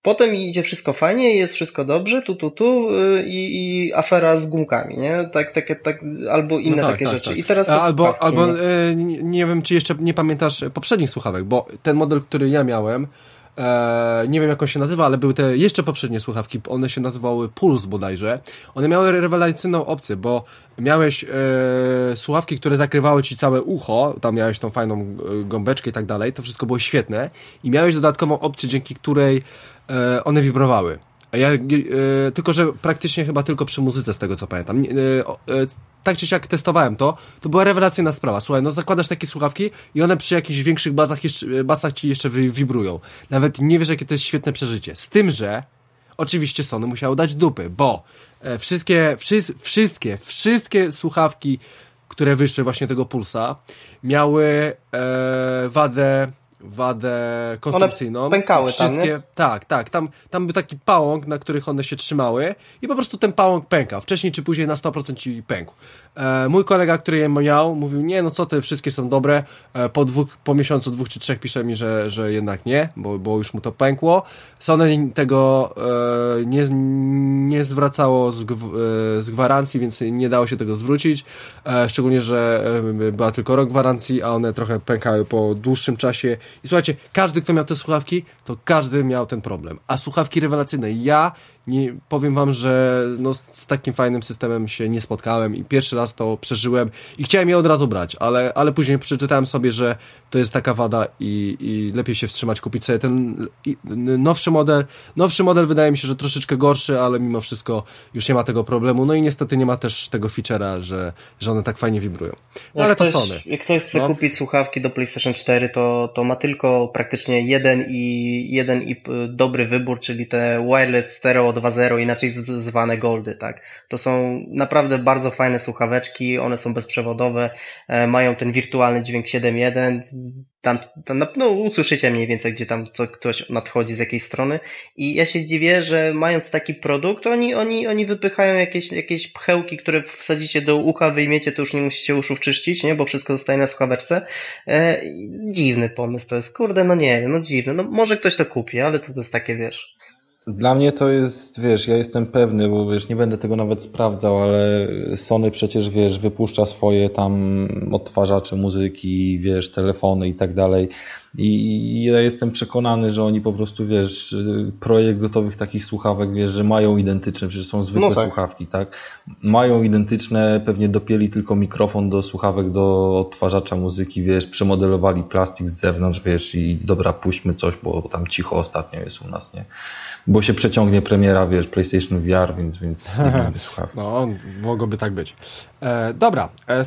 Potem idzie wszystko fajnie, jest wszystko dobrze, tu, tu, tu yy, i afera z gumkami, nie? Tak, takie, tak, albo inne no tak, takie tak, rzeczy. Tak. I teraz albo, albo yy, nie wiem, czy jeszcze nie pamiętasz poprzednich słuchawek, bo ten model, który ja miałem, E, nie wiem jak on się nazywa, ale były te jeszcze poprzednie słuchawki, one się nazywały Puls bodajże. One miały rewelacyjną opcję, bo miałeś e, słuchawki, które zakrywały ci całe ucho, tam miałeś tą fajną e, gąbeczkę i tak dalej, to wszystko było świetne i miałeś dodatkową opcję, dzięki której e, one wibrowały. Ja, e, tylko, że praktycznie chyba tylko przy muzyce, z tego co pamiętam. E, e, tak czy siak testowałem to, to była rewelacyjna sprawa. Słuchaj, no zakładasz takie słuchawki i one przy jakichś większych bazach, jeszcze, basach ci jeszcze wibrują. Nawet nie wiesz, jakie to jest świetne przeżycie. Z tym, że oczywiście Sony musiało dać dupy, bo wszystkie, wszy, wszystkie, wszystkie słuchawki, które wyszły właśnie tego Pulsa, miały e, wadę wadę konstrukcyjną. One pękały Wszystkie, tam, nie? Tak, tak. Tam, tam był taki pałąk, na których one się trzymały i po prostu ten pałąk pęka. Wcześniej czy później na 100% ci pękł. E, mój kolega, który je miał, mówił, nie, no co ty, wszystkie są dobre. E, po, dwóch, po miesiącu, dwóch czy trzech pisze mi, że, że jednak nie, bo, bo już mu to pękło. Sony tego e, nie, nie zwracało z, e, z gwarancji, więc nie dało się tego zwrócić. Szczególnie, że była tylko rok gwarancji, a one trochę pękały po dłuższym czasie. I słuchajcie, każdy, kto miał te słuchawki, to każdy miał ten problem. A słuchawki rewelacyjne, ja nie, powiem wam, że no, z takim fajnym systemem się nie spotkałem i pierwszy raz to przeżyłem i chciałem je od razu brać, ale, ale później przeczytałem sobie, że to jest taka wada i, i lepiej się wstrzymać, kupić sobie ten nowszy model. Nowszy model wydaje mi się, że troszeczkę gorszy, ale mimo wszystko już nie ma tego problemu. No i niestety nie ma też tego feature'a, że, że one tak fajnie wibrują. No, ale ktoś, to Sony. Jak ktoś chce no. kupić słuchawki do PlayStation 4, to, to ma tylko praktycznie jeden i, jeden i dobry wybór, czyli te wireless stereo 2.0, inaczej zwane Goldy, tak. To są naprawdę bardzo fajne słuchaweczki, one są bezprzewodowe, e, mają ten wirtualny dźwięk 7.1, tam, tam, no usłyszycie mniej więcej, gdzie tam co, ktoś nadchodzi z jakiej strony. I ja się dziwię, że mając taki produkt, oni, oni, oni wypychają jakieś, jakieś pchełki, które wsadzicie do ucha, wyjmiecie, to już nie musicie uszów czyścić, nie, bo wszystko zostaje na słuchaweczce. E, dziwny pomysł to jest, kurde, no nie wiem, no dziwny, no może ktoś to kupi, ale to, to jest takie, wiesz... Dla mnie to jest, wiesz, ja jestem pewny, bo wiesz, nie będę tego nawet sprawdzał, ale Sony przecież, wiesz, wypuszcza swoje tam odtwarzacze muzyki, wiesz, telefony i tak dalej. I ja jestem przekonany, że oni po prostu, wiesz, projekt gotowych takich słuchawek, wiesz, że mają identyczne, przecież są zwykłe no tak. słuchawki, tak? Mają identyczne, pewnie dopieli tylko mikrofon do słuchawek do odtwarzacza muzyki, wiesz, przemodelowali plastik z zewnątrz, wiesz, i dobra, puśćmy coś, bo tam cicho ostatnio jest u nas, nie? bo się przeciągnie premiera, wiesz, PlayStation VR, więc, więc No, mogłoby tak być. E, dobra. E,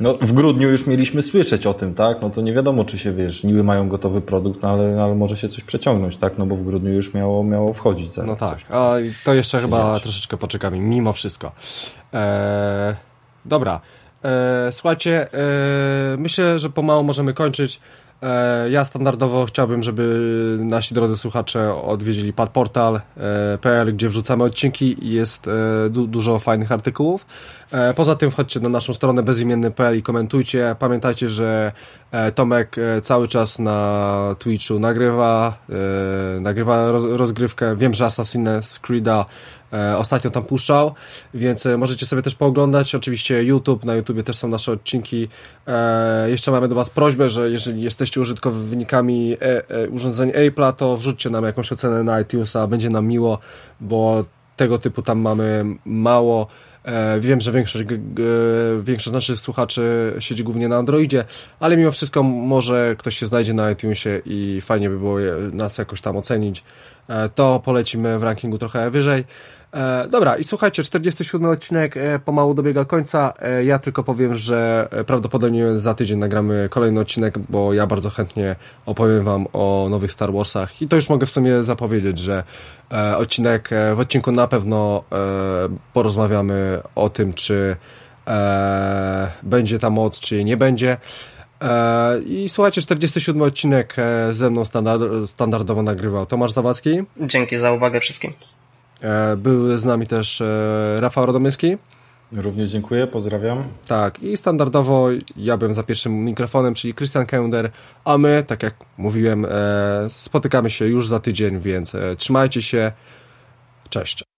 no, w grudniu już mieliśmy słyszeć o tym, tak? No to nie wiadomo, czy się, wiesz, niby mają gotowy produkt, no, ale, ale może się coś przeciągnąć, tak? No bo w grudniu już miało, miało wchodzić zaraz. No tak, a to jeszcze chyba troszeczkę poczekamy, mimo wszystko. E, dobra. E, słuchajcie, e, myślę, że pomału możemy kończyć. Ja standardowo chciałbym, żeby nasi drodzy słuchacze odwiedzili padportal.pl, gdzie wrzucamy odcinki i jest du dużo fajnych artykułów. Poza tym wchodźcie na naszą stronę bezimienny.pl i komentujcie. Pamiętajcie, że Tomek cały czas na Twitchu nagrywa, nagrywa rozgrywkę. Wiem, że Assassin's Creed'a E, ostatnio tam puszczał, więc e, możecie sobie też pooglądać. Oczywiście YouTube, na YouTubie też są nasze odcinki. E, jeszcze mamy do Was prośbę, że jeżeli jesteście użytkownikami urządzeń Apple'a, to wrzućcie nam jakąś ocenę na iTunesa, będzie nam miło, bo tego typu tam mamy mało. Wiem, że większość, większość naszych słuchaczy siedzi głównie na Androidzie, ale mimo wszystko może ktoś się znajdzie na iTunesie i fajnie by było nas jakoś tam ocenić. To polecimy w rankingu trochę wyżej. E, dobra, i słuchajcie, 47 odcinek e, pomału dobiega końca. E, ja tylko powiem, że e, prawdopodobnie za tydzień nagramy kolejny odcinek, bo ja bardzo chętnie opowiem Wam o nowych Star Warsach. I to już mogę w sumie zapowiedzieć, że e, odcinek, e, w odcinku na pewno porozmawiamy o tym, czy będzie ta moc, czy jej nie będzie. I słuchajcie, 47 odcinek ze mną standard, standardowo nagrywał Tomasz Zawadzki. Dzięki za uwagę wszystkim. E, był z nami też e, Rafał Radomyski. Również dziękuję, pozdrawiam. Tak, i standardowo ja bym za pierwszym mikrofonem, czyli Christian Kender, a my, tak jak mówiłem, e, spotykamy się już za tydzień, więc trzymajcie się. Cześć.